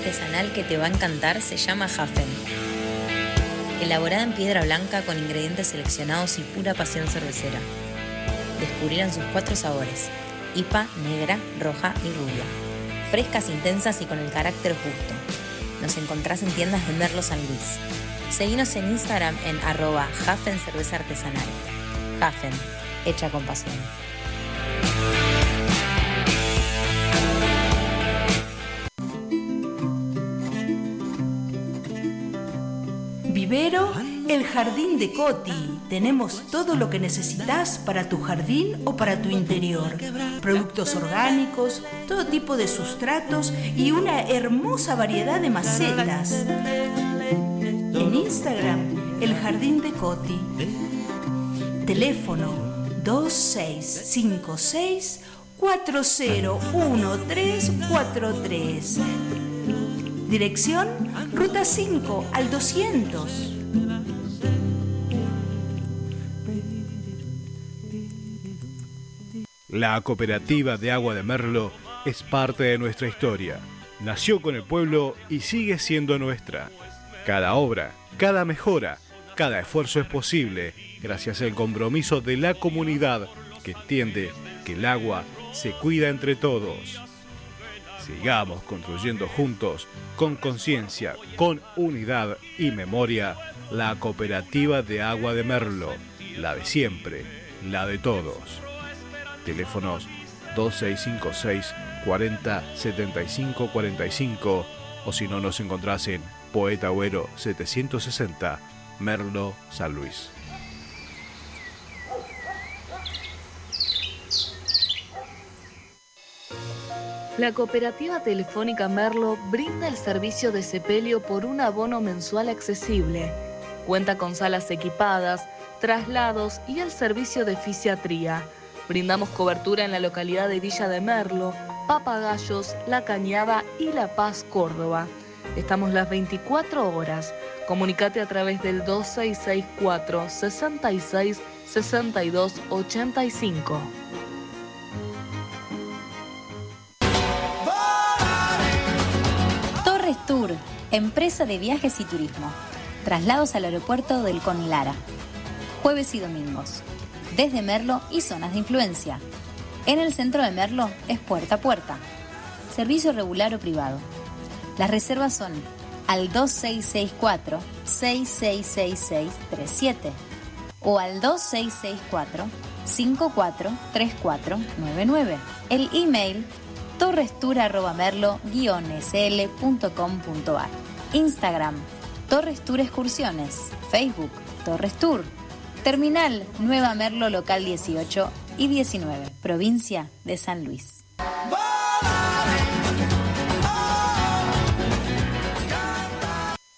Artesanal que te va a encantar se llama Hafen. Elaborada en piedra blanca con ingredientes seleccionados y pura pasión cervecera. Descubrirán sus cuatro sabores: IPA, negra, roja y rubia. Frescas, intensas y con el carácter justo. Nos encontrás en tiendas de Merlo San Luis. Seguinos en Instagram en arroba Hafen Cerveza Artesanal. Hafen, hecha con pasión. Vivero, el jardín de Coti. Tenemos todo lo que necesitas para tu jardín o para tu interior. Productos orgánicos, todo tipo de sustratos y una hermosa variedad de macetas. En Instagram, el jardín de Coti. Teléfono 2656 401343. Dirección Ruta 5 al 200. La cooperativa de agua de Merlo es parte de nuestra historia. Nació con el pueblo y sigue siendo nuestra. Cada obra, cada mejora, cada esfuerzo es posible gracias al compromiso de la comunidad que entiende que el agua se cuida entre todos. Sigamos construyendo juntos, con conciencia, con unidad y memoria, la cooperativa de agua de Merlo, la de siempre, la de todos. Teléfonos 2656 40 75 45 o si no nos encontrás en Poeta Agüero 760 Merlo San Luis. La cooperativa telefónica Merlo brinda el servicio de sepelio por un abono mensual accesible. Cuenta con salas equipadas, traslados y el servicio de fisiatría. Brindamos cobertura en la localidad de Villa de Merlo, Papagayos, La Cañada y La Paz, Córdoba. Estamos las 24 horas. Comunicate a través del 2664 66 62 85. Tour, empresa de viajes y turismo. Traslados al aeropuerto del Conlara. Jueves y domingos. Desde Merlo y zonas de influencia. En el centro de Merlo es puerta a puerta. Servicio regular o privado. Las reservas son al 2664 666637 o al 2664 543499. El email torrestour.merlo-sl.com.ar Instagram Torres Tour Excursiones. Facebook Torres Tour Terminal Nueva Merlo Local 18 y 19 Provincia de San Luis.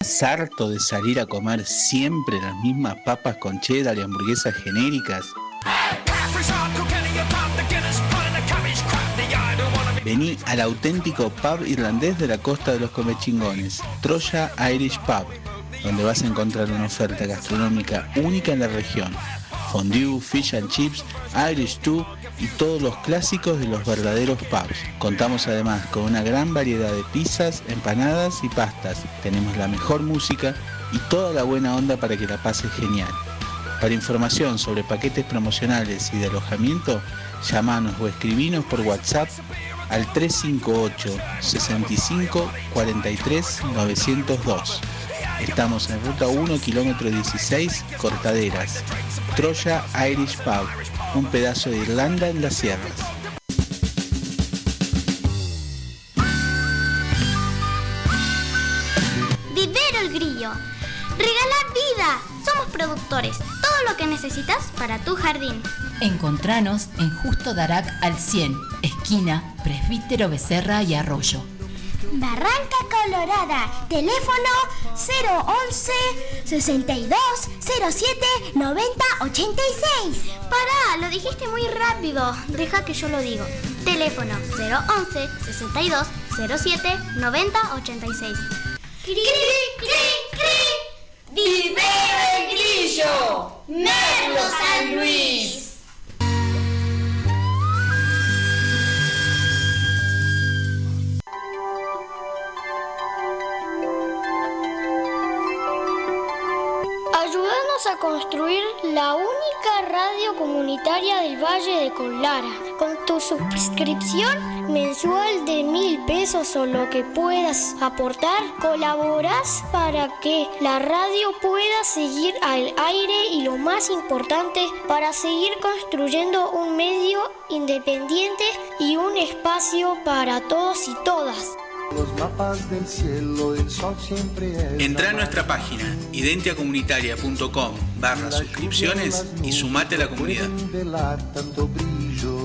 ¿Estás harto de salir a comer siempre las mismas papas con cheddar y hamburguesas genéricas? Vení al auténtico pub irlandés de la costa de los comechingones, Troya Irish Pub, donde vas a encontrar una oferta gastronómica única en la región. Fondue, fish and chips, Irish stew y todos los clásicos de los verdaderos pubs. Contamos además con una gran variedad de pizzas, empanadas y pastas. Tenemos la mejor música y toda la buena onda para que la pases genial. Para información sobre paquetes promocionales y de alojamiento, llamanos o escribinos por WhatsApp al 358 65 43 902. Estamos en ruta 1, kilómetro 16, Cortaderas. Troya Irish Pub, un pedazo de Irlanda en las sierras. Productores. Todo lo que necesitas para tu jardín. Encontranos en Justo Darac al 100, esquina Presbítero Becerra y Arroyo. Barranca Colorada. Teléfono 011 62 07 90 86. Pará, lo dijiste muy rápido. Deja que yo lo digo. Teléfono 011 62 07 90 86. ¡Cri, cri, cri! ¡Vivero el grillo! ¡Merlo San Luis! Ayúdanos a construir la única radio comunitaria del Valle de Conlara. Con tu suscripción mensual de mil pesos o lo que puedas aportar, colaboras para que la radio pueda seguir al aire y lo más importante, para seguir construyendo un medio independiente y un espacio para todos y todas. Los mapas del cielo, el sol siempre es Entra a nuestra página identiacomunitaria.com barra suscripciones y sumate a la comunidad. revelar tanto brillo.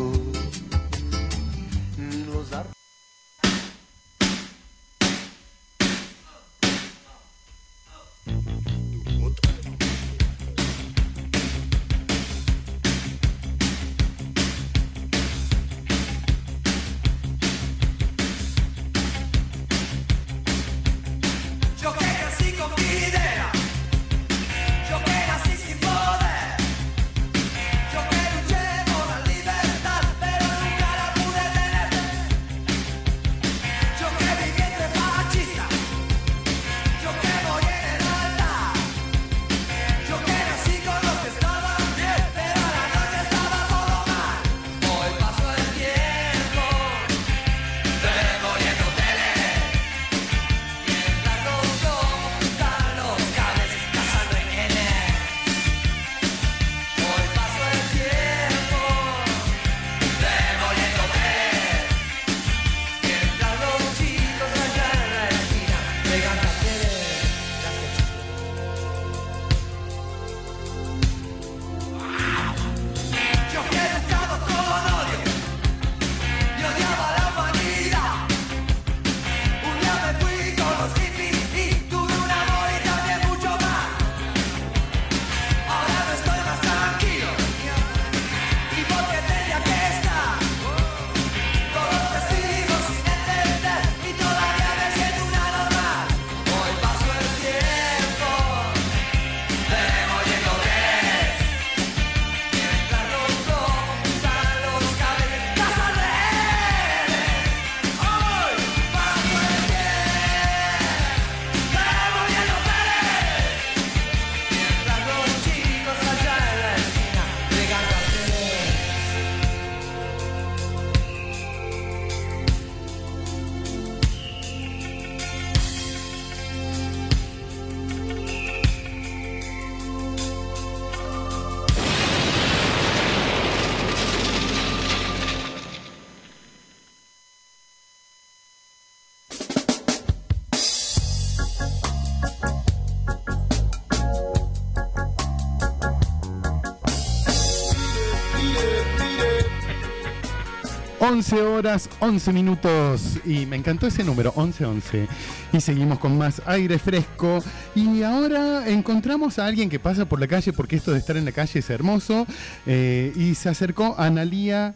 11 horas, 11 minutos. Y me encantó ese número, 11-11. Y seguimos con más aire fresco. Y ahora encontramos a alguien que pasa por la calle, porque esto de estar en la calle es hermoso. eh, y se acercó a Analía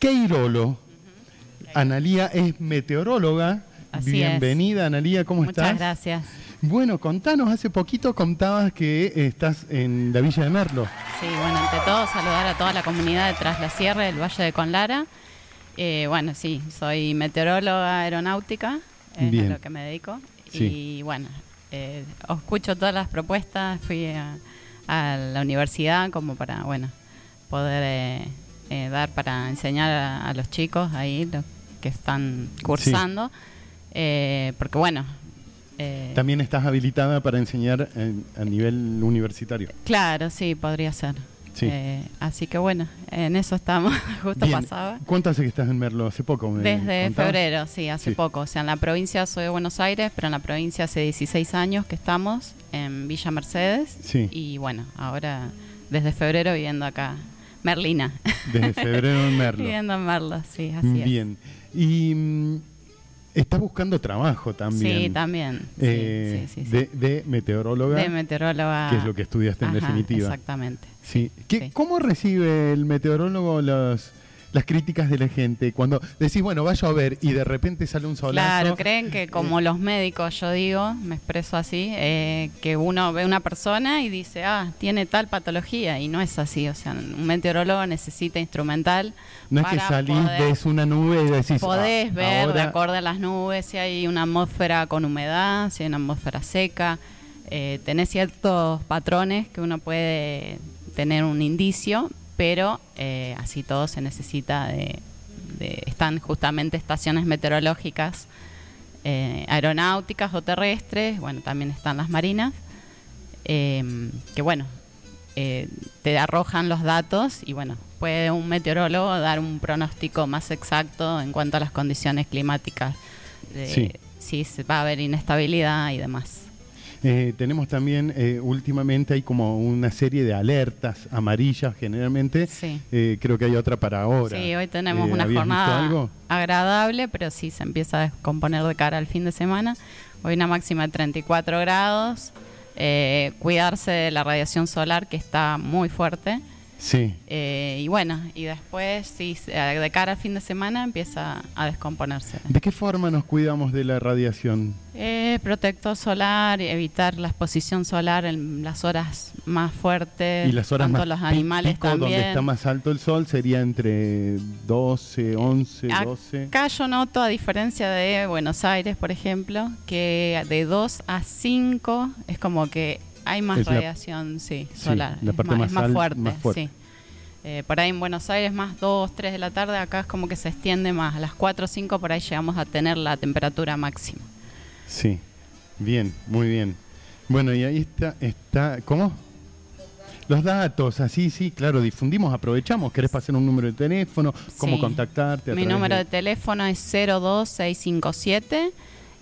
Queirolo. Analía es meteoróloga. Así Bienvenida, Analía, ¿cómo Muchas estás? gracias. Bueno, contanos, hace poquito contabas que estás en la Villa de Merlo. Sí, bueno, ante todo saludar a toda la comunidad de Tras la Sierra del Valle de Conlara. Eh, bueno, sí, soy meteoróloga aeronáutica, es a lo que me dedico. Sí. Y bueno, eh, escucho todas las propuestas, fui a, a la universidad como para, bueno, poder eh, eh, dar para enseñar a, a los chicos ahí, los que están cursando. Eh, porque bueno, eh, También estás habilitada para enseñar en- a nivel universitario. Claro, sí, podría ser. Sí. Eh, así que bueno, en eso estamos, justo Bien. pasaba. ¿Cuánto hace que estás en Merlo? ¿Hace poco? me Desde contabas? febrero, sí, hace Sí. poco. O sea, en la provincia soy de Buenos Aires, pero en la provincia hace 16 años que estamos, en Villa Mercedes. Sí. Y bueno, ahora desde febrero viviendo acá, Merlina. Desde febrero en Merlo. viviendo en Merlo, sí, así es. Bien. Y estás buscando trabajo también. Sí, también. Eh, sí, sí, sí. De, de meteoróloga. De meteoróloga. Que es lo que estudiaste en Ajá, definitiva. Exactamente. Sí. ¿Qué- ¿Cómo recibe el meteorólogo los, las críticas de la gente? Cuando decís, bueno, va a llover y de repente sale un solazo. Claro, creen que como los médicos, yo digo, me expreso así, eh, que uno ve una persona y dice, ah, tiene tal patología, y no es así. O sea, un meteorólogo necesita instrumental. No es que salís, poder- ves una nube y decís. Podés "Ah, ver de ahora- acuerdo a las nubes si hay una atmósfera con humedad, si hay una atmósfera seca. Eh, tenés ciertos patrones que uno puede tener un indicio, pero eh, así todo se necesita de, de- Están justamente estaciones meteorológicas eh, aeronáuticas o terrestres, bueno, también están las marinas, eh, que bueno, eh, te arrojan los datos y bueno, puede un meteorólogo dar un pronóstico más exacto en cuanto a las condiciones climáticas, de Sí. si va a haber inestabilidad y demás. Eh, tenemos también, eh, últimamente hay como una serie de alertas amarillas generalmente. Eh, creo que hay otra para ahora. Sí, hoy tenemos Eh, una ¿habías visto jornada agradable, pero sí se empieza a descomponer de cara al fin de semana. Hoy una máxima de 34 grados. Eh, cuidarse de la radiación solar que está muy fuerte. Sí. Eh, y bueno, y después, sí, de cara al fin de semana empieza a descomponerse. ¿De qué forma nos cuidamos de la radiación? Eh, protector solar, evitar la exposición solar en las horas más fuertes, Y las horas tanto más los animales pico, también. donde está más alto el sol, sería entre 12, 11, 12. Acá yo noto, a diferencia de Buenos Aires, por ejemplo, que de 2 a 5 es como que hay más Es radiación sí, sí, solar. la es parte más, más es más fuerte, más fuerte. sí. Eh, por ahí en Buenos Aires más 2, 3 de la tarde, acá es como que se extiende más. A las 4 o 5 por ahí llegamos a tener la temperatura máxima. Sí, bien, muy bien. Bueno, y ahí está, está ¿cómo? Los datos, así, sí, claro, difundimos, aprovechamos. ¿Querés pasar un número de teléfono? ¿Cómo Sí. contactarte? Mi número de- de teléfono es 02657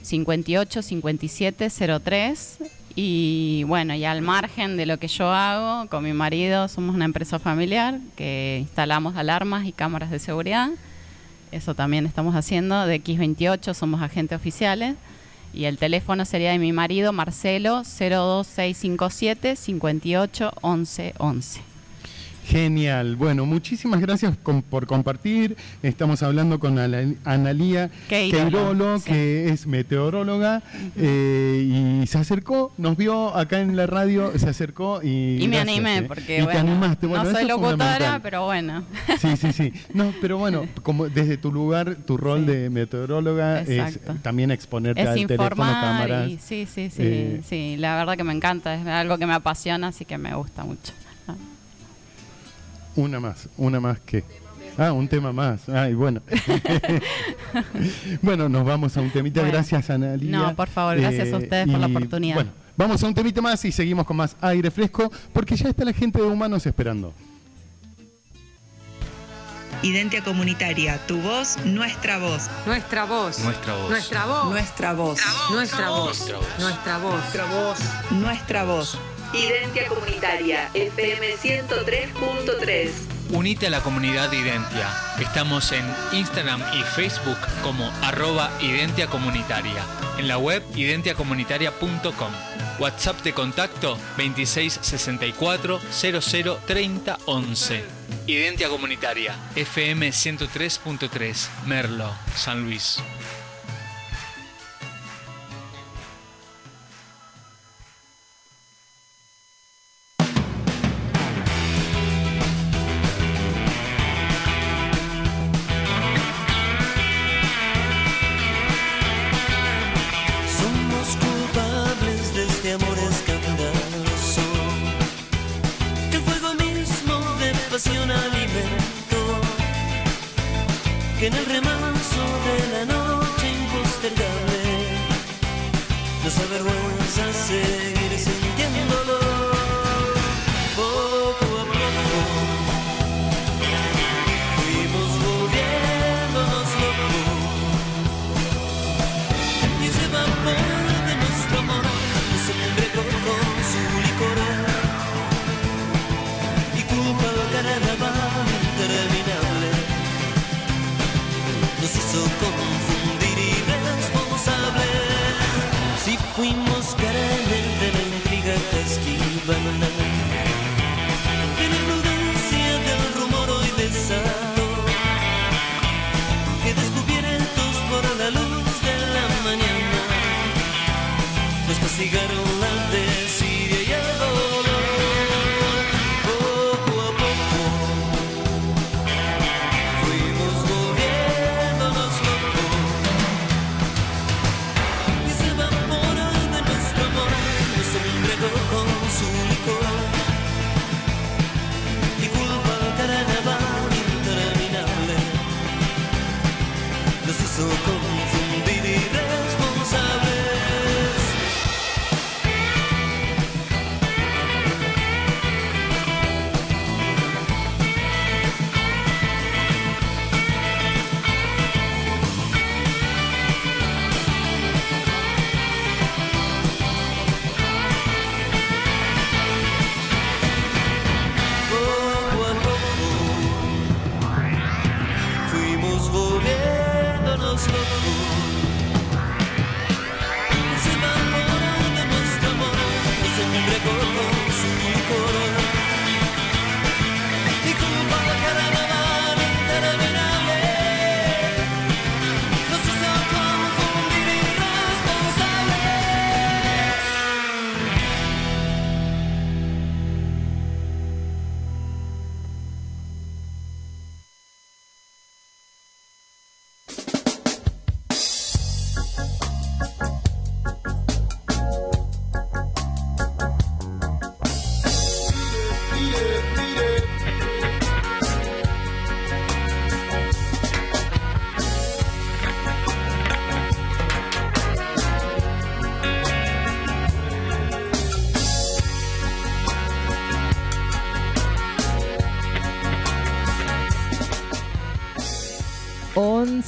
58 57 03 y bueno, y al margen de lo que yo hago, con mi marido somos una empresa familiar que instalamos alarmas y cámaras de seguridad. Eso también estamos haciendo. De X28 somos agentes oficiales. Y el teléfono sería de mi marido, Marcelo, 02657 58 11 11. Genial. Bueno, muchísimas gracias con- por compartir. Estamos hablando con Analía Queirolo, que es meteoróloga, eh, y se acercó, nos vio acá en la radio, se acercó y... Y me gracias, animé eh. porque Y te bueno, animaste. Bueno, no soy locutora, pero bueno. Sí, sí, sí. No, pero bueno, como desde tu lugar, tu rol de meteoróloga Exacto. es también exponerte es al teléfono, cámaras. y sí, sí, sí, eh, sí, la verdad que me encanta, es algo que me apasiona, así que me gusta mucho. Una más, una más que. Ah, un tema más. Ay, bueno. bueno, nos vamos a un temita. Bueno. Gracias, Analia. No, por favor, gracias a ustedes por la oportunidad. Bueno, vamos a un temita más y seguimos con más aire fresco porque ya está la gente de Humanos esperando. Identia Comunitaria, tu voz, nuestra voz. Nuestra voz. Nuestra voz. Nuestra voz. Nuestra voz. Nuestra voz. Nuestra voz. Nuestra voz. Nuestra voz. Identia Comunitaria, FM 103.3. Unite a la comunidad de Identia. Estamos en Instagram y Facebook como arroba Identia Comunitaria. En la web identiacomunitaria.com. WhatsApp de contacto 2664 00 30 11. Identia Comunitaria, FM 103.3, Merlo, San Luis.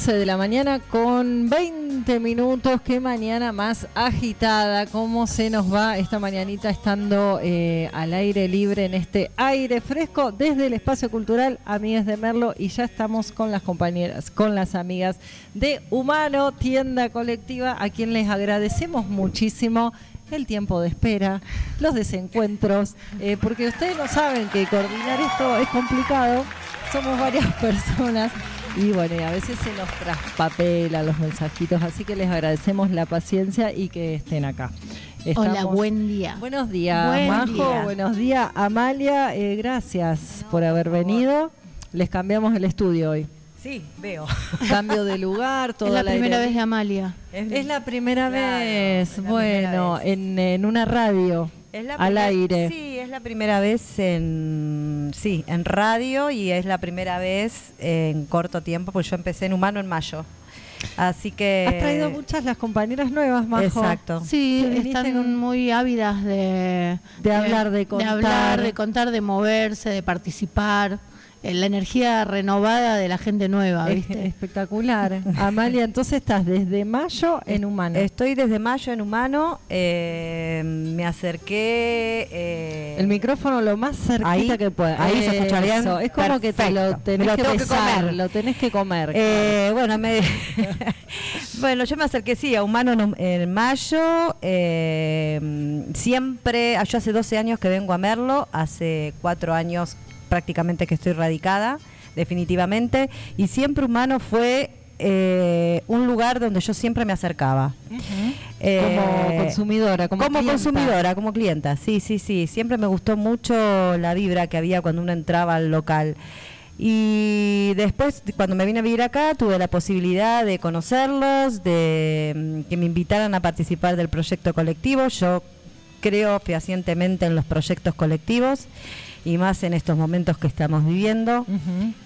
11 de la mañana con 20 minutos. Qué mañana más agitada. ¿Cómo se nos va esta mañanita estando eh, al aire libre en este aire fresco desde el espacio cultural Amigas de Merlo? Y ya estamos con las compañeras, con las amigas de Humano, tienda colectiva, a quien les agradecemos muchísimo el tiempo de espera, los desencuentros, eh, porque ustedes no saben que coordinar esto es complicado. Somos varias personas y bueno, y a veces se nos traspapelan los mensajitos, así que les agradecemos la paciencia y que estén acá. Hola, buen día. Buenos días, Buen Majo. día. Buenos días, Amalia. eh, gracias por haber venido. Les cambiamos el estudio hoy. Sí, veo. Cambio de lugar, toda Es la la primera aire- vez de Amalia. Es la primera Claro, vez, la bueno, primera En, en una radio, Es la al aire. Sí, es la primera vez en sí, en radio y es la primera vez en corto tiempo, porque yo empecé en humano en mayo. Así que Has traído muchas las compañeras nuevas, Majo. Exacto. Sí, están con- muy ávidas de, De hablar, de contar. hablar, de contar, de moverse, de participar. Eh, la energía renovada de la gente nueva, Es- ¿viste? espectacular. Amalia, entonces estás desde mayo en humano. Estoy desde mayo en humano. eh, me acerqué. eh, El micrófono lo más cerquita Ahí, que pueda. ahí se escucha bien. Eso, Es como que te lo tenés lo que comer. lo tenés que comer. Eh, bueno, me, bueno, yo me acerqué, sí, a Humano en, en mayo. eh, siempre, yo hace 12 años que vengo a Merlo, hace 4 años prácticamente que estoy radicada, definitivamente. Y siempre Humano fue eh, un lugar donde yo siempre me acercaba. Eh, Como consumidora, como clienta. consumidora, como clienta, sí, sí, sí. Siempre me gustó mucho la vibra que había cuando uno entraba al local. Y después, cuando me vine a vivir acá, tuve la posibilidad de conocerlos, de mm, que me invitaran a participar del proyecto colectivo. Yo creo fehacientemente en los proyectos colectivos y más en estos momentos que estamos viviendo.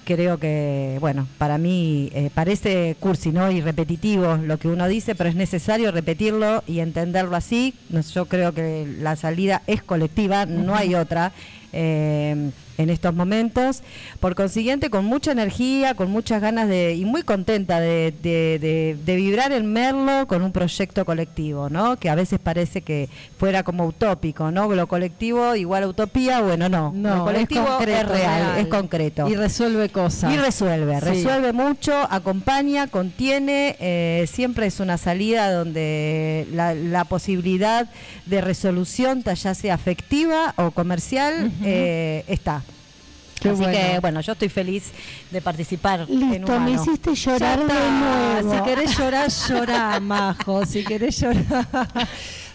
Creo que, bueno, para mí eh, parece cursi ¿no? y repetitivo lo que uno dice, pero es necesario repetirlo y entenderlo así. Yo creo que la salida es colectiva, no hay otra. eh, en estos momentos. Por consiguiente, con mucha energía, con muchas ganas de, y muy contenta de, de- de- de vibrar en Merlo con un proyecto colectivo, ¿no? Que a veces parece que fuera como utópico, ¿no? Lo colectivo igual a utopía, bueno, no. No, Lo colectivo es real, real. es concreto. Y resuelve cosas. Y resuelve, Sí. resuelve mucho, acompaña, contiene, eh, siempre es una salida donde la, la posibilidad de resolución, ya sea afectiva o comercial, eh, está. Qué Así bueno. que bueno, yo estoy feliz de participar. en Listo, me Humano. hiciste llorar de nuevo. Si querés llorar, llorá, majo. Si querés llorar.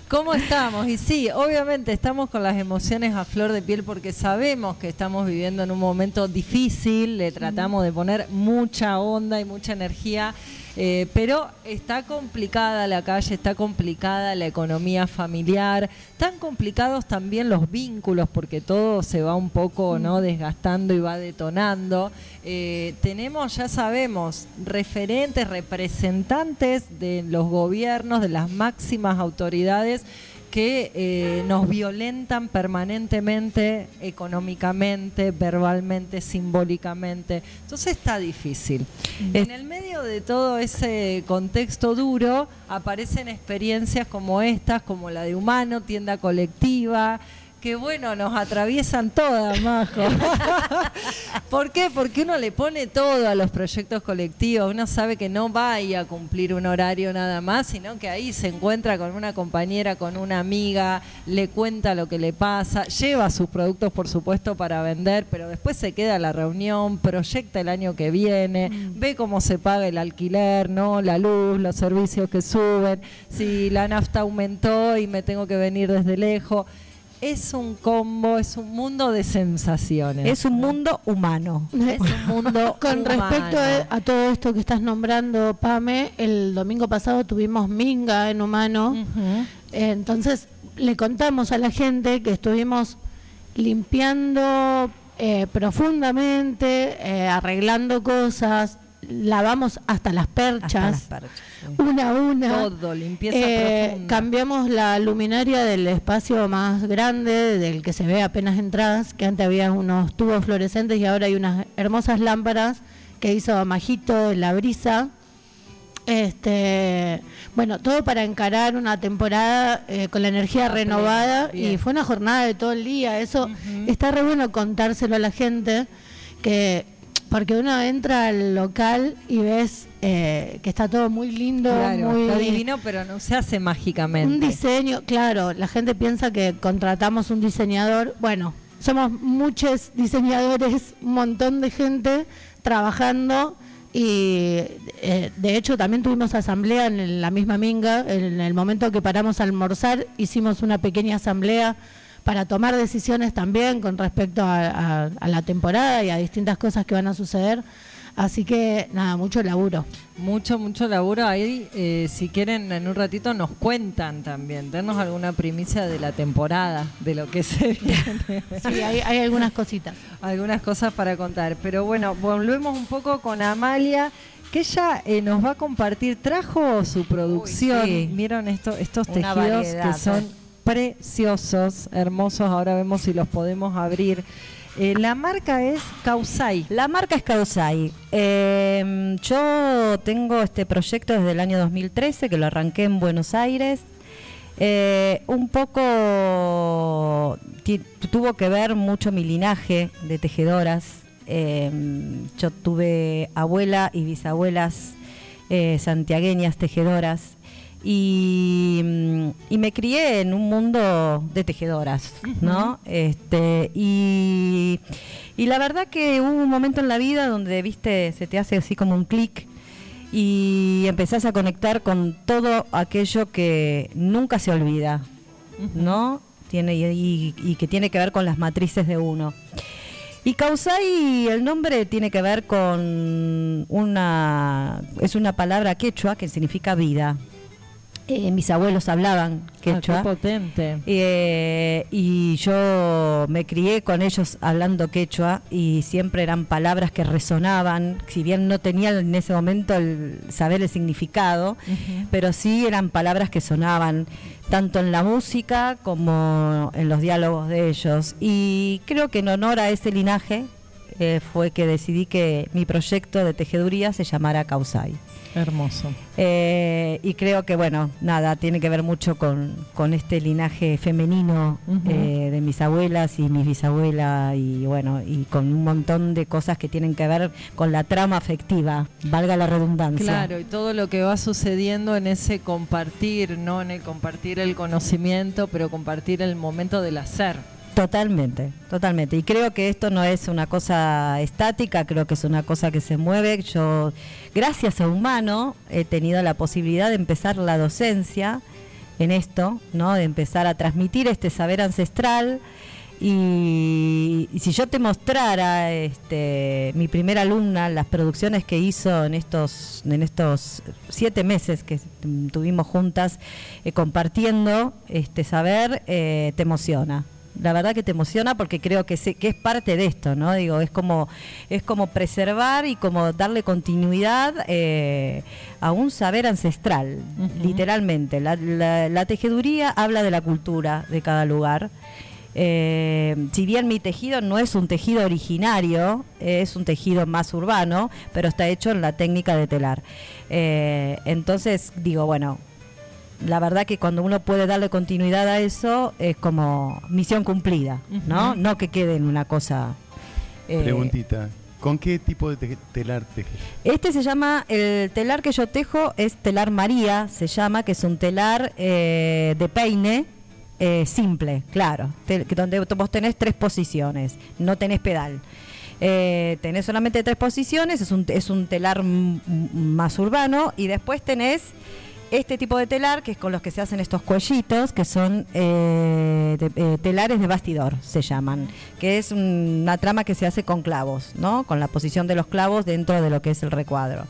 ¿Cómo estamos? Y sí, obviamente estamos con las emociones a flor de piel porque sabemos que estamos viviendo en un momento difícil, le tratamos de poner mucha onda y mucha energía, eh, pero está complicada la calle, está complicada la economía familiar, tan complicados también los vínculos porque todo se va un poco no desgastando y va detonando. Eh, tenemos, ya sabemos, referentes, representantes de los gobiernos, de las máximas autoridades que eh, nos violentan permanentemente, económicamente, verbalmente, simbólicamente. Entonces está difícil. En el medio de todo ese contexto duro aparecen experiencias como estas, como la de Humano, tienda colectiva, que bueno, nos atraviesan todas, Majo. ¿Por qué? Porque uno le pone todo a los proyectos colectivos, uno sabe que no va a ir a cumplir un horario nada más, sino que ahí se encuentra con una compañera, con una amiga, le cuenta lo que le pasa, lleva sus productos por supuesto para vender, pero después se queda a la reunión, proyecta el año que viene, ve cómo se paga el alquiler, ¿no? La luz, los servicios que suben, si la nafta aumentó y me tengo que venir desde lejos. Es un combo, es un mundo de sensaciones. Es un mundo humano. Es un mundo Con respecto a todo esto que estás nombrando, Pame, el domingo pasado tuvimos Minga en Humano. Eh, Entonces le contamos a la gente que estuvimos limpiando eh, profundamente, eh, arreglando cosas, lavamos hasta las perchas, las perchas, una a una. Todo, limpieza Eh, cambiamos la luminaria del espacio más grande, del que se ve apenas entradas, que antes había unos tubos fluorescentes y ahora hay unas hermosas lámparas que hizo Majito en la brisa. Este, bueno, todo para encarar una temporada eh, con la energía Ah, renovada y bien. fue una jornada de todo el día. Eso está re bueno contárselo a la gente que porque uno entra al local y ves eh, que está todo muy lindo, Claro, muy está divino, pero no se hace mágicamente. un diseño, claro, la gente piensa que contratamos un diseñador. Bueno, somos muchos diseñadores, un montón de gente trabajando y eh, de hecho también tuvimos asamblea en la misma minga. En el momento que paramos a almorzar hicimos una pequeña asamblea para tomar decisiones también con respecto a, a- a la temporada y a distintas cosas que van a suceder. Así que nada, mucho laburo. Mucho, mucho laburo ahí. eh, si quieren, en un ratito nos cuentan también, darnos alguna primicia de la temporada, de lo que se viene. Sí, hay, hay algunas cositas. Algunas cosas para contar. Pero bueno, volvemos un poco con Amalia, que ella eh, nos va a compartir, trajo su producción. sí. Vieron esto, estos Una tejidos variedad, que son ¿eh? Preciosos, hermosos. Ahora vemos si los podemos abrir. Eh, la marca es Kausai. La marca es Kausai. Eh, yo tengo este proyecto desde el año 2013, que lo arranqué en Buenos Aires. Eh, un poco tuvo que ver mucho mi linaje de tejedoras. Eh, yo tuve abuela y bisabuelas eh, santiagueñas tejedoras y, mm, y me crié en un mundo de tejedoras, ¿no? Este, y, y la verdad que hubo un momento en la vida donde, viste, se te hace así como un clic y empezás a conectar con todo aquello que nunca se olvida, ¿no? Tiene, y que tiene que ver con las matrices de uno. Y Kausai, el nombre tiene que ver con una, es una palabra quechua que significa vida. Eh, mis abuelos hablaban quechua. Ah, qué potente. Eh, y yo me crié con ellos hablando quechua y siempre eran palabras que resonaban, si bien no tenía en ese momento el saber el significado, pero sí eran palabras que sonaban tanto en la música como en los diálogos de ellos. Y creo que en honor a ese linaje eh, fue que decidí que mi proyecto de tejeduría se llamara Kausai. Hermoso. Eh, y creo que, bueno, nada, tiene que ver mucho con, con este linaje femenino eh, de mis abuelas y mis bisabuelas y, bueno, y con un montón de cosas que tienen que ver con la trama afectiva, valga la redundancia. Claro, y todo lo que va sucediendo en ese compartir, ¿no? En el compartir el conocimiento, pero compartir el momento del hacer. Totalmente, totalmente. Y creo que esto no es una cosa estática, creo que es una cosa que se mueve. Yo, gracias a Humano, he tenido la posibilidad de empezar la docencia en esto, ¿no? De empezar a transmitir este saber ancestral. Y, si yo te mostrara este, mi primera alumna, las producciones que hizo en estos, en estos siete meses que tuvimos juntas eh, compartiendo este saber, eh, te emociona. La verdad que te emociona porque creo que, es parte de esto, ¿no? Digo, es como, es como preservar y como darle continuidad eh, a un saber ancestral, literalmente. La, la- la tejeduría habla de la cultura de cada lugar. Eh, si bien mi tejido no es un tejido originario, es un tejido más urbano, pero está hecho en la técnica de telar. Eh, entonces digo, bueno, la verdad que cuando uno puede darle continuidad a eso es como misión cumplida, ¿no? No que quede en una cosa... eh, Preguntita. ¿Con qué tipo de te- telar tejes? este se llama, el telar que yo tejo es telar María, se llama, que es un telar eh, de peine eh, simple, claro, te- que donde vos tenés tres posiciones, no tenés pedal. Eh, tenés solamente tres posiciones, es un, es un telar más urbano y después tenés este tipo de telar que es con los que se hacen estos cuellitos que son eh, de- eh, telares de bastidor se llaman que es un- una trama que se hace con clavos no con la posición de los clavos dentro de lo que es el recuadro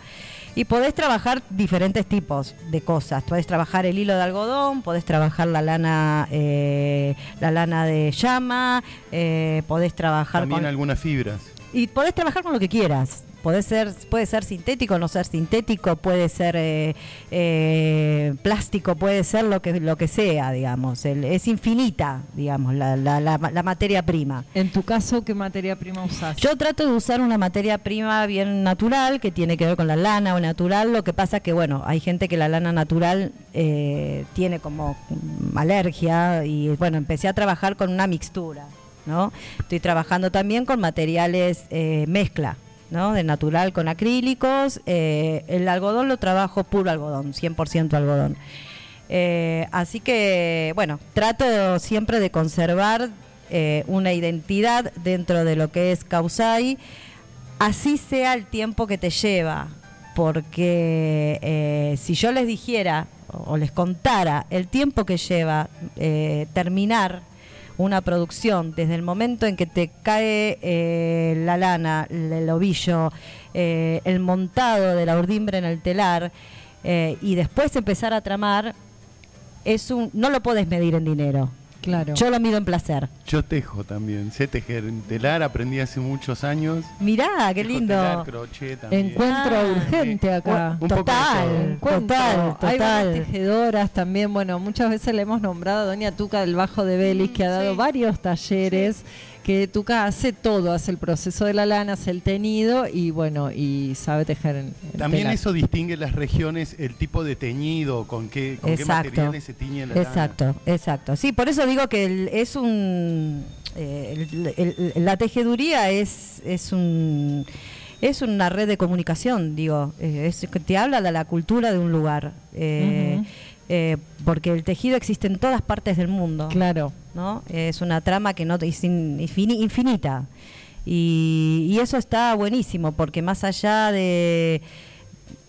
y podés trabajar diferentes tipos de cosas podés trabajar el hilo de algodón podés trabajar la lana eh, la lana de llama eh, podés trabajar También con algunas fibras. y podés trabajar con lo que quieras. Puede ser, puede ser sintético, no ser sintético, puede ser eh, eh, plástico, puede ser lo que lo que sea, digamos. El- es infinita, digamos, la, la, la, la materia prima. En tu caso, ¿qué materia prima usás? Yo trato de usar una materia prima bien natural, que tiene que ver con la lana o natural. Lo que pasa que, bueno, hay gente que la lana natural eh, tiene como alergia y, bueno, empecé a trabajar con una mixtura, ¿no? Estoy trabajando también con materiales eh, mezcla, ¿no? De natural con acrílicos. Eh, el algodón lo trabajo puro algodón, 100% algodón. Eh, así que, bueno, trato siempre de conservar eh, una identidad dentro de lo que es Kausai, así sea el tiempo que te lleva, porque si yo les dijera o les contara el tiempo que lleva terminar una producción desde el momento en que te cae eh, la lana, el ovillo, eh, el montado de la urdimbre en el telar eh, y después empezar a tramar, es un, no lo puedes medir en dinero. Claro. Yo lo mido en placer. Yo tejo también. Sé tejer en telar, aprendí hace muchos años. Mirá, qué Tejo lindo. telar, crochet también. Encuentro Ah, urgente acá. Un todo. Encuentro. total, Hay total. varias tejedoras también. Bueno, muchas veces le hemos nombrado a Doña Tuca del Bajo de Belis, que ha dado varios talleres. Que Tuca hace todo, hace el proceso de la lana, hace el teñido y bueno, y sabe tejer en, También telar. eso distingue las regiones, el tipo de teñido, con qué, con qué Exacto. materiales se tiñe la lana. Exacto, exacto. Sí, por eso digo que el- es un. eh, el- el- la tejeduría es, es un. Es una red de comunicación, digo, eh, es que te habla de la cultura de un lugar, eh. Eh, porque el tejido existe en todas partes del mundo. Claro. ¿no? Es una trama que no es in- infini- infinita. Y, y eso está buenísimo, porque más allá de,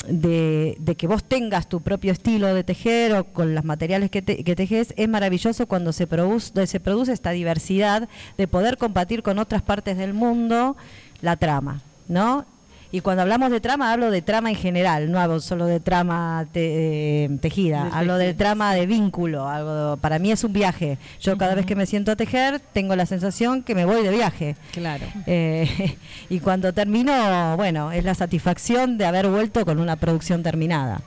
de, de que vos tengas tu propio estilo de tejer o con los materiales que, te- que tejes, es maravilloso cuando se produce, se produce esta diversidad de poder compartir con otras partes del mundo la trama, ¿no? Y cuando hablamos de trama, hablo de trama en general, no hablo solo de trama te- eh, tejida, De hablo de trama de vínculo. Algo, para mí es un viaje. Yo cada vez que me siento a tejer, tengo la sensación que me voy de viaje. Claro. Eh, y cuando termino, bueno, es la satisfacción de haber vuelto con una producción terminada.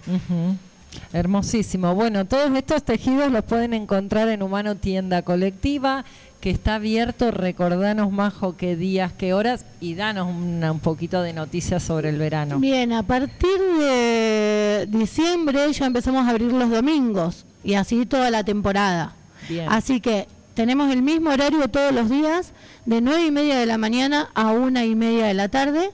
Hermosísimo. Bueno, todos estos tejidos los pueden encontrar en Humano Tienda Colectiva, que está abierto. Recordanos, Majo, qué días, qué horas y danos una- un poquito de noticias sobre el verano. Bien, a partir de diciembre ya empezamos a abrir los domingos y así toda la temporada. Bien. Así que tenemos el mismo horario todos los días, de nueve y media de la mañana a una y media de la tarde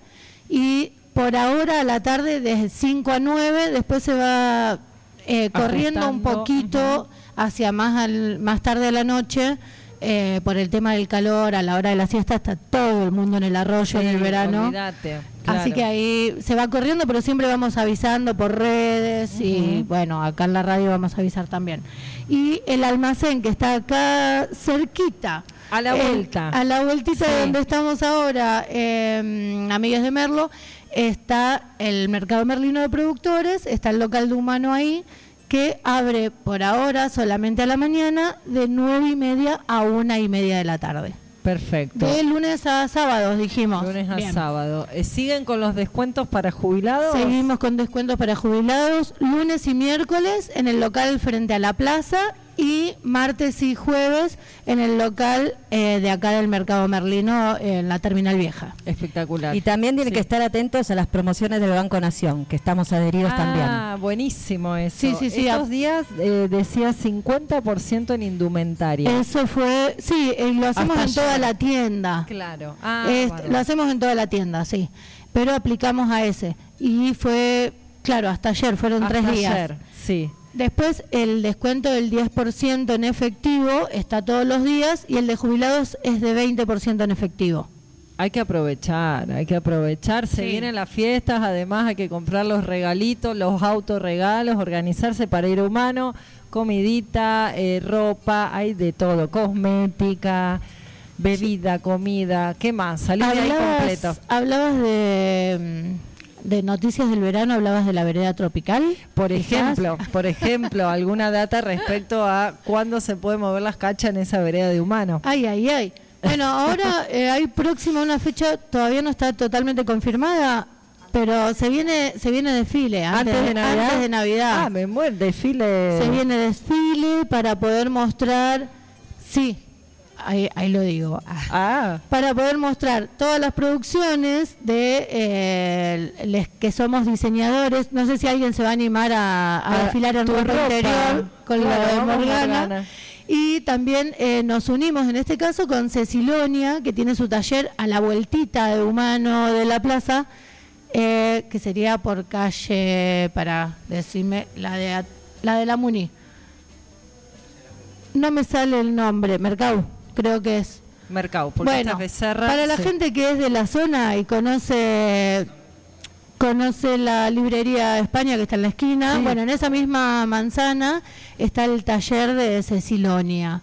y por ahora a la tarde de 5 a 9, después se va eh, corriendo un poquito hacia más, al, más tarde de la noche. Eh, por el tema del calor, a la hora de la siesta está todo el mundo en el arroyo en el verano. Así que ahí se va corriendo, pero siempre vamos avisando por redes y bueno, acá en la radio vamos a avisar también. Y el almacén que está acá cerquita. A la eh, vuelta. a la vueltita de donde estamos ahora, eh, Amigas de Merlo, está el Mercado Merlino de Productores, está el local de Humano ahí, que abre por ahora solamente a la mañana de nueve y media a una y media de la tarde. Perfecto. De lunes a sábados, dijimos. Lunes a Bien. sábado. Eh, ¿Siguen con los descuentos para jubilados? Seguimos con descuentos para jubilados lunes y miércoles en el local frente a la plaza y martes y jueves en el local eh, de acá del Mercado Merlino en la Terminal Vieja. Espectacular. Y también tienen Sí. que estar atentos a las promociones del Banco Nación, que estamos adheridos también. Ah, buenísimo eso. Sí, sí, sí, Estos a- días eh, decía 50% en indumentaria. Eso fue, sí, eh, lo hacemos Hasta en toda la tienda. Claro. Ah, lo hacemos en toda la tienda, sí. Pero aplicamos a ese. Y fue, claro, hasta ayer, fueron Hasta tres días. ayer, sí. Después el descuento del 10% en efectivo está todos los días y el de jubilados es de 20% en efectivo. Hay que aprovechar, hay que aprovechar. Se Sí. vienen las fiestas, además hay que comprar los regalitos, los autorregalos, organizarse para ir humano, comidita, eh, ropa, hay de todo, cosmética, bebida, comida, ¿qué más? Salí de ahí completo. hablabas de, mm, de noticias del verano, hablabas de la vereda tropical. Por ejemplo, por ejemplo, alguna data respecto a cuándo se puede mover las cachas en esa vereda de humano. Ay, ay, ay. Bueno, ahora eh, hay próxima una fecha, todavía no está totalmente confirmada, pero se viene se viene desfile antes, Antes de Navidad. antes de Navidad. Ah, me muero, desfile. Se viene desfile para poder mostrar, sí, ahí, ahí lo digo, Ah, para poder mostrar todas las producciones de eh, les que somos diseñadores. No sé si alguien se va a animar a, a Ah, tu ropa, interior con Claro, la de Morgana. Morgana. Y también eh, nos unimos en este caso con Cecilonia, que tiene su taller a la vueltita de Humano de la Plaza, eh, que sería por calle, para decirme, la de, la de la Muni. No me sale el nombre, Mercado, creo que es. Mercado, porque Bueno, estas becerras. para la sí. gente que es de la zona y conoce conoce la librería España que está en la esquina, Sí. bueno, en esa misma manzana está el taller de Cecilonia,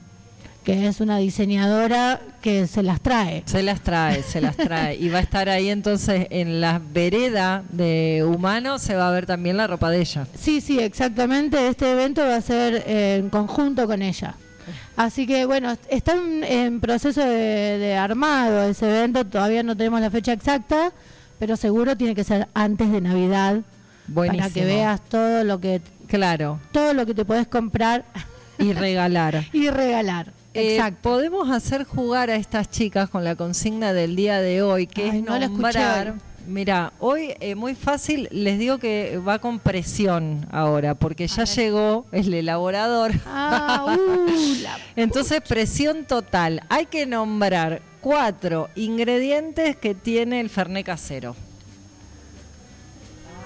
que es una diseñadora que se las trae. Se las trae, se las trae. Y va a estar ahí entonces en la vereda de humano, se va a ver también la ropa de ella. Sí, sí, exactamente. Este evento va a ser eh, en conjunto con ella. Así que bueno, est- está en, en proceso de, de armado ese evento, todavía no tenemos la fecha exacta, pero seguro tiene que ser antes de Navidad para que Buenísimo. veas todo lo que Claro. todo lo que te puedes comprar Y regalar. y regalar. eh, Exacto. podemos hacer jugar a estas chicas con la consigna del día de hoy, que Ay, es no nombrar. Mira, hoy eh, muy fácil, les digo que va con presión ahora, porque ya llegó el elaborador. Ah, uh, la Entonces, presión total. Hay que nombrar cuatro ingredientes que tiene el Fernet casero.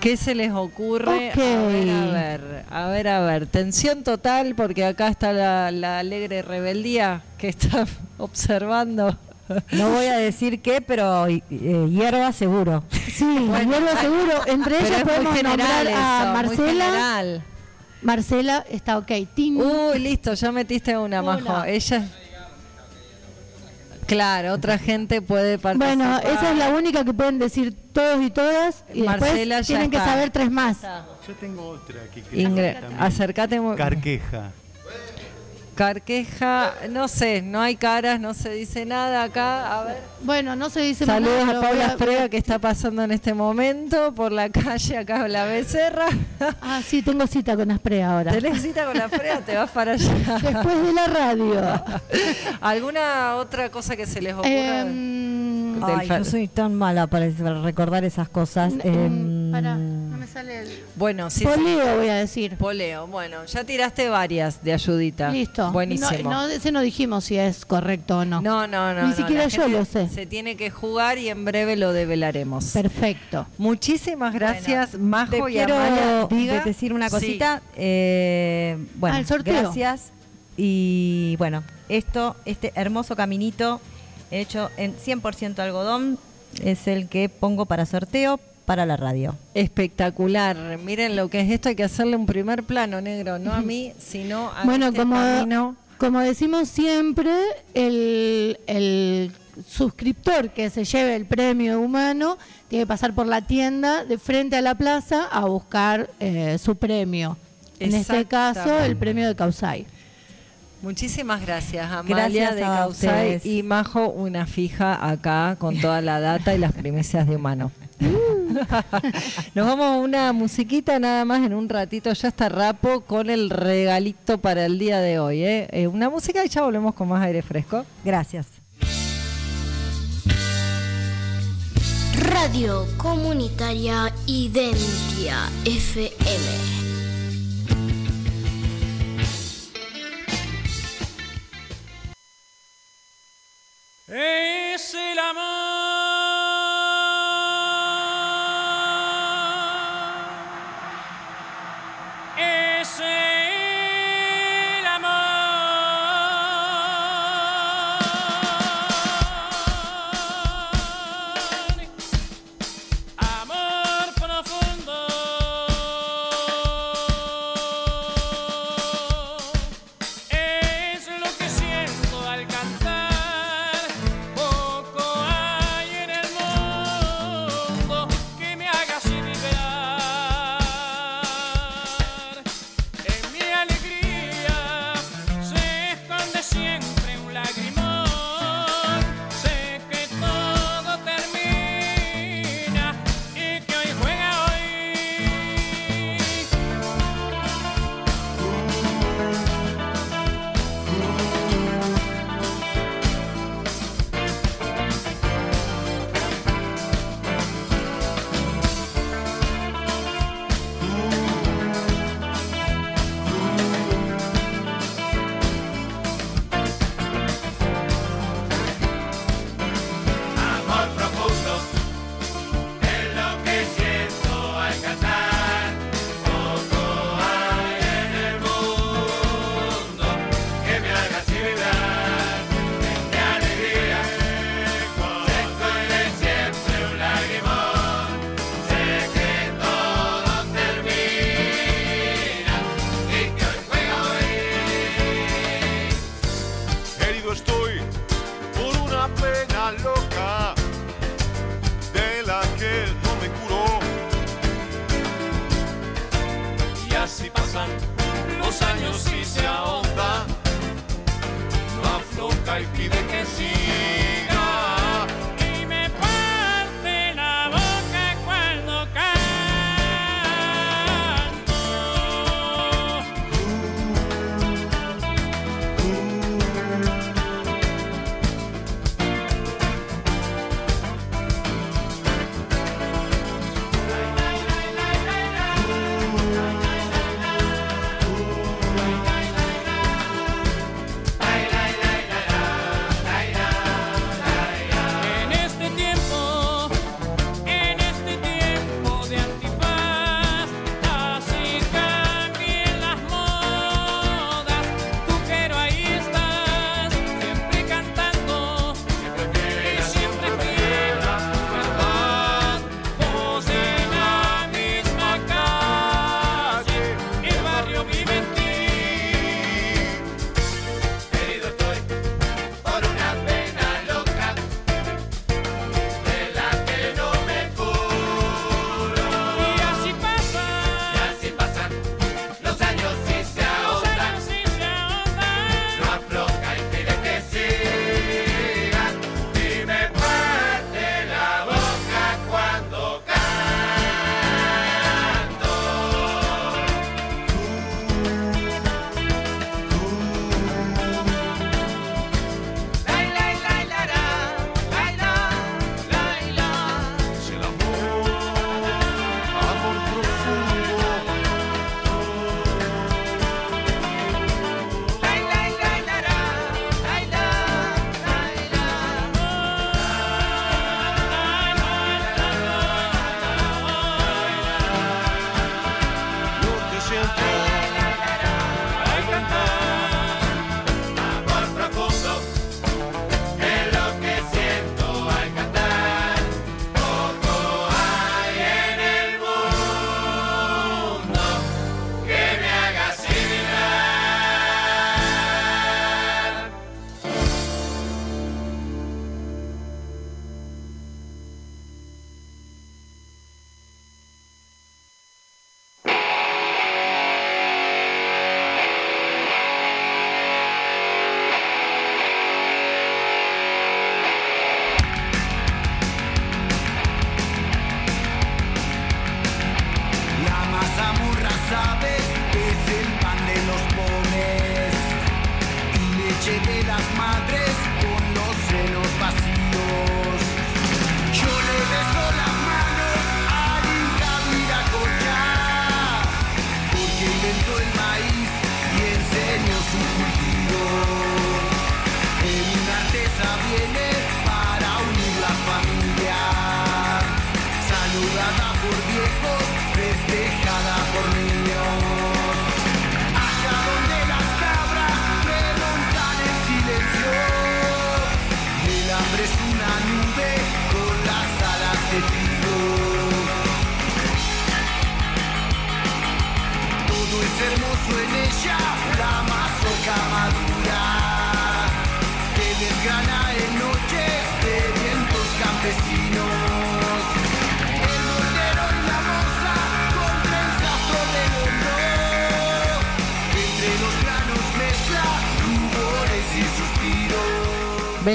¿Qué se les ocurre? Ok. A ver, a ver, a ver, a ver. Tensión total porque acá está la, la alegre rebeldía que está observando. No voy a decir qué, pero eh, hierba seguro. Sí, hierba seguro. Entre Pero ellas podemos nombrar a eso, Marcela. Marcela está ok. Tim. Uy, listo, ya metiste una, Una. Majo. Ella. Claro, otra gente puede participar. Bueno, esa es la única que pueden decir todos y todas. Y Marcela después ya tienen que saber tres más. Yo tengo otra que Ingre- también. acércate muy- Carqueja. Carqueja, no sé, no hay caras, no se dice nada acá. A ver. Bueno, no se dice más Saludos nada, a Paula a- Esprega que está pasando en este momento por la calle acá en la Becerra. Ah, sí, tengo cita con Aspre ahora. ¿Tenés cita con la Esprega? Te vas para allá. Después de la radio. ¿Alguna otra cosa que se les ocurra? Em, Del Ay, yo soy tan mala para para recordar esas cosas. Em, Pará, no me sale el. Bueno, sí. Poleo voy a decir. Poleo, bueno, ya tiraste varias de ayudita. Listo. Buenísimo. No, no, ese no dijimos si es correcto o no. No, no, no. Ni no, siquiera yo lo sé. Se tiene que jugar y en breve lo develaremos. Perfecto. Muchísimas gracias, Majo te y quiero Amalia. Diga. de- decir una Sí. cosita. Eh, bueno, Ah, el sorteo. gracias. Y bueno, esto, este hermoso caminito hecho en 100% algodón es el que pongo para sorteo para la radio. Espectacular. Miren lo que es esto, hay que hacerle un primer plano negro, no a mí, sino a Bueno, este como, camino. como decimos siempre, el, el suscriptor que se lleve el premio humano tiene que pasar por la tienda de frente a la plaza a buscar eh, su premio. En este caso, el premio de Causay. Muchísimas gracias, Amalia Gracias de Causay y Majo, una fija acá con toda la data y las primicias de humano. Nos vamos a una musiquita nada más en un ratito, ya está Rapo con el regalito para el día de hoy. ¿eh? Eh, una música y ya volvemos con más aire fresco. Gracias. Radio Comunitaria Identia FM. Es el amor. Es pasan los años y se ahonda, no afloja y pide.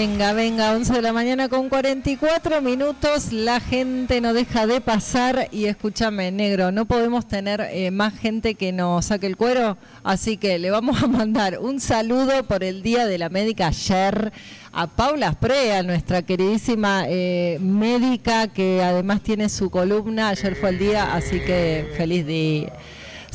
Venga, venga, 11 de la mañana con 44 minutos. La gente no deja de pasar. Y escúchame, negro, no podemos tener eh, más gente que nos saque el cuero. Así que le vamos a mandar un saludo por el Día de la Médica ayer a Paula Sprea, nuestra queridísima eh, médica que además tiene su columna. Ayer fue el día, así que feliz día.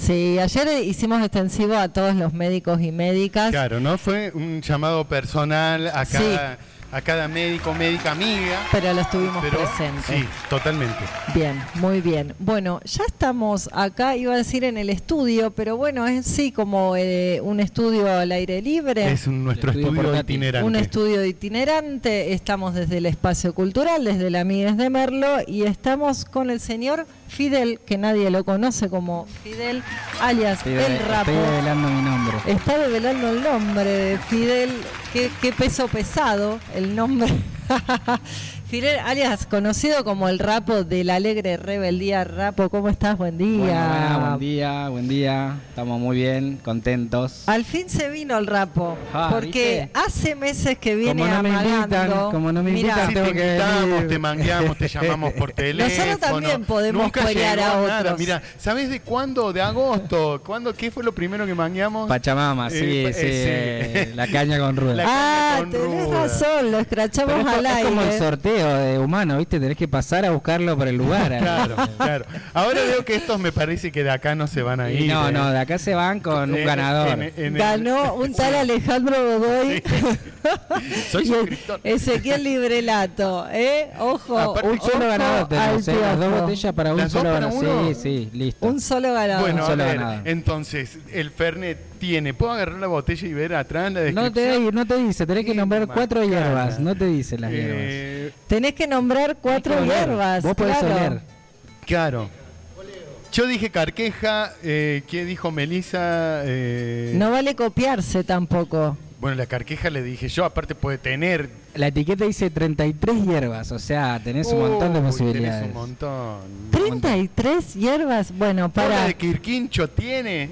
Sí, ayer hicimos extensivo a todos los médicos y médicas. Claro, ¿no? Fue un llamado personal a Sí. cada, a cada médico, médica amiga. Pero lo estuvimos Pero, presentes. Sí, totalmente. Bien, muy bien. Bueno, ya estamos acá, iba a decir en el estudio, pero bueno, es sí como eh, un estudio al aire libre. Es un- nuestro estudio itinerante. Un estudio itinerante, estamos desde el espacio cultural, desde la Migues de Merlo, y estamos con el señor Fidel, que nadie lo conoce como Fidel, alias El Rapo. estoy develando mi nombre. Está develando el nombre de Fidel. Qué, qué peso pesado el nombre. Fidel, alias conocido como el Rapo de la alegre rebeldía. Rapo, ¿cómo estás? Buen día. Bueno, bueno, buen día, buen día. Estamos muy bien, contentos. Al fin se vino el Rapo. Ah, porque ¿viste? hace meses que viene Como no me amagando. invitan, como no me Mirá, invitan, Si tengo te que invitamos, te mangueamos, te llamamos por teléfono. Nosotros también podemos llegó a nada. otros. Mira, ¿sabes de cuándo? De agosto. ¿Cuándo? ¿Qué fue lo primero que mangueamos? Pachamama, sí, Eh, sí, eh, eh, la caña con rueda. La Ah, con tenés ruda. razón, lo escrachamos Pero esto al es aire. como el sorteo de humano, ¿viste? Tenés que pasar a buscarlo por el lugar. ¿eh? Claro, claro. Ahora veo que estos me parece que de acá no se van a ir. no, eh. no, de acá se van con un En- ganador. en- en- Ganó un tal Alejandro Godoy. Soy suscriptor. Ezequiel Librelato, ¿eh? Ojo, Aparte, un solo ojo ganador tenemos, ¿eh? Las dos botellas para un ¿Las dos solo para ganador. uno? Sí, sí, listo. Un solo ganador. Bueno, Un a solo ver, ganador. entonces, el Fernet tiene. ¿Puedo agarrar la botella y ver atrás la No descripción? te, no te dice, tenés que nombrar cuatro macana. hierbas. No te dice las hierbas. Eh, Tenés que nombrar cuatro que hierbas. Vos podés claro. oler. claro. Yo dije carqueja, eh, ¿qué dijo Melissa? Eh, No vale copiarse tampoco. Bueno, la carqueja le dije yo, aparte puede tener... La etiqueta dice 33 hierbas, o sea, tenés un montón de posibilidades. Tenés un montón. 33 hierbas. Bueno, ¿Para para. de Quirquincho tiene?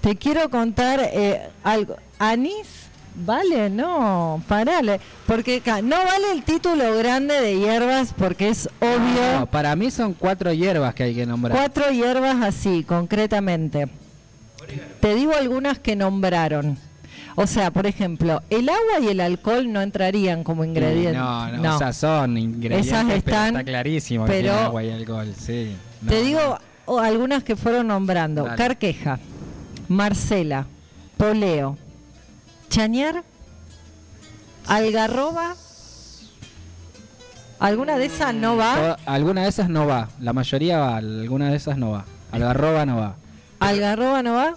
Te quiero contar eh, algo. Anís, vale, no, parale. Porque no vale el título grande de hierbas porque es obvio. No, para mí son cuatro hierbas que hay que nombrar. Cuatro hierbas así, concretamente. Te digo algunas que nombraron. O sea, por ejemplo, el agua y el alcohol no entrarían como ingredientes. No, no, o sea, son ingredientes, Esas pero están, está clarísimo que pero- tiene agua y alcohol, sí. No, Te digo o, algunas que fueron nombrando. Dale. Carqueja, Marcela, Poleo, Chañar, Algarroba. ¿Alguna de esas no va? Toda- alguna de esas no va, la mayoría va, alguna de esas no va. Algarroba no va. ¿Algarroba no va?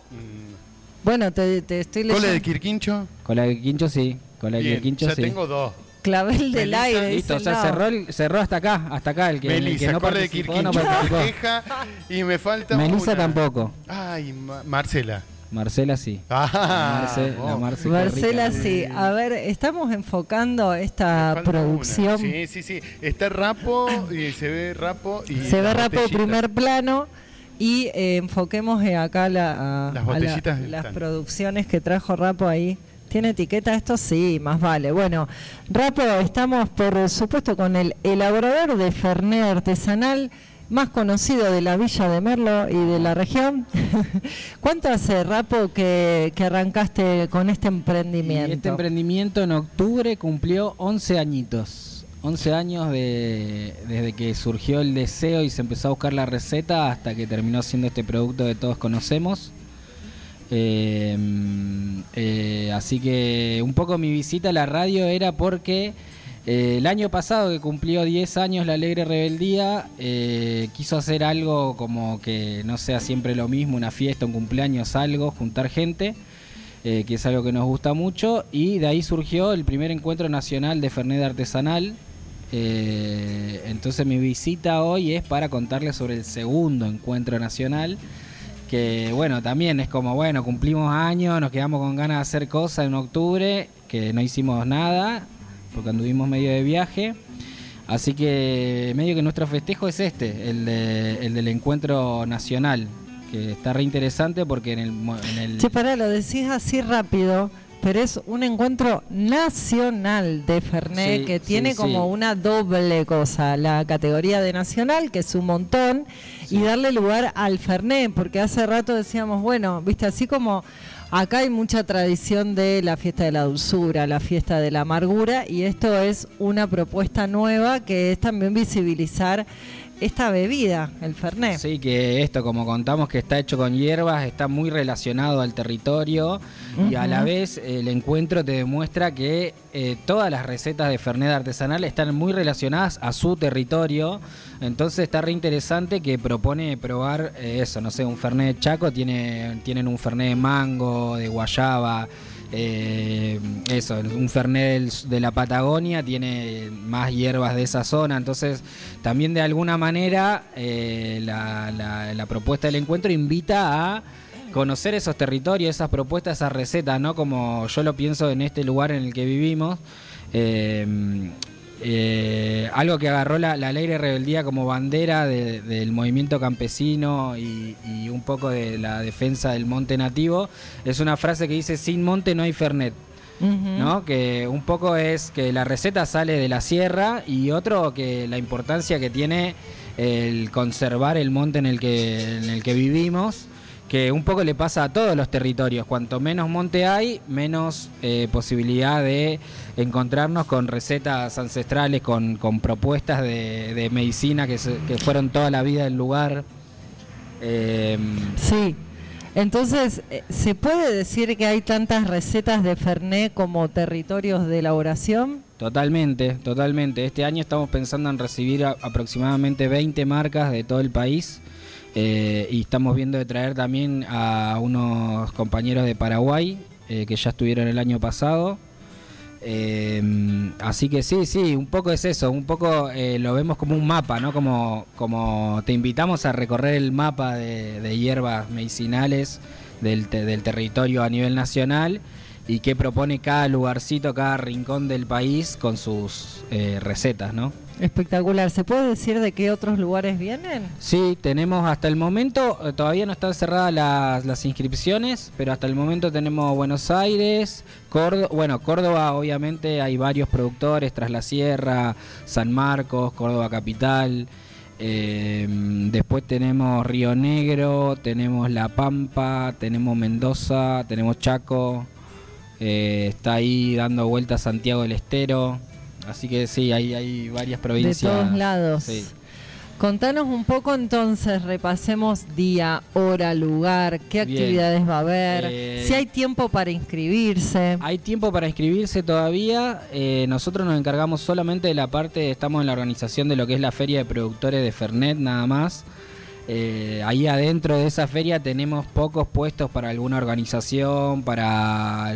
Bueno, te, te estoy leyendo. ¿Cole de Quirquincho? Con la de quincho sí, con la de Bien, quincho ya sí. tengo dos. Clavel del aire. Listo, o sea, no. cerró, el- cerró hasta acá, hasta acá el que, el que Melissa, no de participó, no participó. y me falta Melissa una. tampoco. Ay, Ma- Marcela. Marcela sí. Ah, Marce- la vos. Marce qué Marcela, rica. sí. A ver, estamos enfocando esta producción. una. Sí, sí, sí. Está Rapo y se ve Rapo y Se ve rápido botellitas. primer plano y eh, enfoquemos eh, acá la, a- Las a la- botellitas las están. producciones que trajo Rapo ahí. ¿Tiene etiqueta esto? Sí, más vale. Bueno, Rapo, estamos por supuesto con el elaborador de Fernet artesanal más conocido de la villa de Merlo y de la región. ¿Cuánto hace, Rapo, que, arrancaste con este Y emprendimiento? este emprendimiento en octubre cumplió 11 añitos. 11 años de, desde que surgió el deseo y se empezó a buscar la receta hasta que terminó siendo este producto que todos conocemos. Eh, eh, así que un poco mi visita a la radio era porque eh, el año pasado que cumplió 10 años la Alegre Rebeldía, eh, quiso hacer algo como que no sea siempre lo mismo, una fiesta, un cumpleaños, algo, juntar gente que es algo que nos gusta mucho, y de ahí surgió el primer encuentro nacional de Fernet artesanal. Entonces mi visita hoy es para contarles sobre el segundo encuentro nacional, que bueno, también es como, bueno, cumplimos años, nos quedamos con ganas de hacer cosas en octubre, que no hicimos nada, porque anduvimos medio de viaje. Así que medio que nuestro festejo es este, el, de- el del encuentro nacional, que está re interesante porque en el... En el Che, pará, lo decís así rápido, pero es un encuentro nacional de Fernet Sí, que tiene sí. como una doble cosa, la categoría de nacional, que es un montón, y darle lugar al Fernet, porque hace rato decíamos, bueno, viste, así como acá hay mucha tradición de la fiesta de la dulzura, la fiesta de la amargura, y esto es una propuesta nueva que es también visibilizar esta bebida, el Fernet. Sí, que esto, como contamos, que está hecho con hierbas, está muy relacionado al territorio y a la vez el encuentro te demuestra que eh, todas las recetas de Fernet artesanal están muy relacionadas a su territorio. Entonces está re interesante que propone probar eh, eso, no sé, un Fernet Chaco, tiene, tienen un Fernet de mango, de guayaba. Eh, eso, un Fernet de la Patagonia tiene más hierbas de esa zona, entonces también de alguna manera eh, la, la- la propuesta del encuentro invita a conocer esos territorios, esas propuestas, esas recetas, ¿no? Como yo lo pienso en este lugar en el que vivimos. eh, eh, algo que agarró la, la alegre rebeldía como bandera de- del movimiento campesino y, y un poco de la defensa del monte nativo, es una frase que dice, sin monte no hay Fernet. ¿no? Que un poco es que la receta sale de la sierra y otro que la importancia que tiene el conservar el monte en el que, en el que vivimos, que un poco le pasa a todos los territorios. Cuanto menos monte hay, menos eh, posibilidad de encontrarnos con recetas ancestrales, con, con propuestas de, de medicina que, se- que fueron toda la vida del lugar. Eh, Sí. Entonces, eh, ¿se puede decir que hay tantas recetas de Fernet como territorios de elaboración? Totalmente, totalmente. Este año estamos pensando en recibir a- aproximadamente 20 marcas de todo el país eh, y estamos viendo de traer también a unos compañeros de Paraguay eh, que ya estuvieron el año pasado. Eh, así que sí, sí, un poco es eso, un poco eh, lo vemos como un mapa, ¿no? Como, como te invitamos a recorrer el mapa de, de hierbas medicinales del, te- del territorio a nivel nacional y qué propone cada lugarcito, cada rincón del país con sus eh, recetas, ¿no? Espectacular. ¿Se puede decir de qué otros lugares vienen? Sí, tenemos hasta el momento, eh, todavía no están cerradas las, las inscripciones, pero hasta el momento tenemos Buenos Aires, Córdoba, bueno, Córdoba obviamente hay varios productores, Tras la Sierra, San Marcos, Córdoba Capital, eh, después tenemos Río Negro, tenemos La Pampa, tenemos Mendoza, tenemos Chaco, eh, está ahí dando vueltas Santiago del Estero, así que sí, hay, hay varias provincias. De todos lados. Sí. Contanos un poco entonces, repasemos día, hora, lugar, qué Bien. actividades va a haber, Eh, si hay tiempo para inscribirse. Hay tiempo para inscribirse todavía. eh, nosotros nos encargamos solamente de la parte, estamos en la organización de lo que es la feria de productores de Fernet nada más. Eh, ahí adentro de esa feria tenemos pocos puestos para alguna organización, para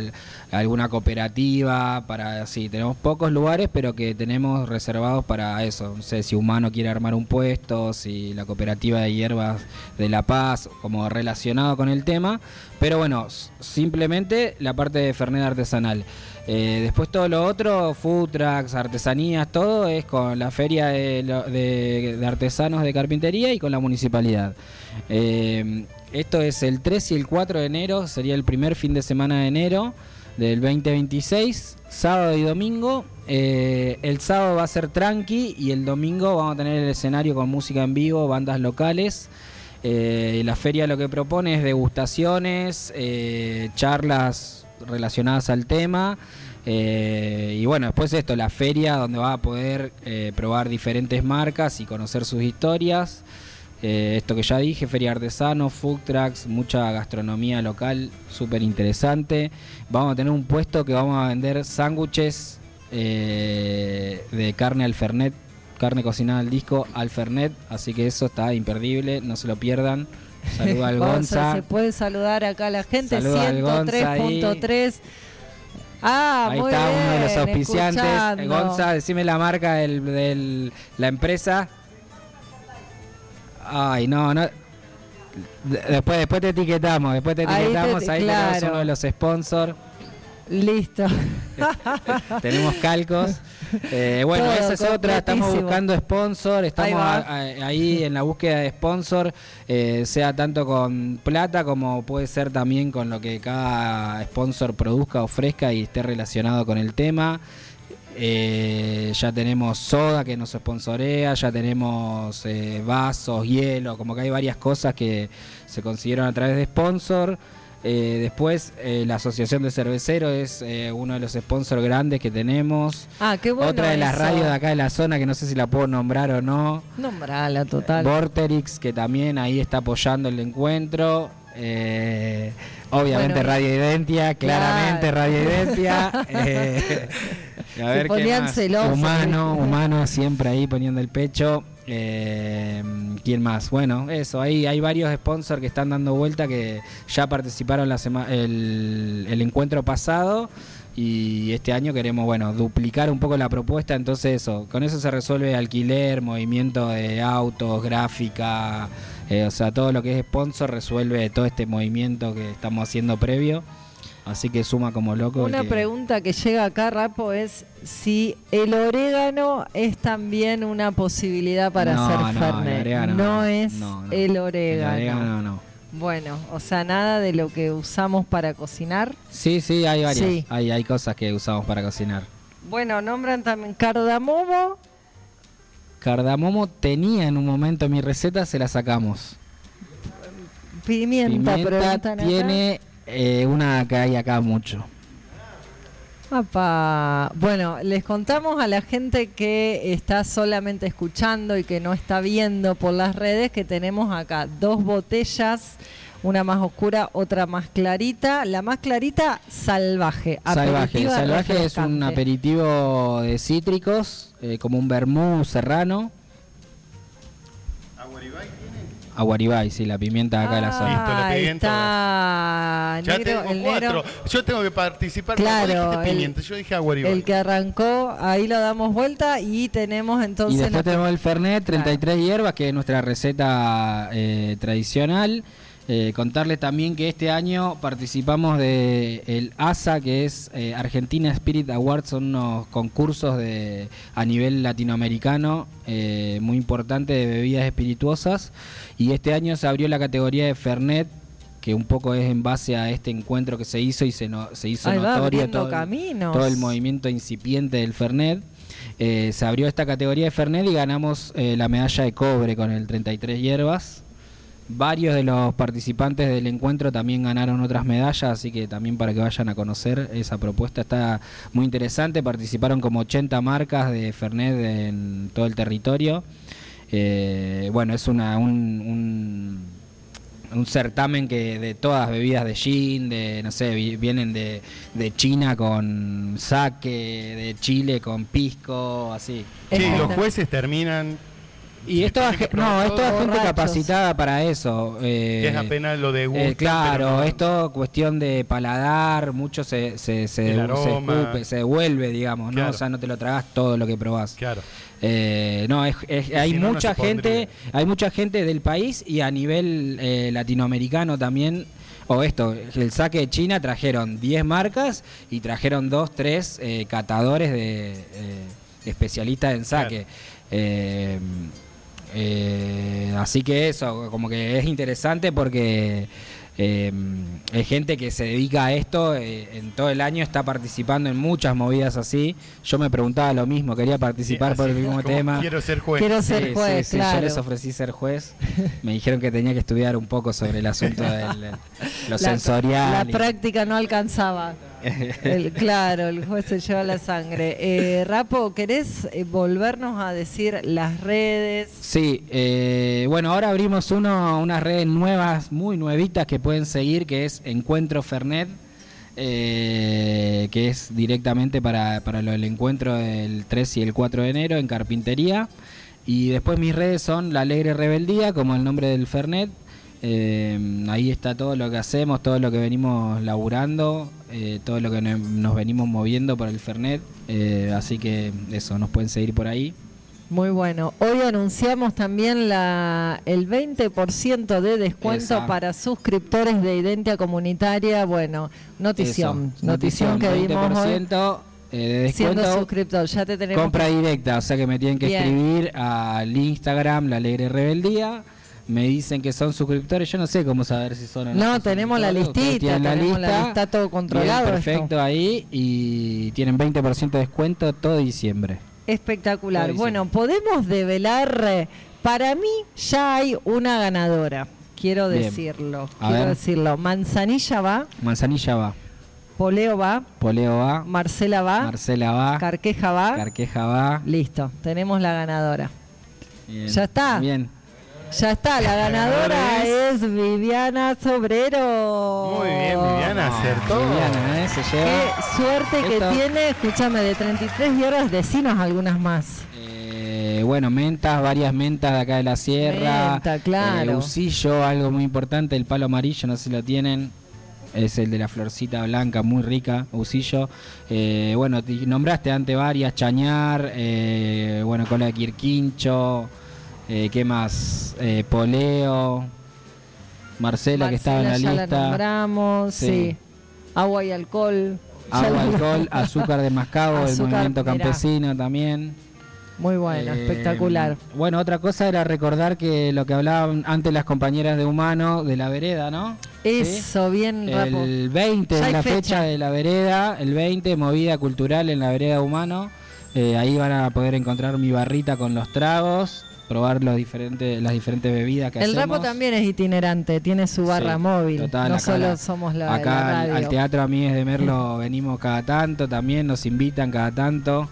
alguna cooperativa, para sí, tenemos pocos lugares, pero que tenemos reservados para eso. No sé si Humano quiere armar un puesto, si la cooperativa de hierbas de La Paz, como relacionado con el tema. Pero bueno, simplemente la parte de Fernet artesanal. Eh, después todo lo otro, food trucks, artesanías, todo es con la feria de artesanos de carpintería y con la municipalidad. Eh, esto es el 3 y el 4 de enero, sería el primer fin de semana de enero del 2026, sábado y domingo. Eh, el sábado va a ser tranqui y el domingo vamos a tener el escenario con música en vivo, bandas locales. Eh, la feria lo que propone es degustaciones, eh, charlas relacionadas al tema. y bueno, después esto, la feria donde va a poder probar diferentes marcas y conocer sus historias. Eh, esto que ya dije, feria artesano, food trucks, mucha gastronomía local, súper interesante. Vamos a tener un puesto que vamos a vender sándwiches eh, de carne al fernet, carne cocinada al disco al fernet, así que eso está imperdible, no se lo pierdan. Saluda al Gonza. Se puede saludar acá a la gente, Saluda al Gonza ahí. 103.3. Ah, Ahí muy está uno de los auspiciantes. Gonza, decime la marca del, del- la empresa. Ay, no, no. De- Después, después te etiquetamos, después te Ahí te- etiquetamos, ahí, tenemos uno de los sponsors. Listo. Tenemos calcos. Eh, bueno, Todo esa es otra. Estamos buscando sponsor. Estamos Ahí va. a- a- ahí en la búsqueda de sponsor, eh, sea tanto con plata como puede ser también con lo que cada sponsor produzca, ofrezca y esté relacionado con el tema. Eh, ya tenemos soda que nos sponsorea, ya tenemos eh, vasos, hielo, como que hay varias cosas que se consiguieron a través de sponsor. Eh, después, la Asociación de Cerveceros es uno de los sponsors grandes que tenemos. Ah, qué bueno. Otra de las radios de acá de la zona que no sé si la puedo nombrar o no. Nombrala, total. Vorterix, que también ahí está apoyando el encuentro. Obviamente Bueno, Radio Identia, claramente claro. Radio Identia. A Se ver ponían celosos, Humano, humano siempre ahí poniendo el pecho. Eh, ¿Quién más? Bueno, eso, ahí hay varios sponsors que están dando vuelta que ya participaron la sema- el, el encuentro pasado y este año queremos, bueno, duplicar un poco la propuesta, entonces eso, con eso se resuelve alquiler, movimiento de autos, gráfica, eh, o sea, todo lo que es sponsor resuelve todo este movimiento que estamos haciendo previo, así que suma como loco. el Una que- pregunta que llega acá, Rapo, es si el orégano es también una posibilidad para No, hacer no, el Fernet. orégano no, es No, no. el El orégano. orégano no. Bueno, o sea, nada de lo que usamos para cocinar. Sí, sí, hay varias. Sí. Hay, hay cosas que usamos para cocinar. Bueno, nombran también cardamomo. Cardamomo tenía en un momento mi receta, se la sacamos. Pimienta, Pimienta acá. Eh, una que hay acá mucho. Apa. Bueno, les contamos a la gente que está solamente escuchando y que no está viendo por las redes que tenemos acá dos botellas, una más oscura, otra más clarita. La más clarita, salvaje. Salvaje. Salvaje es un aperitivo de cítricos, eh, como un vermú serrano. Aguaribay, sí, la pimienta de acá de la zona. Listo, le pegué en Ah, Ya negro- tengo el cuatro. negro. Yo tengo que participar. Claro, el- pimienta, yo dije aguaribay. El que arrancó, ahí lo damos vuelta y tenemos entonces... Y después la- tenemos el Fernet, 33 hierbas, que es nuestra receta eh, tradicional. Eh, contarles también que este año participamos de el ASA, que es eh, Argentina Spirit Awards, son unos concursos de a nivel latinoamericano eh, muy importantes de bebidas espirituosas. Y este año se abrió la categoría de Fernet, que un poco es en base a este encuentro que se hizo y se, no- se hizo va notorio todo todo el movimiento incipiente del Fernet. Eh, se abrió esta categoría de Fernet y ganamos la medalla de cobre con el 33 hierbas. Varios de los participantes del encuentro también ganaron otras medallas, así que también para que vayan a conocer esa propuesta está muy interesante. Participaron como 80 marcas de Fernet en todo el territorio. Eh, bueno, es una, un, un, un certamen que de todas bebidas de gin, de no sé, vi- vienen de, de China con sake, de Chile con pisco, así. Sí, los jueces terminan. Y esto tienen que no, esto es gente capacitada para eso. eh, es apenas lo degustan, eh, claro, pero no- esto cuestión de paladar, mucho se, se, se, se escupe, se devuelve, digamos, ¿no? Claro. O sea, no te lo tragas todo lo que probás. Claro. Eh, no, es- es- hay si no, no mucha gente, hay mucha gente del país y a nivel eh, latinoamericano también. O esto, el saque de China trajeron 10 marcas y trajeron 2, 3 eh, catadores de eh, especialistas en saque. Eh, eh, así que eso, como que es interesante porque eh, es gente que se dedica a esto, eh, en todo el año está participando en muchas movidas así. Yo me preguntaba lo mismo, quería participar Sí, por el mismo tema. quiero ser juez. Quiero ser sí, juez, sí, claro. Yo les ofrecí ser juez. Me dijeron que tenía que estudiar un poco sobre el asunto de lo La- sensorial. La y- práctica no alcanzaba. El- claro, el juez se lleva la sangre. Eh, Rapo, ¿querés eh, volvernos a decir las redes? Sí, eh, bueno, ahora abrimos uno, unas redes nuevas, muy nuevitas que pueden seguir, que es Encuentro Fernet, eh, que es directamente para, para lo del encuentro del 3 y el 4 de enero en Carpintería. Y después mis redes son La Alegre Rebeldía, como el nombre del Fernet. Eh, ahí está todo lo que hacemos, todo lo que venimos laburando, eh, todo lo que nos venimos moviendo por el Fernet. Eh, así que eso, nos pueden seguir por ahí. Muy bueno. Hoy anunciamos también la, el 20% de descuento Esa. para suscriptores de Identia Comunitaria. Bueno, notición. Eso, Notición que dimos hoy. 20% eh, de Siendo descuento. suscriptor, ya te tenemos. Compra directa, o sea que me tienen que Bien. escribir al Instagram, La Alegre Rebeldía. Me dicen que son suscriptores. Yo no sé cómo saber si son o no. No, tenemos la listita, la tenemos la lista. lista todo controlado. Esto. perfecto ahí. Y tienen 20% de descuento todo diciembre. Espectacular. Todo Bueno, podemos develar. Para mí ya hay una ganadora. Quiero Bien. decirlo. A quiero ver. decirlo. Manzanilla va, Manzanilla va. Poleo va, Poleo va. Marcela va, Marcela va. Carqueja va. Carqueja va. Listo, tenemos la ganadora. Bien. Ya está. Bien. Ya está, la ganadora es Viviana Sobrero. Muy bien, Viviana, acertó. Viviana, ¿eh? Se lleva. Qué suerte Esto- que tiene, escúchame, de 33 y horas, decinos algunas más. Eh, bueno, mentas, varias mentas de acá de la sierra. Menta, claro. Eh, usillo, algo muy importante, el palo amarillo, no sé si lo tienen. Es el de la florcita blanca, muy rica, usillo. Eh, bueno, te- nombraste antes varias, chañar, eh, bueno, cola de quirquincho, eh, ¿qué más? Eh, poleo, Marcela, que estaba en la ya lista. la nombramos, Sí. sí. Agua y alcohol. Agua, la- alcohol, azúcar de mascabo, Azúcar, movimiento mirá. campesino también. Muy bueno, Eh, espectacular. Bueno, otra cosa era recordar que lo que hablaban antes las compañeras de Humano, de la vereda, ¿no? Eso, bien, Rapo. El 20 Ya es la fecha. fecha de la vereda, el 20, movida cultural en la vereda Humano. Eh, ahí van a poder encontrar mi barrita con los tragos, probar los diferentes, las diferentes bebidas que El hacemos. Rapo también es itinerante, tiene su barra Sí, móvil. total, no acá solo la- somos la, Acá la al, radio. al Teatro Amigues de Merlo venimos cada tanto, también nos invitan cada tanto.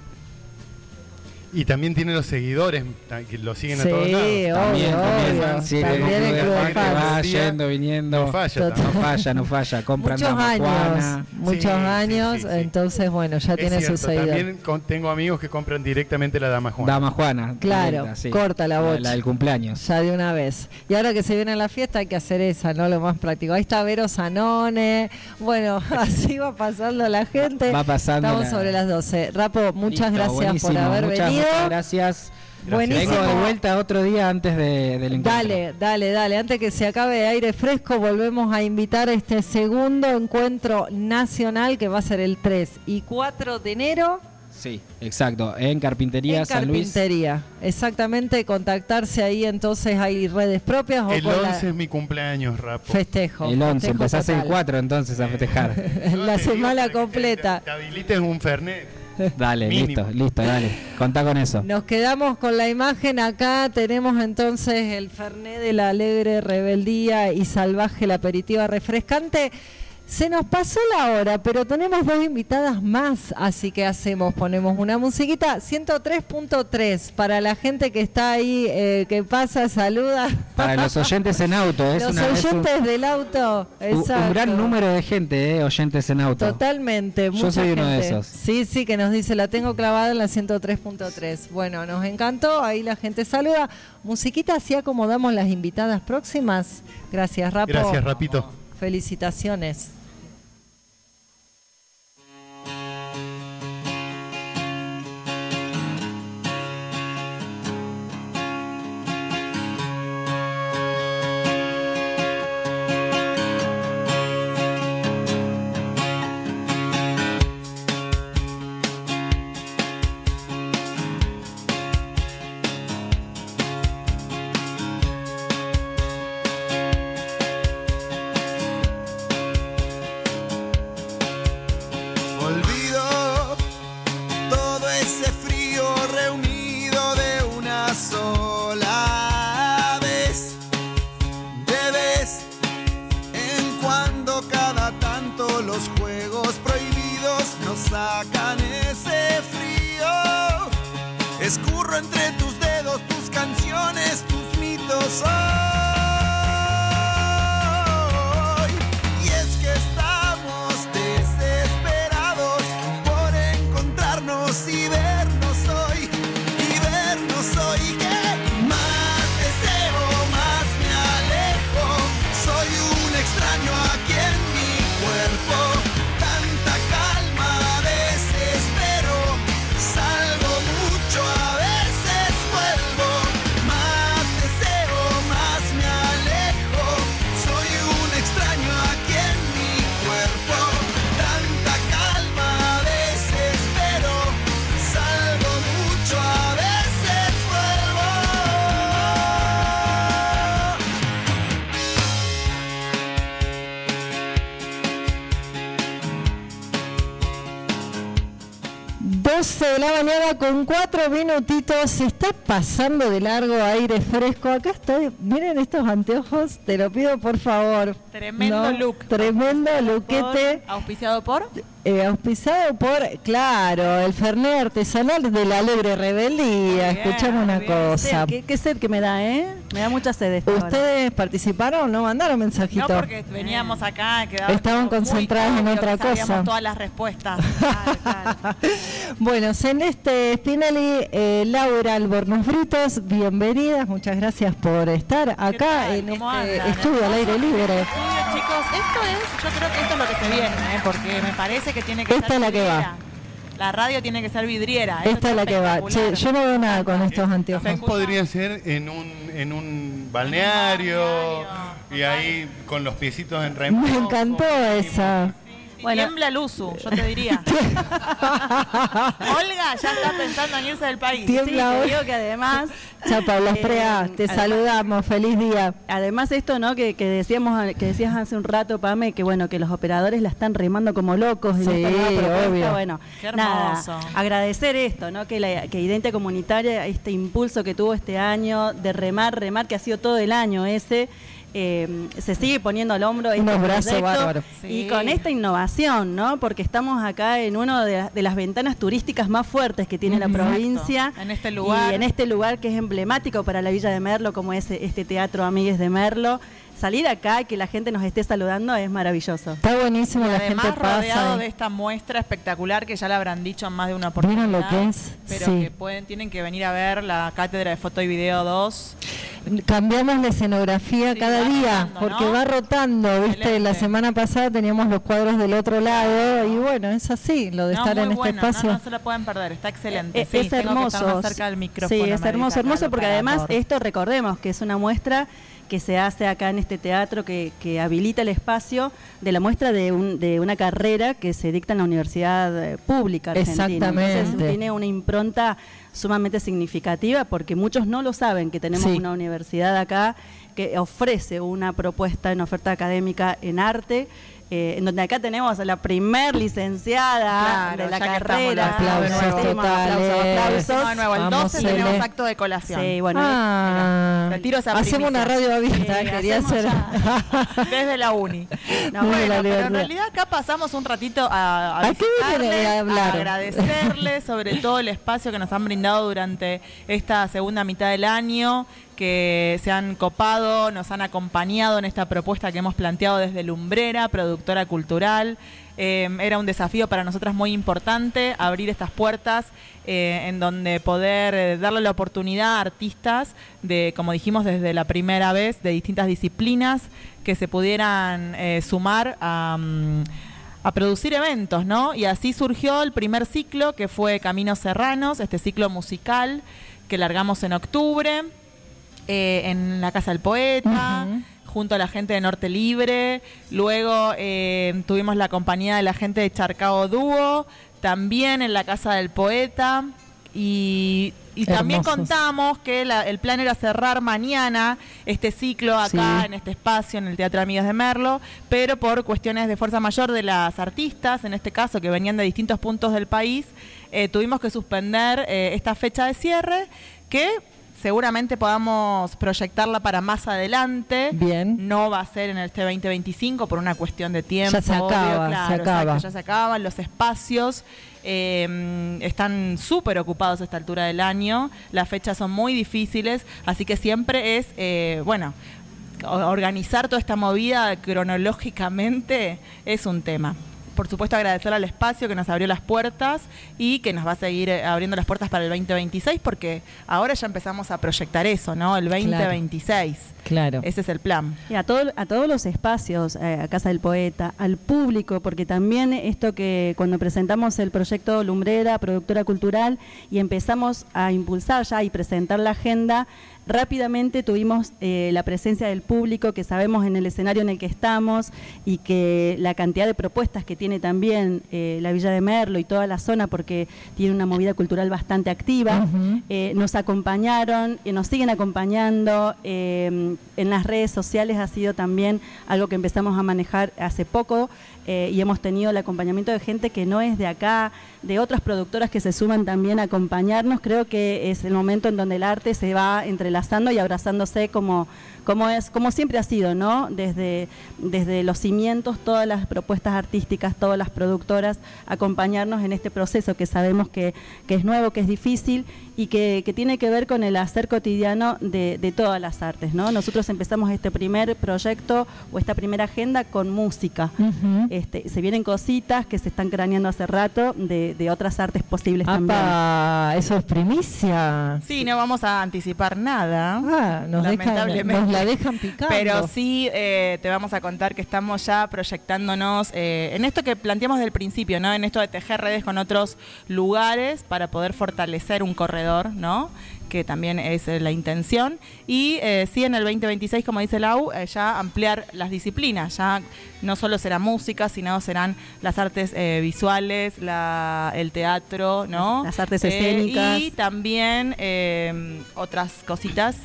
Y también tiene los seguidores que lo siguen Sí, a todos lados. obvio, También, también, obvio. sí, También el el club de fans. va yendo, viniendo. no falla, No falla, no falla. Compran muchos años, muchos Sí, sí, años, sí, sí. entonces bueno, ya Es tiene cierto, su seguidor. También con- tengo amigos que compran directamente la dama Juana. Dama Juana. Claro, directa, sí. corta la bocha. La del cumpleaños. Ya de una vez. Y ahora que se viene la fiesta hay que hacer esa, ¿no? Lo más práctico. Ahí está Vero Zanone. Bueno, así va pasando la gente. Va pasando Estamos la- sobre las 12. Rapo, muchas Listo, gracias por haber muchas, venido. Muchas gracias. Buenísimo. Vengo de vuelta otro día antes de- del encuentro. Dale, dale, dale. Antes que se acabe de aire fresco, volvemos a invitar a este segundo encuentro nacional que va a ser el 3 y 4 de enero Sí, exacto. En Carpintería en San Luis. Carpintería. Exactamente, contactarse ahí entonces hay redes propias o El con la- 11 es mi cumpleaños, Rapo. festejo. El 11, festejo empezás el total. 4 entonces a festejar. la semana completa. Te habilites un Fernet. Dale, Mínimo. listo, listo, dale. Contá con eso. Nos quedamos con la imagen acá. Tenemos entonces el Fernet de la alegre rebeldía y salvaje, la aperitiva refrescante. Se nos pasó la hora, pero tenemos dos invitadas más, así que hacemos, ponemos una musiquita 103.3 para la gente que está ahí, eh, que pasa, saluda. Para los oyentes en auto, es, Los una, es un- oyentes del auto, un, un exacto. gran número de gente, eh, oyentes en auto. Totalmente, Yo mucha soy uno de esos. Sí, sí, que nos dice, la tengo clavada en la 103.3. Bueno, nos encantó, ahí la gente saluda. Musiquita, así acomodamos las invitadas próximas. Gracias, Rapo. Gracias, Rapito. Felicitaciones. Con cuatro minutitos. Está pasando de largo aire fresco. Acá estoy. Miren estos anteojos. Te lo pido por favor. Tremendo No, look. Tremendo luquete. Auspiciado por. eh, auspiciado por, claro, el Fernet artesanal de la Alegre Rebeldía. Escuchame una cosa. ¿Qué, qué sed que me da, ¿eh? Me da mucha sed esta hora. ¿Ustedes participaron? ¿No mandaron mensajito? No, porque veníamos acá, Estaban concentrados en otra cosa. todas las respuestas. Bueno, Celeste Spinelli, eh, Laura Albornoz Britos, bienvenidas, muchas gracias por estar acá en este andan? estudio al aire libre. Estudio, chicos, esto es, yo creo que esto es lo que se viene, ¿eh? porque me parece que tiene que Esta ser es la que va. vidriera. La radio tiene que ser vidriera. Esto Esta es la que va. Che, yo no veo nada con estos anteojos. Podría ser en un, en un balneario y ahí con los piecitos en remojo. Me encantó esa. Tiembla el uso, yo te diría. Olga ya está pensando en irse del país. Tiembla Sí, te digo que además... Chao, Pablo eh, te además- saludamos, feliz día. Además esto, ¿no? Que, que decíamos, que decías hace un rato, Pame, que bueno, que los operadores la están remando como locos en Sí, propuesta. obvio. Bueno, Qué nada, hermoso. agradecer esto, ¿no? Que la que Identia Comunitaria, este impulso que tuvo este año de remar, remar, que ha sido todo el año ese. Eh, se sigue poniendo al hombro este Unos brazos proyecto bárbaros. y Sí. con esta innovación, ¿no? Porque estamos acá en una de, las- de las ventanas turísticas más fuertes que tiene la provincia. En este lugar. Y en este lugar que es emblemático para la Villa de Merlo, como es este teatro Amigues de Merlo. Salir acá y que la gente nos esté saludando es maravilloso. Está buenísimo, Y la además gente rodeado pasa. de esta muestra espectacular que ya la habrán dicho en más de una ¿Vieron oportunidad. lo que es? Pero Sí. que pueden, tienen que venir a ver la cátedra de foto y video 2. Cambiamos la escenografía cada día, rotando, porque ¿no? va rotando, ¿viste? La semana pasada teníamos los cuadros del otro lado y bueno, es así, lo de No, estar muy en este bueno, espacio. No, no se la pueden perder, está excelente. Eh, Sí, es tengo que hermoso. estar más cerca del micrófono. Sí, es hermoso, hermoso, porque además esto recordemos que es una muestra que se hace acá en este teatro que, que habilita el espacio de la muestra de, un- de una carrera que se dicta en la Universidad eh, Pública Argentina. Exactamente. Entonces tiene una impronta sumamente significativa porque muchos no lo saben que tenemos Sí. una universidad acá que ofrece una propuesta en oferta académica en arte. Eh, en donde acá tenemos a la primer licenciada Claro, de la carrera. Aplausos aplausos, aplausos. No, de nuevo, el Vamos, 12 Cele. tenemos acto de colación. Sí, bueno, Ah, retiro esa hacemos una radio abierta, Sí, quería hacer. Desde la uni. No, bueno, la pero en realidad acá pasamos un ratito a, a ¿A qué a agradecerles sobre todo el espacio que nos han brindado durante esta segunda mitad del año, que se han copado, nos han acompañado en esta propuesta que hemos planteado desde Lumbrera, productora cultural. Eh, era un desafío para nosotras muy importante abrir estas puertas eh, en donde poder eh, darle la oportunidad a artistas de, como dijimos desde la primera vez, de distintas disciplinas que se pudieran sumar a, mm, a producir eventos, ¿no? Y así surgió el primer ciclo que fue Caminos Serranos, este ciclo musical que largamos en octubre eh, en la Casa del Poeta, junto a la gente de Norte Libre. Luego eh, tuvimos la compañía de la gente de Charcao Dúo, también en la Casa del Poeta. Y, y también contamos que la- el plan era cerrar mañana este ciclo acá Sí. en este espacio, en el Teatro Amigas de Merlo, pero por cuestiones de fuerza mayor de las artistas, en este caso, que venían de distintos puntos del país, eh, tuvimos que suspender eh, esta fecha de cierre que seguramente podamos proyectarla para más adelante. Bien. No va a ser en este 2025 por una cuestión de tiempo. Ya se acaba, obvio, se claro, acaba. exacto, ya se acaban los espacios. eh, están súper ocupados a esta altura del año. Las fechas son muy difíciles, así que siempre es, eh, bueno, organizar toda esta movida cronológicamente es un tema. Por supuesto, agradecer al espacio que nos abrió las puertas y que nos va a seguir eh, abriendo las puertas para el 2026, porque ahora ya empezamos a proyectar eso, ¿no? El 2026. Claro. Ese es el plan. Y a, todo, a todos los espacios, eh, a Casa del Poeta, al público, porque también esto que cuando presentamos el proyecto Lumbrera, productora cultural, y empezamos a impulsar ya y presentar la agenda, rápidamente tuvimos eh, la presencia del público, que sabemos en el escenario en el que estamos y que la cantidad de propuestas que tiene también eh, la Villa de Merlo y toda la zona, porque tiene una movida cultural bastante activa, eh, nos acompañaron y nos siguen acompañando. eh, en las redes sociales ha sido también algo que empezamos a manejar hace poco eh, y hemos tenido el acompañamiento de gente que no es de acá, de otras productoras que se suman también a acompañarnos. Creo que es el momento en donde el arte se va entrelazando y abrazándose como, como, es, como siempre ha sido, ¿no? Desde, desde los cimientos, todas las propuestas artísticas, todas las productoras, acompañarnos en este proceso que sabemos que, que es nuevo, que es difícil y que, que tiene que ver con el hacer cotidiano de, de todas las artes, ¿no? Nosotros empezamos este primer proyecto o esta primera agenda con música. Este, se vienen cositas que se están craneando hace rato de, de otras artes posibles Apa, eso es primicia. Sí, no vamos a anticipar nada. Ah, nos lamentablemente. nos la dejan picando. Pero sí eh, te vamos a contar que estamos ya proyectándonos eh, en esto que planteamos del principio, ¿no? En esto de tejer redes con otros lugares para poder fortalecer un corredor, ¿no? que también es eh, la intención. Y eh, sí, en el 2026, como dice Lau, eh, ya ampliar las disciplinas. Ya no solo será música, sino serán las artes eh, visuales, la, el teatro, ¿no? Las artes escénicas. y también otras cositas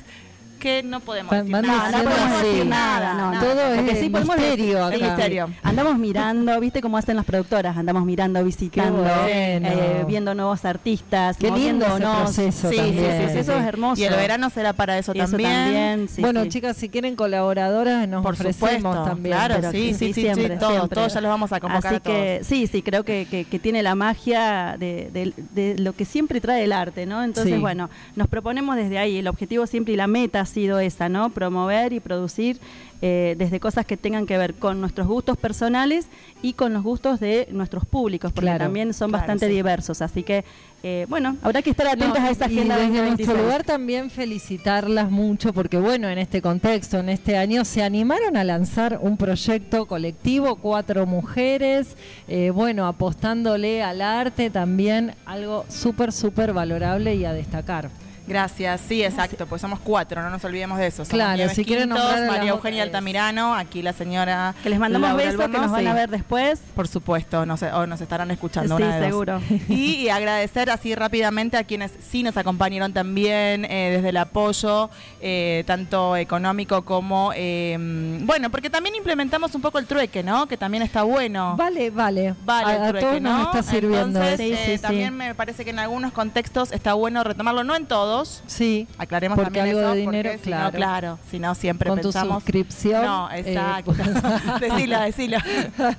que no podemos decir van nada. no podemos decir nada, No, nada. Todo es sí misterio acá. misterio. Andamos mirando, ¿viste cómo hacen las productoras? Andamos mirando, visitando, bueno. eh, viendo nuevos artistas, Qué lindo ese proceso sí, también. Sí, sí, sí, eso es hermoso. Y el verano será para eso, Y eso también. también, sí, bueno, sí. chicas, si quieren colaboradoras, nos Por ofrecemos supuesto, también. claro, Pero sí, sí, sí, sí, todos, todos ya los vamos a convocar Así a todos. que sí, sí, creo que, que- que tiene la magia de, de- de lo que siempre trae el arte, ¿no? Entonces, Sí. bueno, nos proponemos desde ahí, el objetivo siempre y la meta sido esa, ¿no? Promover y producir eh, desde cosas que tengan que ver con nuestros gustos personales y con los gustos de nuestros públicos, porque Claro, también son claro, bastante sí. diversos. Así que, eh, bueno, habrá que estar atentos No, a esa y agenda desde 2026. nuestro lugar también felicitarlas mucho porque bueno, en este contexto, en este año, se animaron a lanzar un proyecto colectivo, cuatro mujeres, eh, bueno, apostándole al arte también, algo súper, súper valorable y a destacar. Gracias, sí, exacto, pues somos cuatro, no nos olvidemos de eso. Somos Claro, si quieren nombrar María Eugenia Altamirano, aquí la señora Que les mandamos Laura besos, que nos van a ver después. Por supuesto, no sé, o nos estarán escuchando. Sí, una de dos. seguro. Y, y agradecer así rápidamente a quienes sí nos acompañaron también eh, desde el apoyo, eh, tanto económico como, eh, bueno, porque también implementamos un poco el trueque, ¿no? Que también está bueno. Vale, vale. Vale, a, el a trueque, todos ¿no? nos está sirviendo. Entonces, Sí, eh, sí, sí. también me parece que en algunos contextos está bueno retomarlo, no en todos. Sí. Aclaremos Porque también algo eso, de dinero, porque si claro. no, claro, si no siempre Con tu pensamos suscripción, No, eh, exacto. decilo, decilo.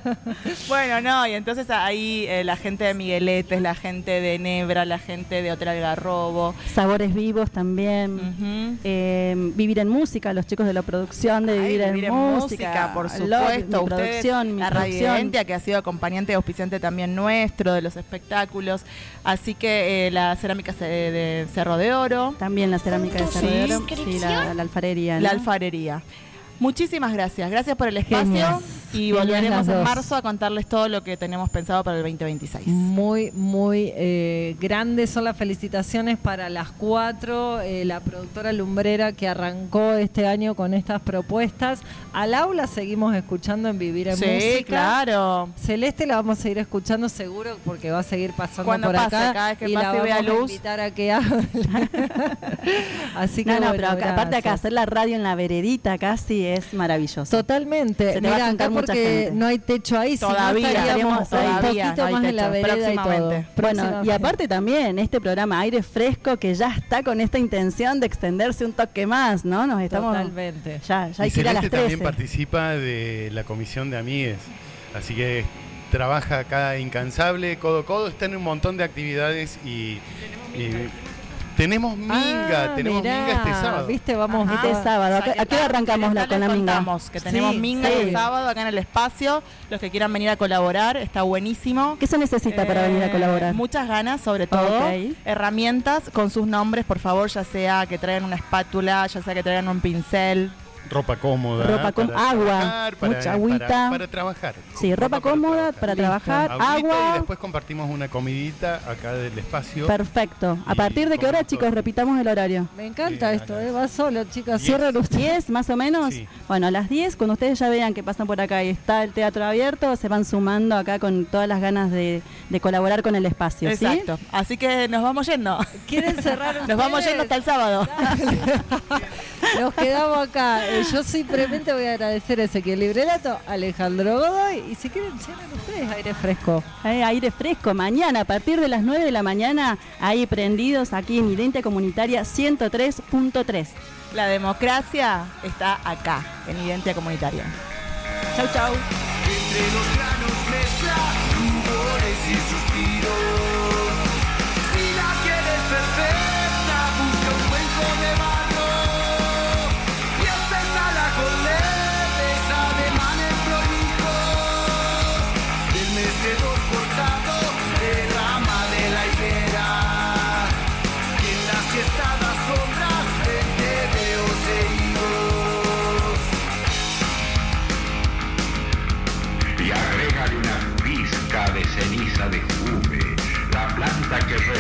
bueno, no, y entonces ahí eh, la gente de Migueletes, la gente de Nebra, la gente de Hotel Algarrobo, Sabores vivos también. Eh, vivir en música, los chicos de la producción de Ay, Vivir, en, Vivir en música, por Love, supuesto. mi Ustedes, producción, mi la Radio producción. Que ha sido acompañante y auspiciante también nuestro de los espectáculos. Así que eh, la cerámica de Cerro de Oro. También la cerámica de Cerro de Oro. Sí, la, la alfarería. La alfarería. Muchísimas gracias. Gracias por el espacio. Genias. Y Genias volveremos en marzo a contarles todo lo que tenemos pensado para el 2026. Muy, muy eh, grandes son las felicitaciones para las cuatro, eh, la productora lumbrera que arrancó este año con estas propuestas. Al aula seguimos escuchando en Vivir en Sí, Música. claro. Celeste la vamos a seguir escuchando seguro porque va a seguir pasando Cuando por pase, acá. cada vez que y la pase y vea a luz. invitar a que hable. Así que No, no, bueno, pero acá- aparte acá hacer la radio en la veredita casi es maravilloso. Totalmente. Se te va a Mira, juntar acá mucha porque gente. no hay techo ahí, si no Todavía, estaríamos todavía un poquito no hay más en la techo. vereda y todo. Bueno, y aparte también este programa Aire Fresco que ya está con esta intención de extenderse un toque más, ¿no? Nos estamos Totalmente. Ya, ya hay y que ir a las Celeste 13. también participa de la comisión de amigues, así que trabaja acá incansable, codo a codo, está en un montón de actividades y, y tenemos minga, Ah, tenemos mirá, minga este sábado. Viste, vamos Ajá. Este sábado. ¿A qué- ¿A qué hora arrancamos la, con la minga? contamos que tenemos Sí, minga sí. el sábado acá en el espacio. Los que quieran venir a colaborar, está buenísimo. ¿Qué se necesita para venir a colaborar? Muchas ganas, sobre todo. Ok. Herramientas con sus nombres, por favor, ya sea que traigan una espátula, ya sea que traigan un pincel. Ropa cómoda. Ropa com- para agua, trabajar, para- mucha agüita. Para, para trabajar. Sí, ropa cómoda para trabajar, agua. Y después compartimos una comidita acá del espacio. Perfecto. ¿A partir de qué hora, chicos? Repitamos el horario. Me encanta esto, ¿eh? va solo, chicas. Cierren ustedes. 10 más o menos. Bueno, a las 10, cuando ustedes ya vean que pasan por acá y está el teatro abierto, se van sumando acá con todas las ganas de, de colaborar con el espacio. ¿sí? Exacto. Así que nos vamos yendo. ¿Quieren cerrar Nos vamos yendo hasta el sábado. Nos quedamos acá. Eh, yo simplemente voy a agradecer a Ezequiel Librelato, Alejandro Godoy. Y si quieren, cierren ustedes aire fresco. Eh, aire fresco. Mañana, a partir de las 9 de la mañana, ahí prendidos aquí en Identia Comunitaria 103.3. La democracia está acá, en Identidad Comunitaria. Chau, chau. Entre los granos mezcla rumores y suspiros. perspective